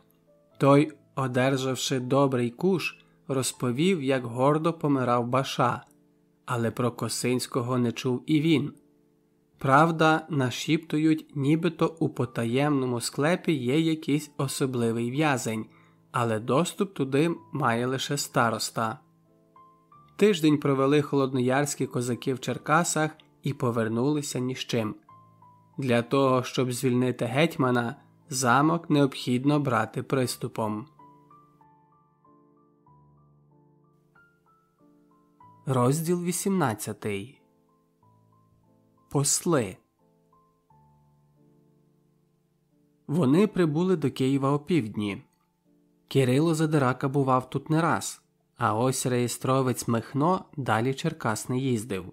Той, одержавши добрий куш, розповів, як гордо помирав баша, але про Косинського не чув і він. Правда, нашіптують, нібито у потаємному склепі є якийсь особливий в'язень, але доступ туди має лише староста. Тиждень провели холодноярські козаки в Черкасах і повернулися ні з чим. Для того, щоб звільнити гетьмана, замок необхідно брати приступом. Розділ 18 Посли. Вони прибули до Києва опівдні. Кирило Задирака бував тут не раз, а ось реєстровець Михно далі Черкас не їздив.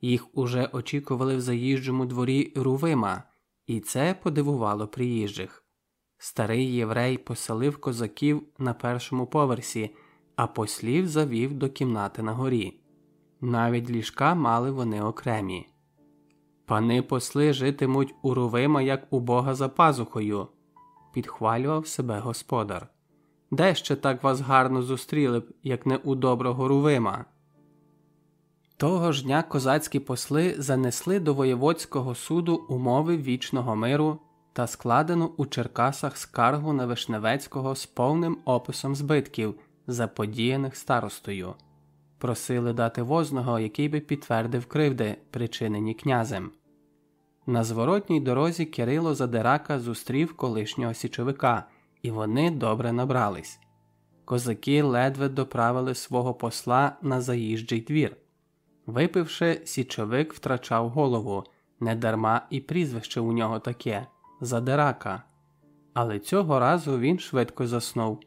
Їх уже очікували в заїжджому дворі Рувима, і це подивувало приїжджих. Старий єврей поселив козаків на першому поверсі, а послів завів до кімнати на горі. Навіть ліжка мали вони окремі. Пани посли житимуть у Рувима, як у Бога за пазухою, підхвалював себе господар. Де ще так вас гарно зустріли б, як не у доброго Рувима? Того ж дня козацькі посли занесли до воєводського суду умови вічного миру та складену у Черкасах скаргу на Вишневецького з повним описом збитків, заподіяних старостою. Просили дати возного, який би підтвердив кривди, причинені князем. На зворотній дорозі Кирило Задирака зустрів колишнього січовика, і вони добре набрались. Козаки ледве доправили свого посла на заїжджий двір. Випивши, січовик втрачав голову, недарма і прізвище у нього таке задирака. Але цього разу він швидко заснув,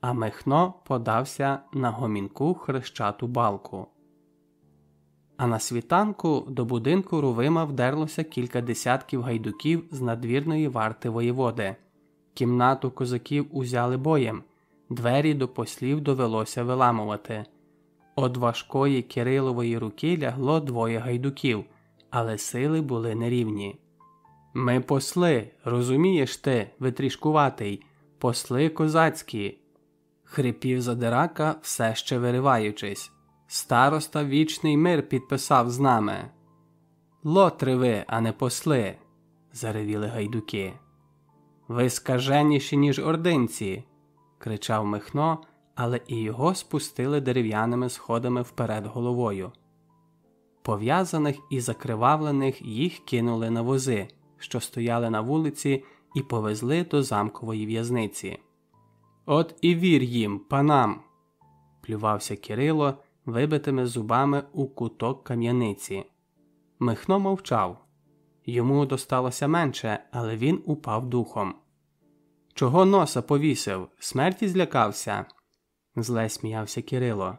а Мехно подався на гомінку хрещату балку. А на світанку до будинку Рувима вдерлося кілька десятків гайдуків з надвірної варти воєводи. Кімнату козаків узяли боєм, двері до послів довелося виламувати. Од важкої Кирилової руки лягло двоє гайдуків, але сили були нерівні. Ми посли, розумієш ти, витрішкуватий, посли козацькі, хрипів задирака, все ще вириваючись. Староста вічний мир підписав з нами. Лотри ви, а не посли, заревіли гайдуки. Ви скаженіші, ніж ординці, кричав Михно але і його спустили дерев'яними сходами вперед головою. Пов'язаних і закривавлених їх кинули на вози, що стояли на вулиці, і повезли до замкової в'язниці. От і вір їм, панам, плювався Кирило вибитими зубами у куток кам'яниці. Михно мовчав. Йому досталося менше, але він упав духом. Чого носа повісив? Смерті злякався? зле сміявся Кирило.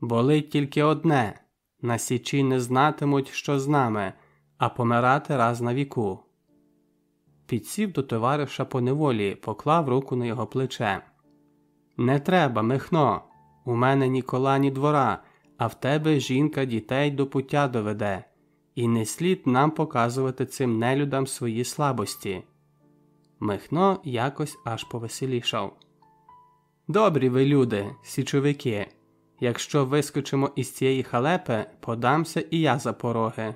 Болить тільки одне на січі не знатимуть, що з нами, а помирати раз на віку. Підсів до товариша по неволі, поклав руку на його плече. Не треба, Михно. У мене ні кола, ні двора, а в тебе жінка дітей до пуття доведе, і не слід нам показувати цим нелюдам свої слабості. Михно якось аж повеселішав. Добрі ви, люди, січовики. Якщо вискочимо із цієї халепи, подамся і я за пороги.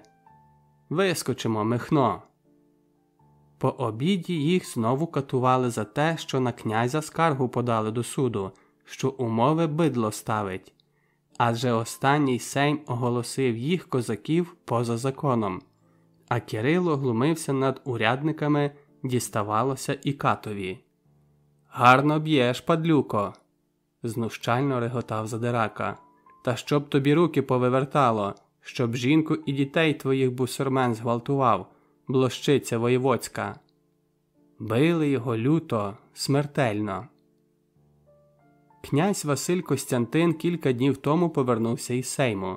Вискочимо, Михно. По обіді їх знову катували за те, що на князя скаргу подали до суду, що умови бидло ставить. Адже останній сейм оголосив їх козаків поза законом, а Кирило глумився над урядниками, діставалося і катові. Гарно б'єш, падлюко, знущально реготав задирака. Та щоб тобі руки повивертало, щоб жінку і дітей твоїх бусурмен зґвалтував, блощиця воєводська. Били його люто, смертельно. Князь Василь Костянтин кілька днів тому повернувся із Сейму.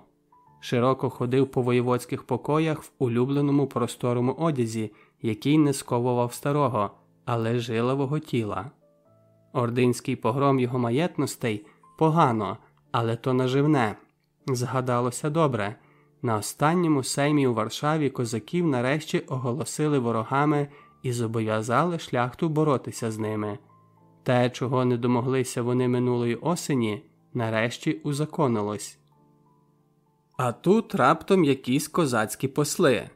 Широко ходив по воєводських покоях в улюбленому просторому одязі, який не сковував старого, але жилового тіла. Ординський погром його маєтностей погано, але то наживне. Згадалося добре. На останньому сеймі у Варшаві козаків нарешті оголосили ворогами і зобов'язали шляхту боротися з ними. Те, чого не домоглися вони минулої осені, нарешті узаконилось. А тут раптом якісь козацькі посли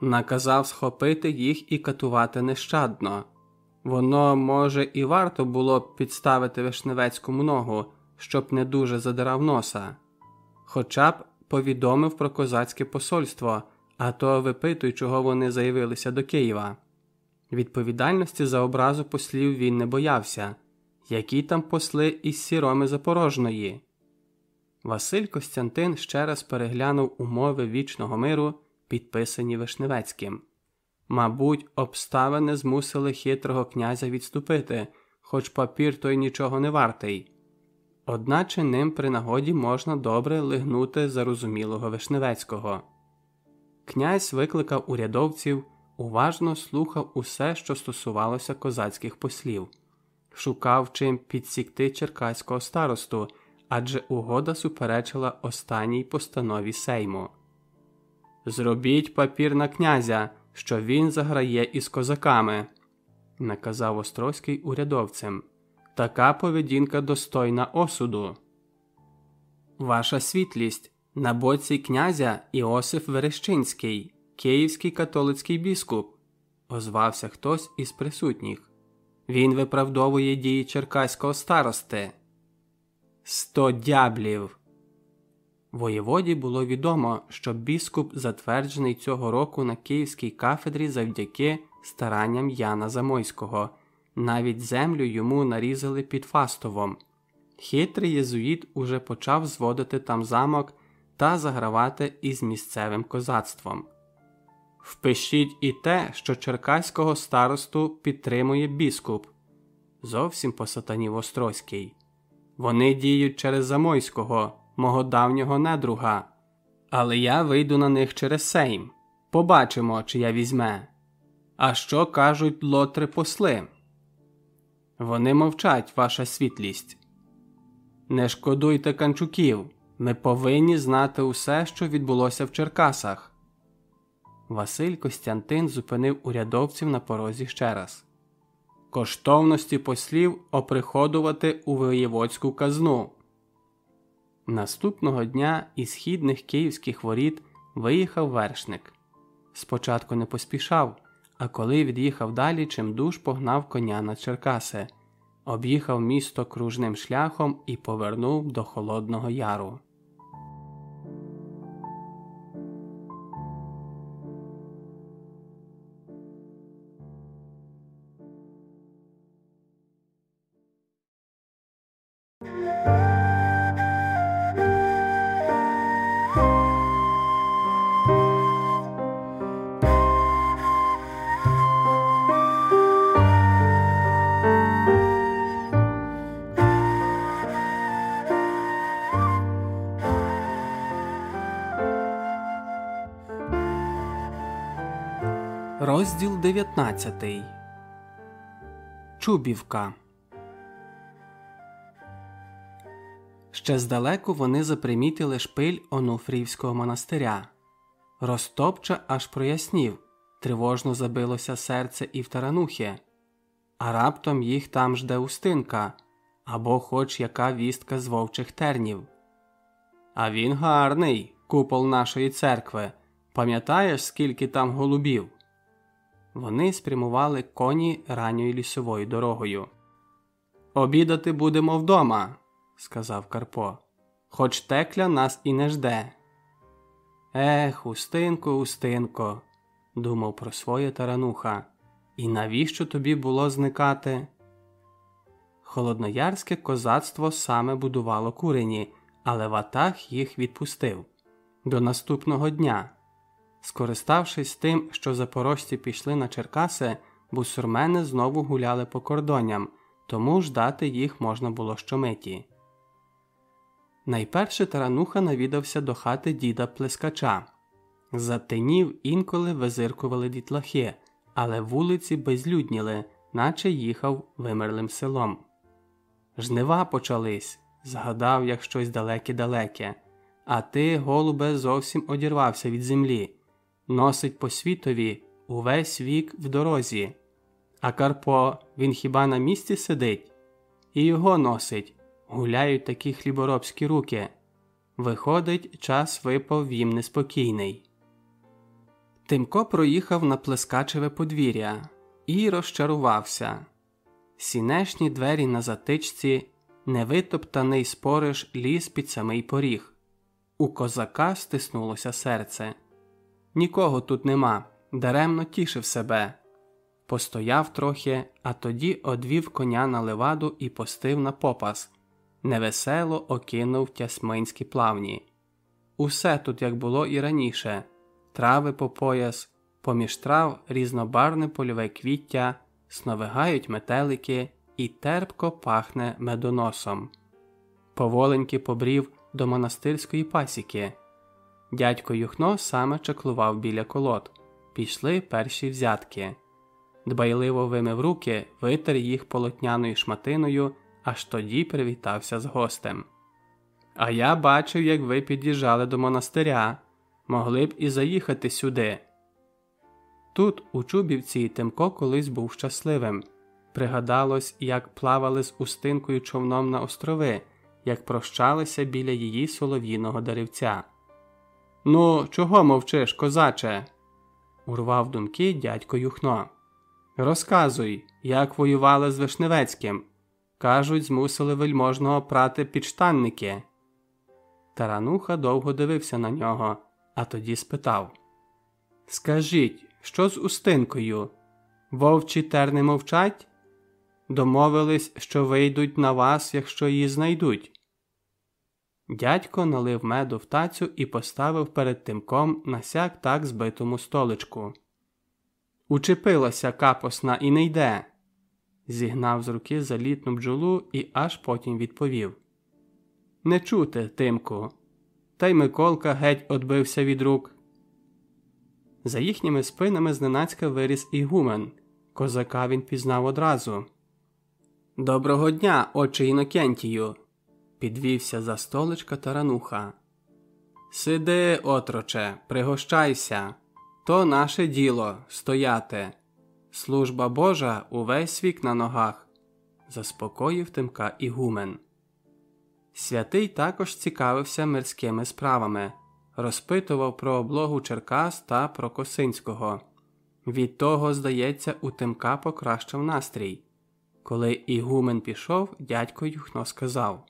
наказав схопити їх і катувати нещадно. Воно, може, і варто було б підставити вишневецькому ногу, щоб не дуже задирав носа, хоча б повідомив про козацьке посольство, а то випитуй, чого вони заявилися до Києва. Відповідальності за образу послів він не боявся, які там посли із сіроми Запорожної. Василь Костянтин ще раз переглянув умови вічного миру, підписані Вишневецьким. Мабуть, обставини змусили хитрого князя відступити, хоч папір той нічого не вартий. Одначе ним при нагоді можна добре лигнути зарозумілого Вишневецького. Князь викликав урядовців уважно слухав усе, що стосувалося козацьких послів, шукав чим підсікти черкаського старосту, адже угода суперечила останній постанові Сейму. Зробіть папір на князя, що він заграє із козаками, наказав Острозький урядовцям. Така поведінка достойна осуду. Ваша світлість на боці князя Іосиф Верещинський. Київський католицький біскуп, озвався хтось із присутніх. Він виправдовує дії черкаського старости. Сто дяблів. Воєводі було відомо, що біскуп затверджений цього року на Київській кафедрі завдяки старанням Яна Замойського. Навіть землю йому нарізали під Фастовом. Хитрий єзуїт уже почав зводити там замок та загравати із місцевим козацтвом. Впишіть і те, що черкаського старосту підтримує біскуп. Зовсім по сатанів Острозький. Вони діють через Замойського, мого давнього недруга. Але я вийду на них через сейм. Побачимо, чи я візьме. А що кажуть лотри посли? Вони мовчать, ваша світлість. Не шкодуйте канчуків. Ми повинні знати усе, що відбулося в Черкасах. Василь Костянтин зупинив урядовців на порозі ще раз. Коштовності послів оприходувати у воєводську казну. Наступного дня із східних київських воріт виїхав вершник. Спочатку не поспішав, а коли від'їхав далі, чимдуж погнав коня на Черкаси, об'їхав місто кружним шляхом і повернув до Холодного Яру. 19 Чубівка. Ще здалеку вони запримітили шпиль Онуфрівського монастиря. Ростопча аж прояснів, тривожно забилося серце і в таранухи, а раптом їх там жде устинка або хоч яка вістка з вовчих тернів. А він гарний, купол нашої церкви. Пам'ятаєш, скільки там голубів? Вони спрямували коні ранньою лісовою дорогою. Обідати будемо вдома, сказав Карпо, хоч текля нас і не жде. Ех, Устинко, Устинко, думав про своє тарануха. І навіщо тобі було зникати? Холодноярське козацтво саме будувало курені, але ватах їх відпустив до наступного дня. Скориставшись тим, що запорожці пішли на Черкаси, бусурмени знову гуляли по кордоням, тому ждати їх можна було щомиті. Найперше тарануха навідався до хати діда плескача. За тинів інколи визиркували дітлахи, але вулиці безлюдніли, наче їхав вимерлим селом. Жнива почались, згадав, як щось далеке-далеке, а ти, голубе, зовсім одірвався від землі, носить по світові увесь вік в дорозі. А Карпо він хіба на місці сидить? І його носить, гуляють такі хліборобські руки. Виходить, час випав їм неспокійний. Тимко проїхав на плескачеве подвір'я і розчарувався. Сінешні двері на затичці, невитоптаний спориш ліс під самий поріг. У козака стиснулося серце. Нікого тут нема, даремно тішив себе. Постояв трохи, а тоді одвів коня на леваду і постив на попас. Невесело окинув тясминські плавні. Усе тут, як було і раніше трави по пояс, поміж трав різнобарне польове квіття, сновигають метелики і терпко пахне медоносом. Поволеньки побрів до монастирської пасіки. Дядько Юхно саме чаклував біля колод. Пішли перші взятки. Дбайливо вимив руки, витер їх полотняною шматиною, аж тоді привітався з гостем. А я бачив, як ви під'їжджали до монастиря, могли б і заїхати сюди. Тут, у Чубівці, Тимко колись був щасливим. Пригадалось, як плавали з устинкою човном на острови, як прощалися біля її солов'їного деревця. Ну, чого мовчиш, козаче? урвав думки дядько Юхно. Розказуй, як воювали з Вишневецьким. Кажуть, змусили вельможного прати підштанники. Тарануха довго дивився на нього, а тоді спитав Скажіть, що з устинкою? Вовчі терни мовчать? Домовились, що вийдуть на вас, якщо її знайдуть. Дядько налив меду в тацю і поставив перед тимком на сяк так збитому столичку. Учепилася капосна і не йде. Зігнав з руки залітну бджолу і аж потім відповів Не чути, Тимку. Та й Миколка геть одбився від рук. За їхніми спинами зненацька виріс ігумен. Козака він пізнав одразу. Доброго дня, отче Інокентію, підвівся за столичка тарануха. Сиди, отроче, пригощайся, то наше діло стояти. Служба Божа увесь вік на ногах, заспокоїв тимка ігумен. Святий також цікавився мирськими справами, розпитував про облогу Черкас та про Косинського. Від того, здається, у Тимка покращив настрій. Коли Ігумен пішов, дядько Юхно сказав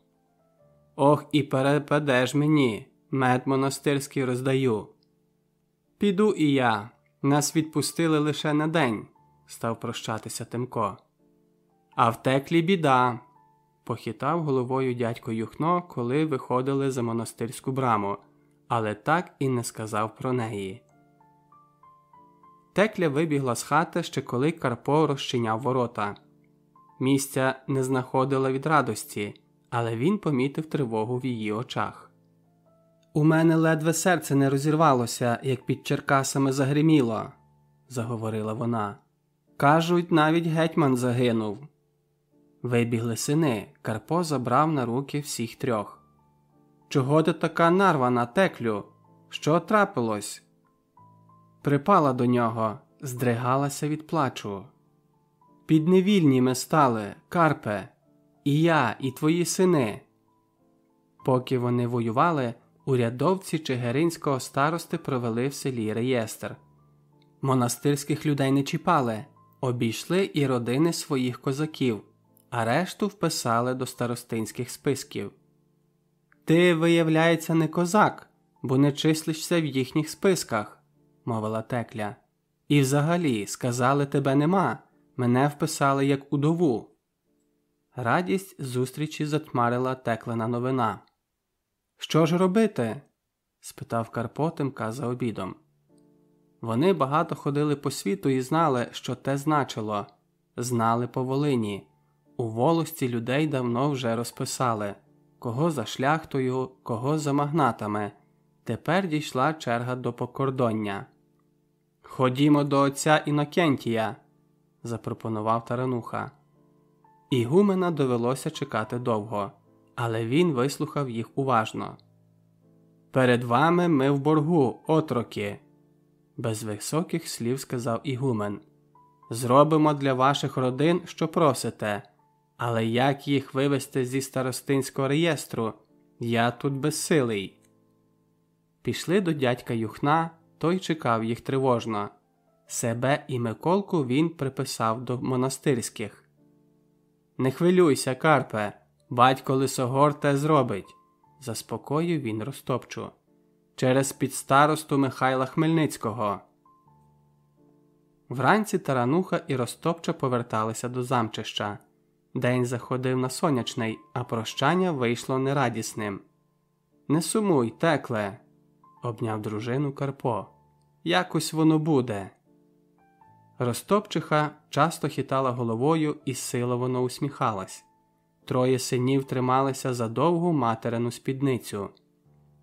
Ох, і перепадеш мені, мед монастирський роздаю. Піду і я. Нас відпустили лише на день, став прощатися Тимко. А втеклі біда, похитав головою дядько Юхно, коли виходили за монастирську браму, але так і не сказав про неї. Текля вибігла з хати ще коли Карпо розчиняв ворота. Місця не знаходила від радості, але він помітив тривогу в її очах. У мене ледве серце не розірвалося, як під Черкасами загриміло, заговорила вона. Кажуть, навіть гетьман загинув. Вибігли сини, Карпо забрав на руки всіх трьох. Чого ти така нарвана, теклю? Що трапилось? Припала до нього, здригалася від плачу. Підневільні ми стали, Карпе, і я, і твої сини. Поки вони воювали, урядовці Чигиринського старости провели в селі реєстр. Монастирських людей не чіпали, обійшли і родини своїх козаків, а решту вписали до старостинських списків. Ти, виявляється, не козак, бо не числишся в їхніх списках, мовила текля. І взагалі сказали тебе нема, мене вписали як удову. Радість зустрічі затьмарила теклена новина. Що ж робити? спитав Карпо Тимка за обідом. Вони багато ходили по світу і знали, що те значило, знали по Волині. У волості людей давно вже розписали кого за шляхтою, кого за магнатами. Тепер дійшла черга до покордоння. Ходімо до отця Інокентія, запропонував тарануха. Ігумена довелося чекати довго, але він вислухав їх уважно. Перед вами ми в боргу, отроки, без високих слів сказав Ігумен. Зробимо для ваших родин, що просите, але як їх вивести зі старостинського реєстру? Я тут безсилий. Пішли до дядька Юхна, той чекав їх тривожно. Себе і Миколку він приписав до монастирських. Не хвилюйся, Карпе, батько Лисогор те зробить, заспокоїв він розтопчу. Через підстаросту Михайла Хмельницького. Вранці тарануха і розтопча поверталися до замчища. День заходив на сонячний, а прощання вийшло нерадісним. Не сумуй, текле, обняв дружину Карпо. Якось воно буде. Ростопчиха часто хитала головою і силовано усміхалась. Троє синів трималися за довгу материну спідницю.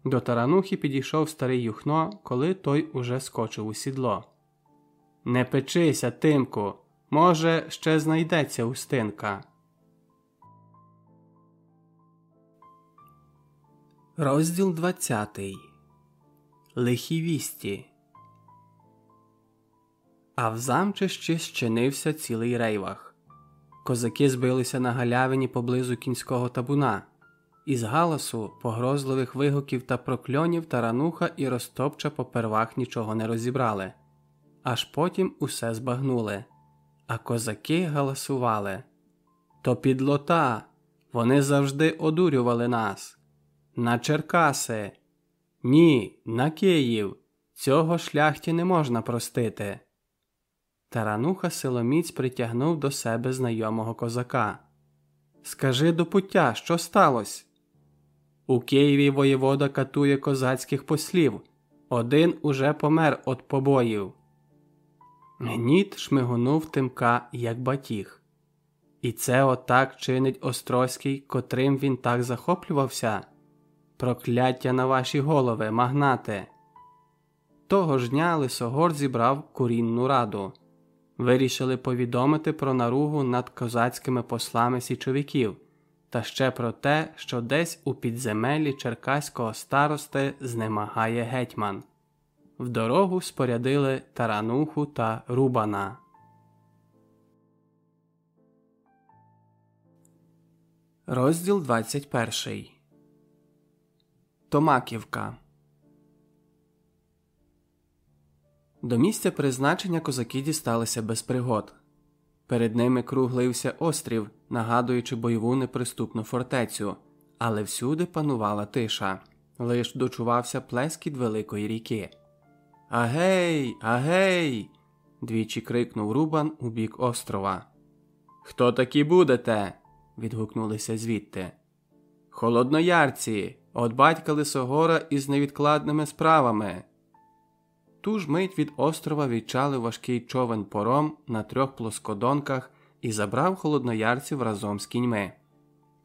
До таранухи підійшов старий юхно, коли той уже скочив у сідло. Не печися, тимку, може, ще знайдеться устинка. Розділ 20 Лихі вісті. А в замчищі щинився цілий рейвах. Козаки збилися на галявині поблизу кінського табуна. Із галасу, погрозливих вигуків та прокльонів тарануха і розтопча попервах нічого не розібрали, аж потім усе збагнули. А козаки галасували То підлота, вони завжди одурювали нас. На Черкаси. Ні, на Київ. Цього шляхті не можна простити. Тарануха силоміць притягнув до себе знайомого козака. Скажи до пуття, що сталося? У Києві воєвода катує козацьких послів. Один уже помер від побоїв. Гніт шмигонув тимка, як батіг. І це отак чинить Острозький, котрим він так захоплювався. Прокляття на ваші голови, магнате. Того ж дня Лисогор зібрав курінну раду. Вирішили повідомити про наругу над козацькими послами січовиків та ще про те, що десь у підземелі черкаського старости знемагає гетьман. В дорогу спорядили тарануху та рубана. Розділ 21 Томаківка До місця призначення козаки дісталися без пригод. Перед ними круглився острів, нагадуючи бойову неприступну фортецю, але всюди панувала тиша, лиш дочувався плескіт великої ріки. Агей, агей. двічі крикнув Рубан у бік острова. Хто такі будете? відгукнулися звідти. Холодноярці, от батька Лисогора із невідкладними справами. Ту ж мить від острова відчали важкий човен пором на трьох плоскодонках і забрав холодноярців разом з кіньми.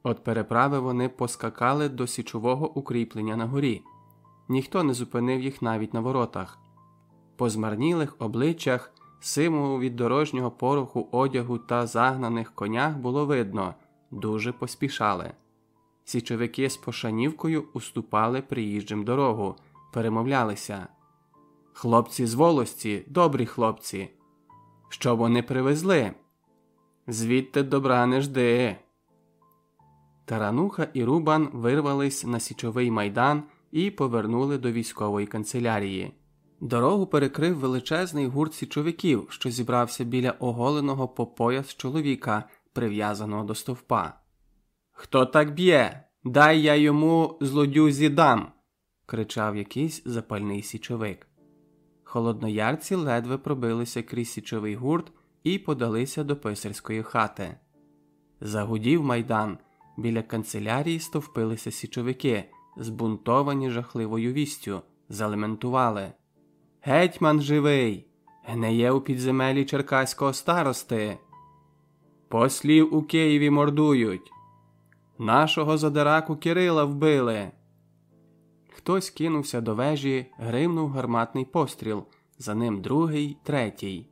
От переправи вони поскакали до січового укріплення на горі. Ніхто не зупинив їх навіть на воротах. По змарнілих обличчях симу від дорожнього пороху одягу та загнаних конях було видно, дуже поспішали. Січовики з пошанівкою уступали приїжджим дорогу, перемовлялися. Хлопці з волості, добрі хлопці. Що вони привезли? Звідти добра не жди. Тарануха і Рубан вирвались на січовий майдан і повернули до військової канцелярії. Дорогу перекрив величезний гурт січовиків, що зібрався біля оголеного по пояс чоловіка, прив'язаного до стовпа. Хто так б'є? Дай я йому злодюзі дам. кричав якийсь запальний січовик. Холодноярці ледве пробилися крізь січовий гурт і подалися до писарської хати. Загудів майдан, біля канцелярії стовпилися січовики, збунтовані жахливою вістю, залементували. Гетьман живий, гнеє у підземелі черкаського старости. Послів у Києві мордують. Нашого задираку Кирила вбили. Хтось кинувся до вежі, гримнув гарматний постріл, за ним другий, третій.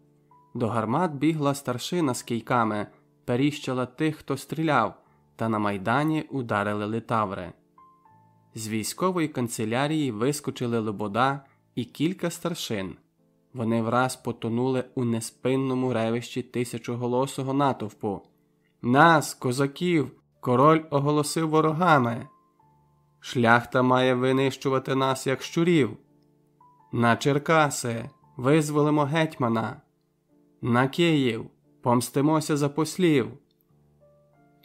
До гармат бігла старшина з кійками, періщила тих, хто стріляв, та на майдані ударили литаври. З військової канцелярії вискочили Лобода і кілька старшин. Вони враз потонули у неспинному ревищі тисячоголосого натовпу. Нас, козаків, король оголосив ворогами. Шляхта має винищувати нас, як щурів. На Черкаси визволимо гетьмана. На Київ помстимося за послів.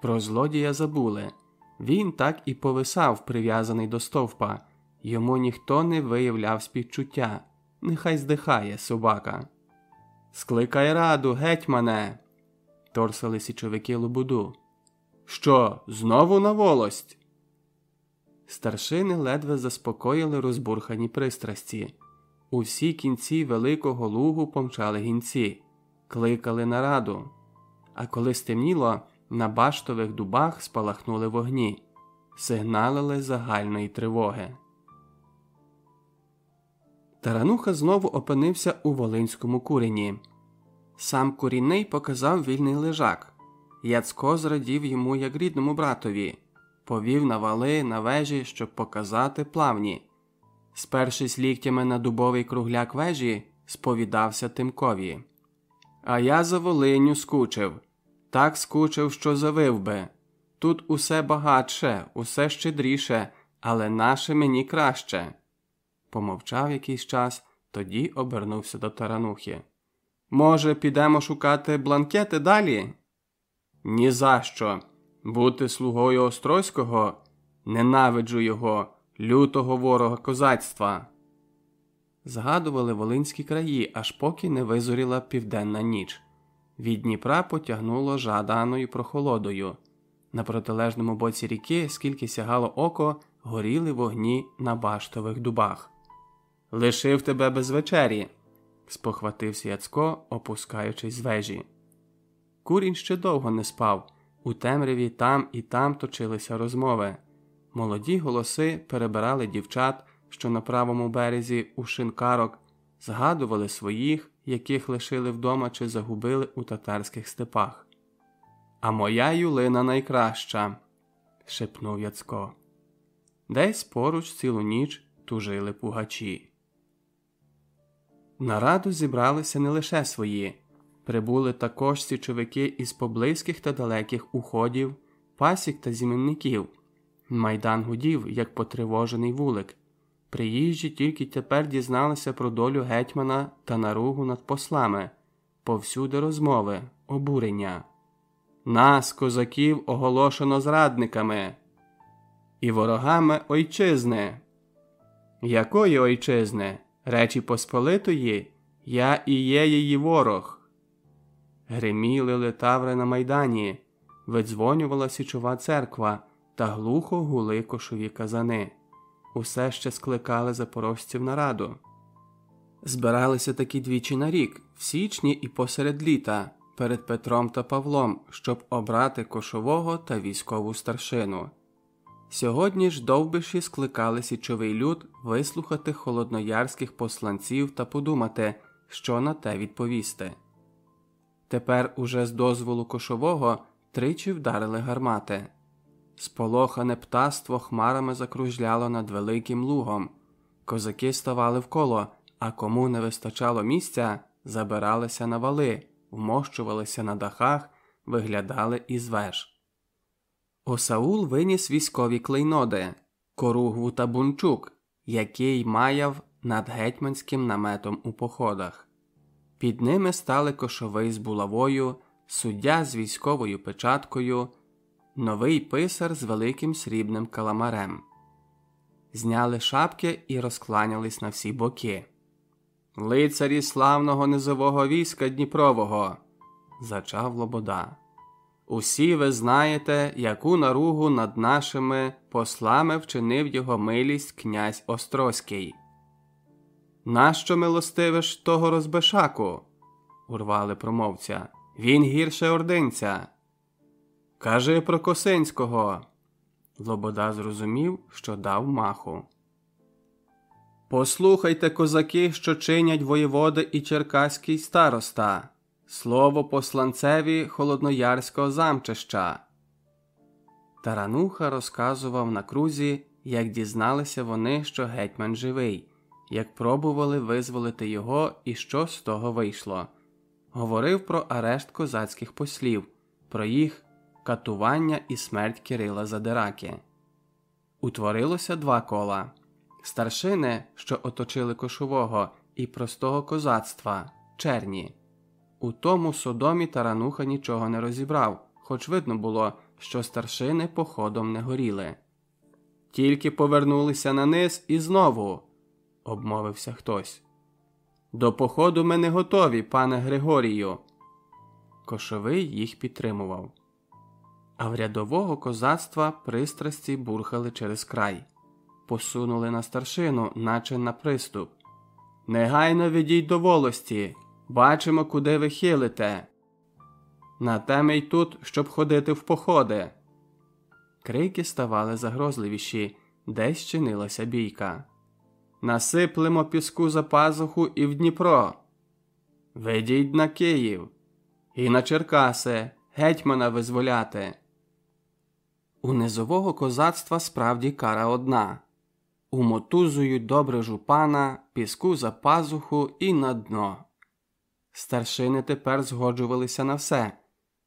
Про злодія забули. Він так і повисав, прив'язаний до стовпа. Йому ніхто не виявляв співчуття. Нехай здихає собака. Скликай раду, гетьмане. торсали січовики Лобуду. Що, знову на волость? Старшини ледве заспокоїли розбурхані пристрасті. У всі кінці великого лугу помчали гінці, кликали на раду. А коли стемніло, на баштових дубах спалахнули вогні, сигналили загальної тривоги. Тарануха знову опинився у Волинському курені. Сам курінний показав вільний лежак. Яцко зрадів йому як рідному братові, повів на вали на вежі, щоб показати плавні. Спершись ліктями на дубовий кругляк вежі, сповідався Тимкові. А я за Волиню скучив, так скучив, що завив би. Тут усе багатше, усе щедріше, але наше мені краще. Помовчав якийсь час, тоді обернувся до таранухи. Може, підемо шукати бланкети далі? «Ні за що. Бути слугою Острозького ненавиджу його, лютого ворога козацтва. Згадували волинські краї, аж поки не визоріла південна ніч. Від Дніпра потягнуло жаданою прохолодою. На протилежному боці ріки, скільки сягало око, горіли вогні на баштових дубах. Лишив тебе без вечері, спохватився Яцко, опускаючись з вежі. Курінь ще довго не спав. У темряві там і там точилися розмови. Молоді голоси перебирали дівчат, що на правому березі у шинкарок, згадували своїх, яких лишили вдома чи загубили у татарських степах. А моя Юлина найкраща, шепнув Яцко. Десь поруч цілу ніч тужили пугачі. На раду зібралися не лише свої, прибули також січовики із поблизьких та далеких уходів, пасік та зімівників. Майдан гудів, як потривожений вулик. Приїжджі тільки тепер дізналися про долю гетьмана та наругу над послами, повсюди розмови, обурення. Нас, козаків, оголошено зрадниками і ворогами ойчизни. Якої ойчизни? Речі Посполитої, я і є її ворог. Гриміли летаври на майдані, видзвонювала січова церква та глухо гули кошові казани. Усе ще скликали запорожців на раду. Збиралися такі двічі на рік, в січні і посеред літа, перед Петром та Павлом, щоб обрати кошового та військову старшину. Сьогодні ж довбиші скликали січовий люд вислухати холодноярських посланців та подумати, що на те відповісти. Тепер уже з дозволу кошового тричі вдарили гармати. Сполохане птаство хмарами закружляло над великим лугом. Козаки ставали вколо, а кому не вистачало місця, забиралися на вали, вмощувалися на дахах, виглядали із веж. Осаул виніс військові клейноди, коругву та бунчук, який маяв над гетьманським наметом у походах. Під ними стали кошовий з булавою, суддя з військовою печаткою, новий писар з великим срібним каламарем. Зняли шапки і розкланялись на всі боки. Лицарі славного низового війська Дніпрового, зачав Лобода. Усі ви знаєте, яку наругу над нашими послами вчинив його милість князь Острозький. Нащо милостивиш того розбешаку? урвали промовця. Він гірше ординця. Кажи про Косинського. Лобода зрозумів, що дав маху. Послухайте, козаки, що чинять воєводи і черкаський староста. Слово посланцеві холодноярського замчища. Тарануха розказував на крузі, як дізналися вони, що гетьман живий, як пробували визволити його і що з того вийшло. Говорив про арешт козацьких послів, про їх катування і смерть Кирила Задираки. Утворилося два кола старшини, що оточили кошового, і простого козацтва черні. У тому Содомі тарануха нічого не розібрав, хоч видно було, що старшини походом не горіли. Тільки повернулися на низ і знову, обмовився хтось. До походу ми не готові, пане Григорію. Кошовий їх підтримував. А в рядового козацтва пристрасті бурхали через край, посунули на старшину, наче на приступ. Негайно ведіть до волості. Бачимо, куди ви хилите. На те й тут, щоб ходити в походи. Крики ставали загрозливіші, десь чинилася бійка. Насиплемо піску за пазуху і в Дніпро. Ведіть на Київ і на Черкаси, гетьмана визволяти. У низового козацтва справді кара одна умотузують добре жупана, піску за пазуху і на дно. Старшини тепер згоджувалися на все.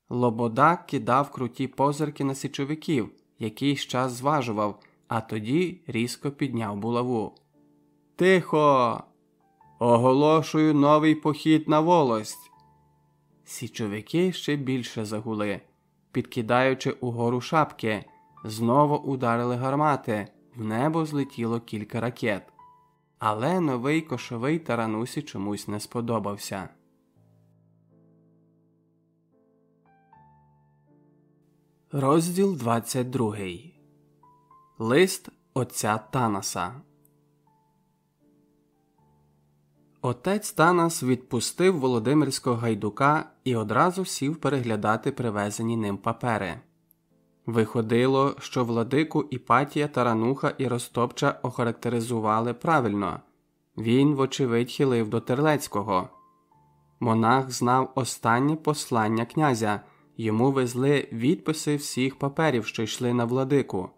Лобода кидав круті позирки на січовиків, якийсь час зважував, а тоді різко підняв булаву. Тихо. Оголошую новий похід на волость. Січовики ще більше загули, підкидаючи угору шапки, знову ударили гармати, в небо злетіло кілька ракет. Але новий кошовий таранусі чомусь не сподобався. Розділ 22 Лист отця Танаса Отець Танас відпустив Володимирського гайдука і одразу сів переглядати привезені ним папери. Виходило, що владику Іпатія Тарануха і Ростопча охарактеризували правильно він, вочевидь, хилив до Терлецького. Монах знав останнє послання князя. Йому везли відписи всіх паперів, що йшли на владику.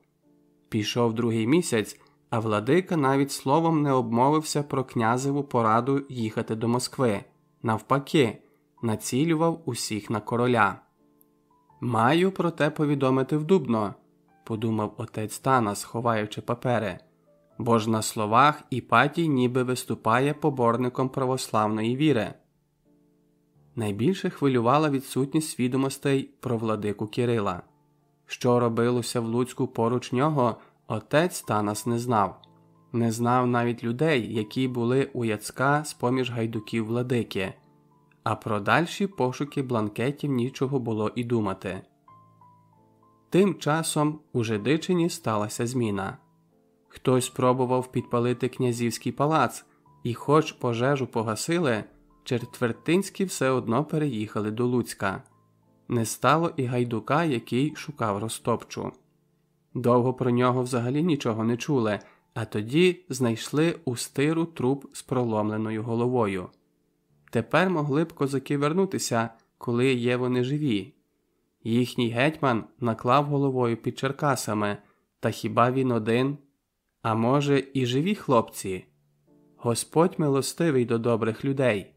Пішов другий місяць, а владика навіть словом не обмовився про князеву пораду їхати до Москви. Навпаки, націлював усіх на короля. Маю про те повідомити вдубно, подумав отець Танас, ховаючи папери, бо ж на словах Іпатій ніби виступає поборником православної віри. Найбільше хвилювала відсутність відомостей про владику Кирила. Що робилося в Луцьку поруч нього, отець Танас не знав, не знав навіть людей, які були у Яцка з поміж гайдуків владики, а про дальші пошуки бланкетів нічого було і думати. Тим часом у Жидичині сталася зміна. Хтось спробував підпалити князівський палац, і, хоч пожежу погасили, Четвертинські все одно переїхали до Луцька. Не стало і гайдука, який шукав Ростопчу. Довго про нього взагалі нічого не чули, а тоді знайшли у стиру труп з проломленою головою. Тепер могли б козаки вернутися, коли є вони живі. Їхній гетьман наклав головою під Черкасами, та хіба він один? А може, і живі хлопці? Господь милостивий до добрих людей.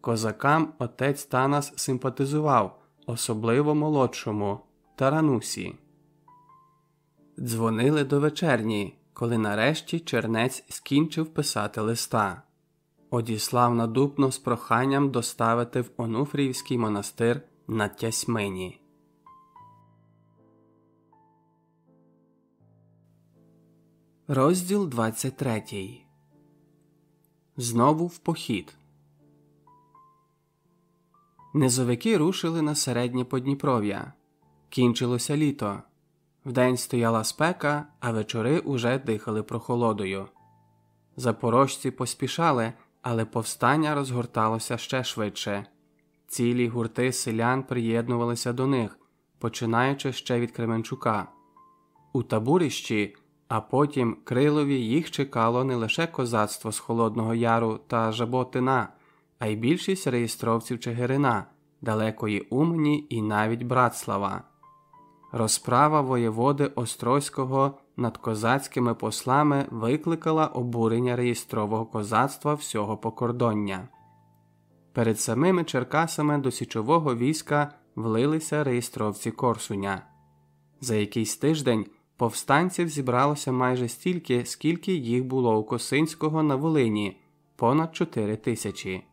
Козакам отець Танас симпатизував, особливо молодшому Таранусі. Дзвонили до вечерні, коли нарешті чернець скінчив писати листа. Одіслав на Дубно з проханням доставити в Онуфріївський монастир на Тясьмині. Розділ 23 Знову в похід. Низовики рушили на середнє Подніпров'я. Кінчилося літо. Вдень стояла спека, а вечори уже дихали прохолодою. Запорожці поспішали, але повстання розгорталося ще швидше. Цілі гурти селян приєднувалися до них, починаючи ще від Кременчука. У табурищі, а потім Крилові їх чекало не лише козацтво з Холодного Яру та Жаботина, а й більшість реєстровців Чигирина, далекої Умані і навіть Братслава. Розправа воєводи Острозького над козацькими послами викликала обурення реєстрового козацтва всього покордоння. Перед самими Черкасами до січового війська влилися реєстровці Корсуня. За якийсь тиждень повстанців зібралося майже стільки, скільки їх було у Косинського на Волині понад чотири тисячі.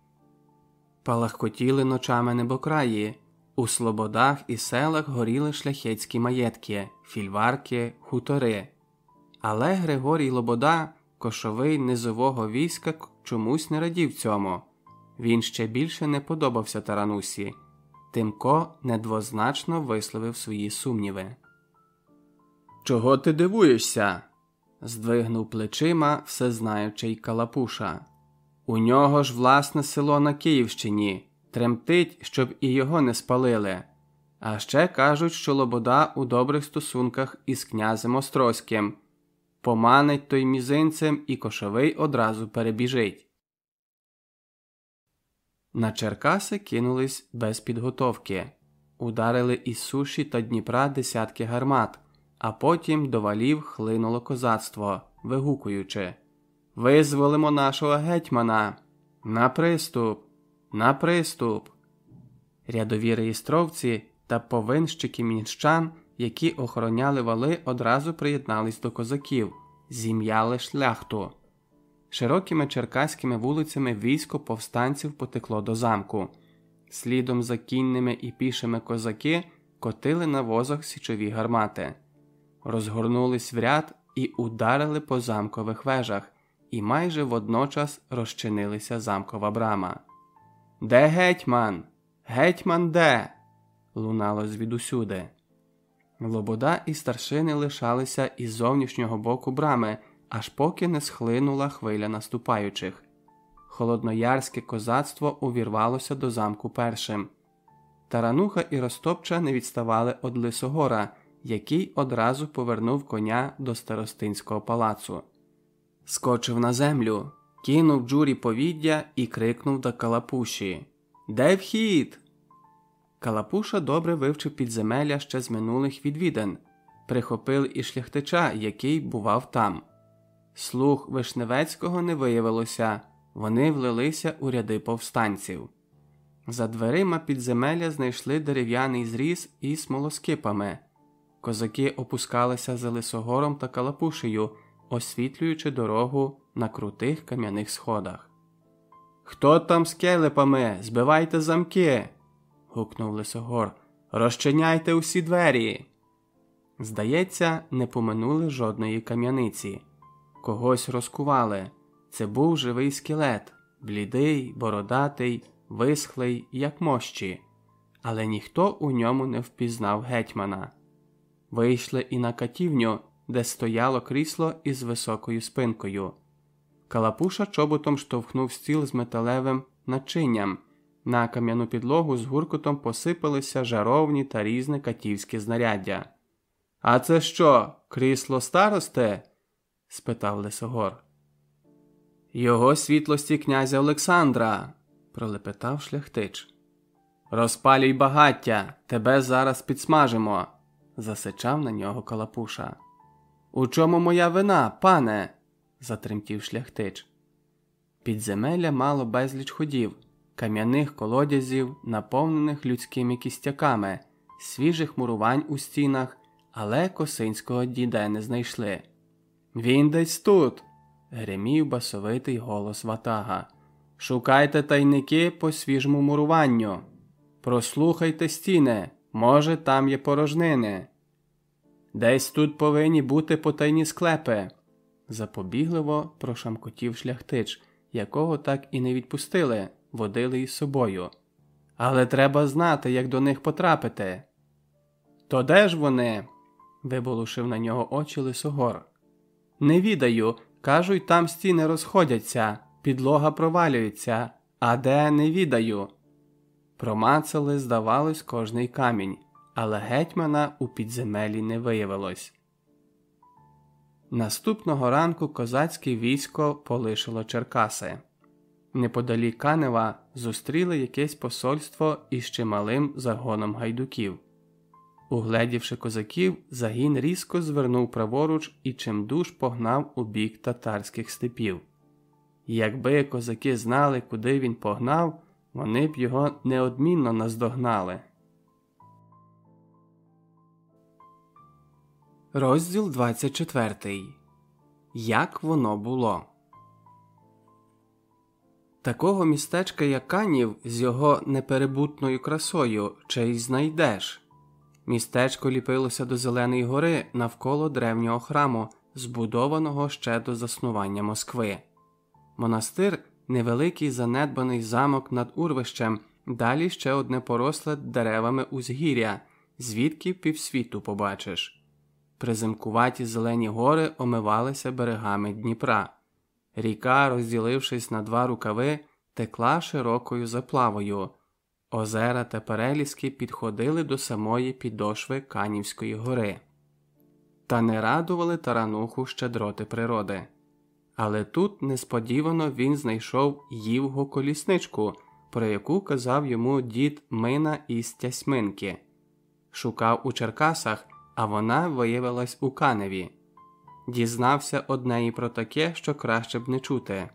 Палахкотіли ночами небокраї. У слободах і селах горіли шляхетські маєтки, фільварки, хутори. Але Григорій Лобода, кошовий низового війська, чомусь не радів цьому. Він ще більше не подобався таранусі. Тимко недвозначно висловив свої сумніви. Чого ти дивуєшся? здвигнув плечима всезнаючий Калапуша. У нього ж власне село на Київщині тремтить, щоб і його не спалили. А ще кажуть, що Лобода у добрих стосунках із князем Острозьким. Поманить той мізинцем і кошовий одразу перебіжить. На Черкаси кинулись без підготовки, ударили із суші та Дніпра десятки гармат, а потім до валів хлинуло козацтво, вигукуючи Визволимо нашого гетьмана! На приступ! На приступ! Рядові реєстровці та повинщики мінщан, які охороняли вали, одразу приєднались до козаків, зім'яли шляхту. Широкими черкаськими вулицями військо повстанців потекло до замку. Слідом за кінними і пішими козаки котили на возах січові гармати, розгорнулись в ряд і ударили по замкових вежах, і майже водночас розчинилися замкова брама. Де гетьман? Гетьман де? лунало звідусюди. Лобода і старшини лишалися із зовнішнього боку брами, аж поки не схлинула хвиля наступаючих. Холодноярське козацтво увірвалося до замку першим. Тарануха і Ростопча не відставали од Лисогора, який одразу повернув коня до старостинського палацу. Скочив на землю, кинув джурі повіддя і крикнув до Калапуші Де вхід? Калапуша добре вивчив підземелля ще з минулих відвідин, прихопив і шляхтича, який бував там. Слух Вишневецького не виявилося, вони влилися у ряди повстанців. За дверима підземелля знайшли дерев'яний зріз із смолоскипами. Козаки опускалися за лисогором та калапушею, освітлюючи дорогу на крутих кам'яних сходах. Хто там з келепами? Збивайте замки. гукнув Лисогор. Розчиняйте усі двері. Здається, не поминули жодної кам'яниці. Когось розкували. Це був живий скелет, блідий, бородатий, висхлий, як мощі, але ніхто у ньому не впізнав гетьмана. Вийшли і на катівню, де стояло крісло із високою спинкою. Калапуша чоботом штовхнув стіл з металевим начинням. На кам'яну підлогу з гуркотом посипалися жаровні та різне катівське знаряддя. А це що, крісло старосте? спитав Лисогор. Його світлості князя Олександра, пролепетав шляхтич. Розпалюй багаття, тебе зараз підсмажимо, засичав на нього Калапуша. У чому моя вина, пане? Затремтів шляхтич. Підземелля мало безліч ходів, кам'яних колодязів, наповнених людськими кістяками, свіжих мурувань у стінах, але косинського діда не знайшли. Він десь тут. гримів басовитий голос ватага. Шукайте тайники по свіжому муруванню. Прослухайте стіни, може, там є порожнини. Десь тут повинні бути потайні склепи. Запобігливо прошамкотів шляхтич, якого так і не відпустили, водили із собою. Але треба знати, як до них потрапити. То де ж вони? виболушив на нього очі лисогор. Не відаю, кажуть, там стіни розходяться, підлога провалюється, а де не відаю. Промацали, здавалось, кожний камінь, але гетьмана у підземелі не виявилось. Наступного ранку козацьке військо полишило Черкаси. Неподалік Канева зустріли якесь посольство із чималим загоном гайдуків. Угледівши козаків, загін різко звернув праворуч і чимдуж погнав у бік татарських степів. Якби козаки знали, куди він погнав, вони б його неодмінно наздогнали. Розділ 24. Як воно було. Такого містечка, як Канів, з його неперебутною красою, чи й знайдеш. Містечко ліпилося до Зеленої гори навколо древнього храму, збудованого ще до заснування Москви. Монастир невеликий занедбаний замок над урвищем, далі ще одне поросле деревами узгір'я, звідки півсвіту побачиш. Приземкуваті зелені гори омивалися берегами Дніпра. Ріка, розділившись на два рукави, текла широкою заплавою. Озера та переліски підходили до самої підошви Канівської гори. Та не радували тарануху щедроти природи. Але тут несподівано він знайшов ївго колісничку, про яку казав йому дід Мина із Тясьминки. Шукав у Черкасах, а вона виявилась у Каневі. Дізнався однеї про таке, що краще б не чути.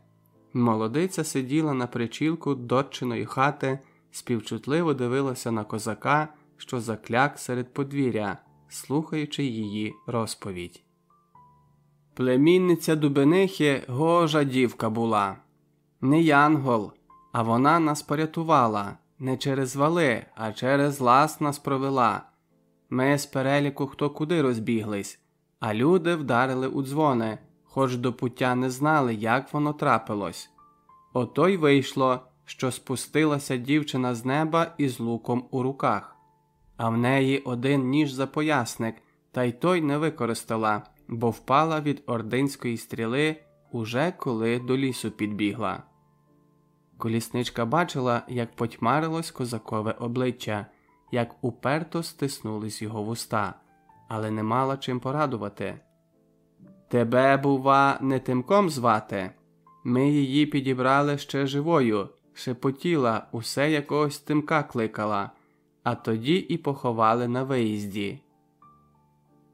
Молодиця сиділа на причілку дочиної хати, співчутливо дивилася на козака, що закляк серед подвір'я, слухаючи її розповідь. Племінниця Дубенихи гожа дівка була, не янгол, а вона нас порятувала не через вали, а через лас нас провела. Ми з переліку хто куди розбіглись, а люди вдарили у дзвони, хоч до пуття не знали, як воно трапилось. Ото й вийшло, що спустилася дівчина з неба із луком у руках, а в неї один ніж запоясник, та й той не використала бо впала від ординської стріли уже коли до лісу підбігла. Колісничка бачила, як потьмарилось козакове обличчя, як уперто стиснулись його вуста, але не мала чим порадувати. Тебе, бува, не тимком звати. Ми її підібрали ще живою, шепотіла, усе якогось тимка кликала, а тоді і поховали на виїзді.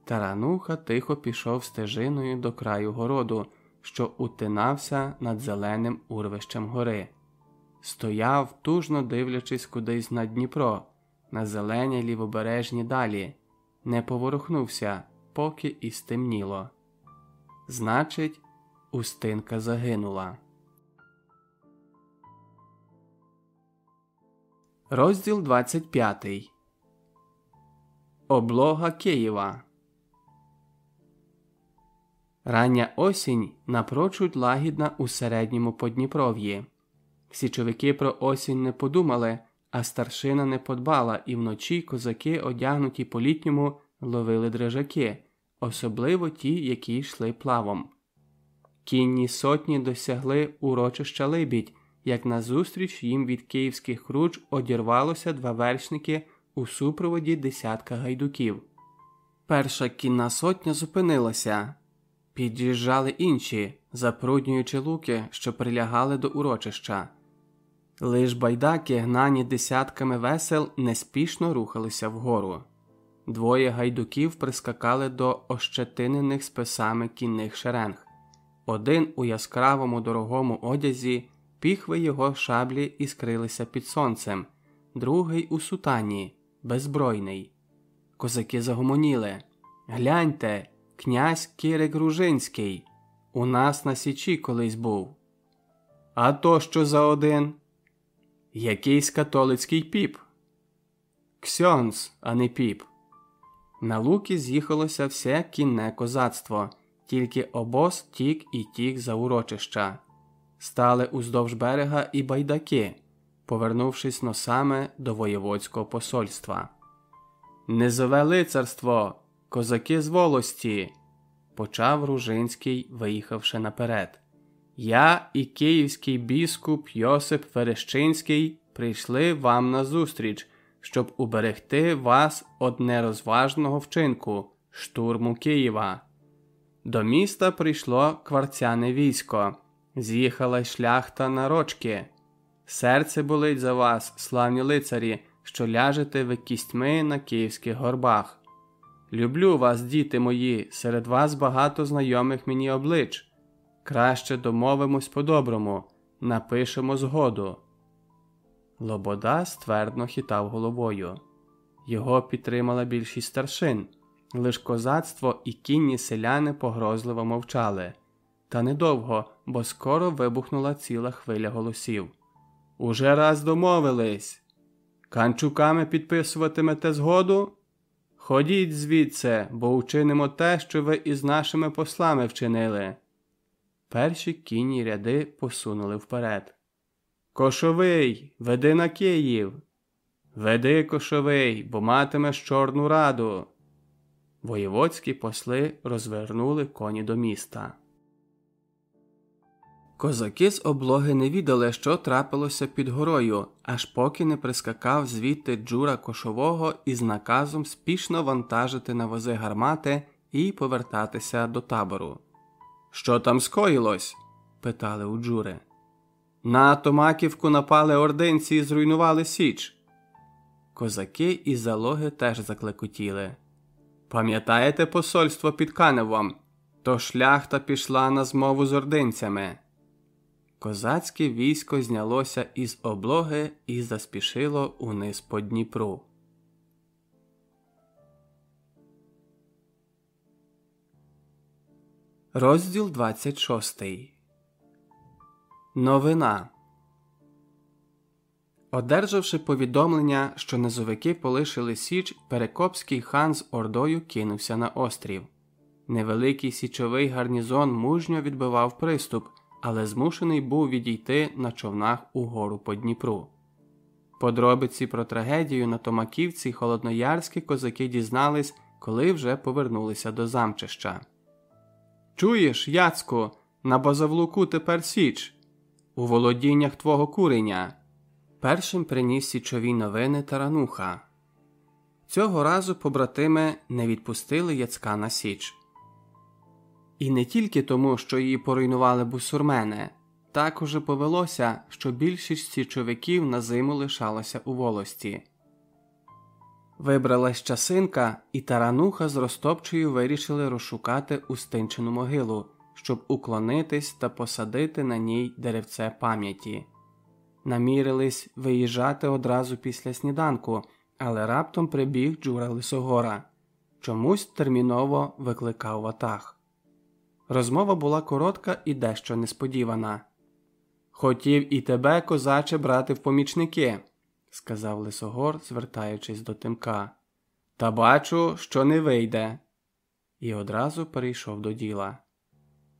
Тарануха тихо пішов стежиною до краю городу, що утинався над зеленим урвищем гори. Стояв, тужно дивлячись кудись на Дніпро, на зелені лівобережні далі, не поворухнувся, поки і стемніло. Значить, Устинка загинула. Розділ 25 Облога Києва Рання осінь напрочуд лагідна у середньому Подніпров'ї. Січовики про осінь не подумали, а старшина не подбала, і вночі козаки, одягнуті по літньому, ловили дрижаки, особливо ті, які йшли плавом. Кінні сотні досягли урочища Либідь, як назустріч їм від київських круч одірвалося два вершники у супроводі десятка гайдуків. Перша кінна сотня зупинилася. Під'їжджали інші, запруднюючи луки, що прилягали до урочища. Лиш байдаки, гнані десятками весел, неспішно рухалися вгору. Двоє гайдуків прискакали до ощетинених списами кінних шеренг. Один у яскравому дорогому одязі, піхви його шаблі іскрилися під сонцем, другий у сутані, беззбройний. Козаки загомоніли. Гляньте, князь Кирик Ружинський. У нас на Січі колись був. А то що за один? Якийсь католицький піп. Ксьонс, а не піп. На луки з'їхалося все кінне козацтво, тільки обоз тік і тік за урочища. Стали уздовж берега і байдаки, повернувшись носами до воєводського посольства. Низове лицарство, козаки з волості, почав Ружинський, виїхавши наперед. Я і київський біскуп Йосип Верещинський прийшли вам назустріч, щоб уберегти вас од нерозважного вчинку, штурму Києва. До міста прийшло кварцяне військо, з'їхала шляхта на рочки. Серце болить за вас, славні лицарі, що ляжете ви кістьми на київських горбах. Люблю вас, діти мої, серед вас багато знайомих мені облич. Краще домовимось по-доброму, напишемо згоду. Лобода ствердно хитав головою. Його підтримала більшість старшин, лиш козацтво і кінні селяни погрозливо мовчали. Та недовго, бо скоро вибухнула ціла хвиля голосів. Уже раз домовились. Канчуками підписуватимете згоду? Ходіть звідси, бо учинимо те, що ви із нашими послами вчинили. Перші кінні ряди посунули вперед. Кошовий, веди на Київ. Веди кошовий, бо матимеш Чорну раду. Воєводські посли розвернули коні до міста. Козаки з облоги не відали, що трапилося під горою, аж поки не прискакав звідти Джура кошового із наказом спішно вантажити на вози гармати і повертатися до табору. Що там скоїлось? питали у Джури. На Томаківку напали ординці і зруйнували Січ. Козаки із залоги теж заклекотіли. Пам'ятаєте посольство під Каневом? То шляхта пішла на змову з ординцями. Козацьке військо знялося із облоги і заспішило униз по Дніпру. Розділ 26 Новина Одержавши повідомлення, що низовики полишили Січ, Перекопський хан з Ордою кинувся на острів. Невеликий січовий гарнізон мужньо відбивав приступ, але змушений був відійти на човнах угору по Дніпру. Подробиці про трагедію на Томаківці холодноярські козаки дізнались, коли вже повернулися до замчища. Чуєш, Яцку, на базавлуку тепер Січ, у володіннях твого куреня. Першим приніс січові новини тарануха. Цього разу побратими не відпустили Яцка на Січ. І не тільки тому, що її поруйнували бусурмени, також повелося, що більшість січовиків на зиму лишалася у волості. Вибралась часинка, і тарануха з Ростопчею вирішили розшукати устинчену могилу, щоб уклонитись та посадити на ній деревце пам'яті. Намірились виїжджати одразу після сніданку, але раптом прибіг Джура Лисогора. Чомусь терміново викликав ватаг. Розмова була коротка і дещо несподівана. Хотів і тебе, козаче, брати в помічники сказав Лисогор, звертаючись до Тимка. Та бачу, що не вийде. І одразу перейшов до діла.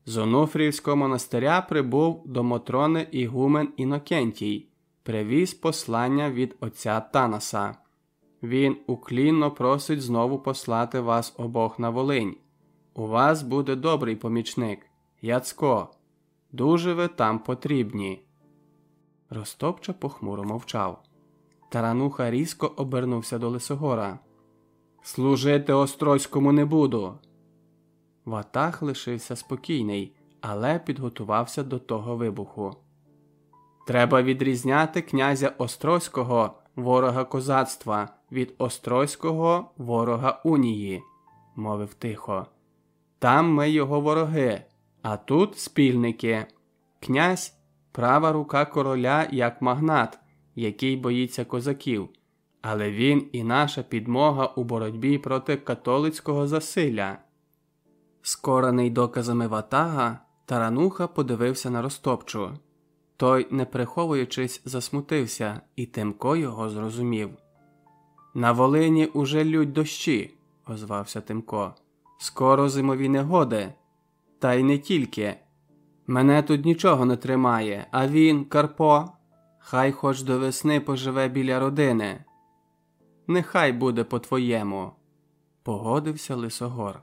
З Онуфрівського монастиря прибув до Мотрони Ігумен Інокентій, привіз послання від отця Танаса. Він уклінно просить знову послати вас обох на Волинь. У вас буде добрий помічник, Яцко. Дуже ви там потрібні. Ростопча похмуро мовчав. Тарануха різко обернувся до Лисогора. Служити Острозькому не буду. Ватах лишився спокійний, але підготувався до того вибуху. Треба відрізняти князя Острозького, ворога козацтва, від Острозького ворога унії, мовив тихо. Там ми його вороги, а тут спільники. Князь права рука короля як магнат, який боїться козаків, але він і наша підмога у боротьбі проти католицького засилля. Скорений доказами ватага, тарануха подивився на розтопчу. Той, не приховуючись, засмутився, і Тимко його зрозумів. На Волині уже лють дощі, озвався Тимко. Скоро зимові негоди. Та й не тільки. Мене тут нічого не тримає, а він, Карпо, хай хоч до весни поживе біля родини. Нехай буде по твоєму, погодився Лисогор.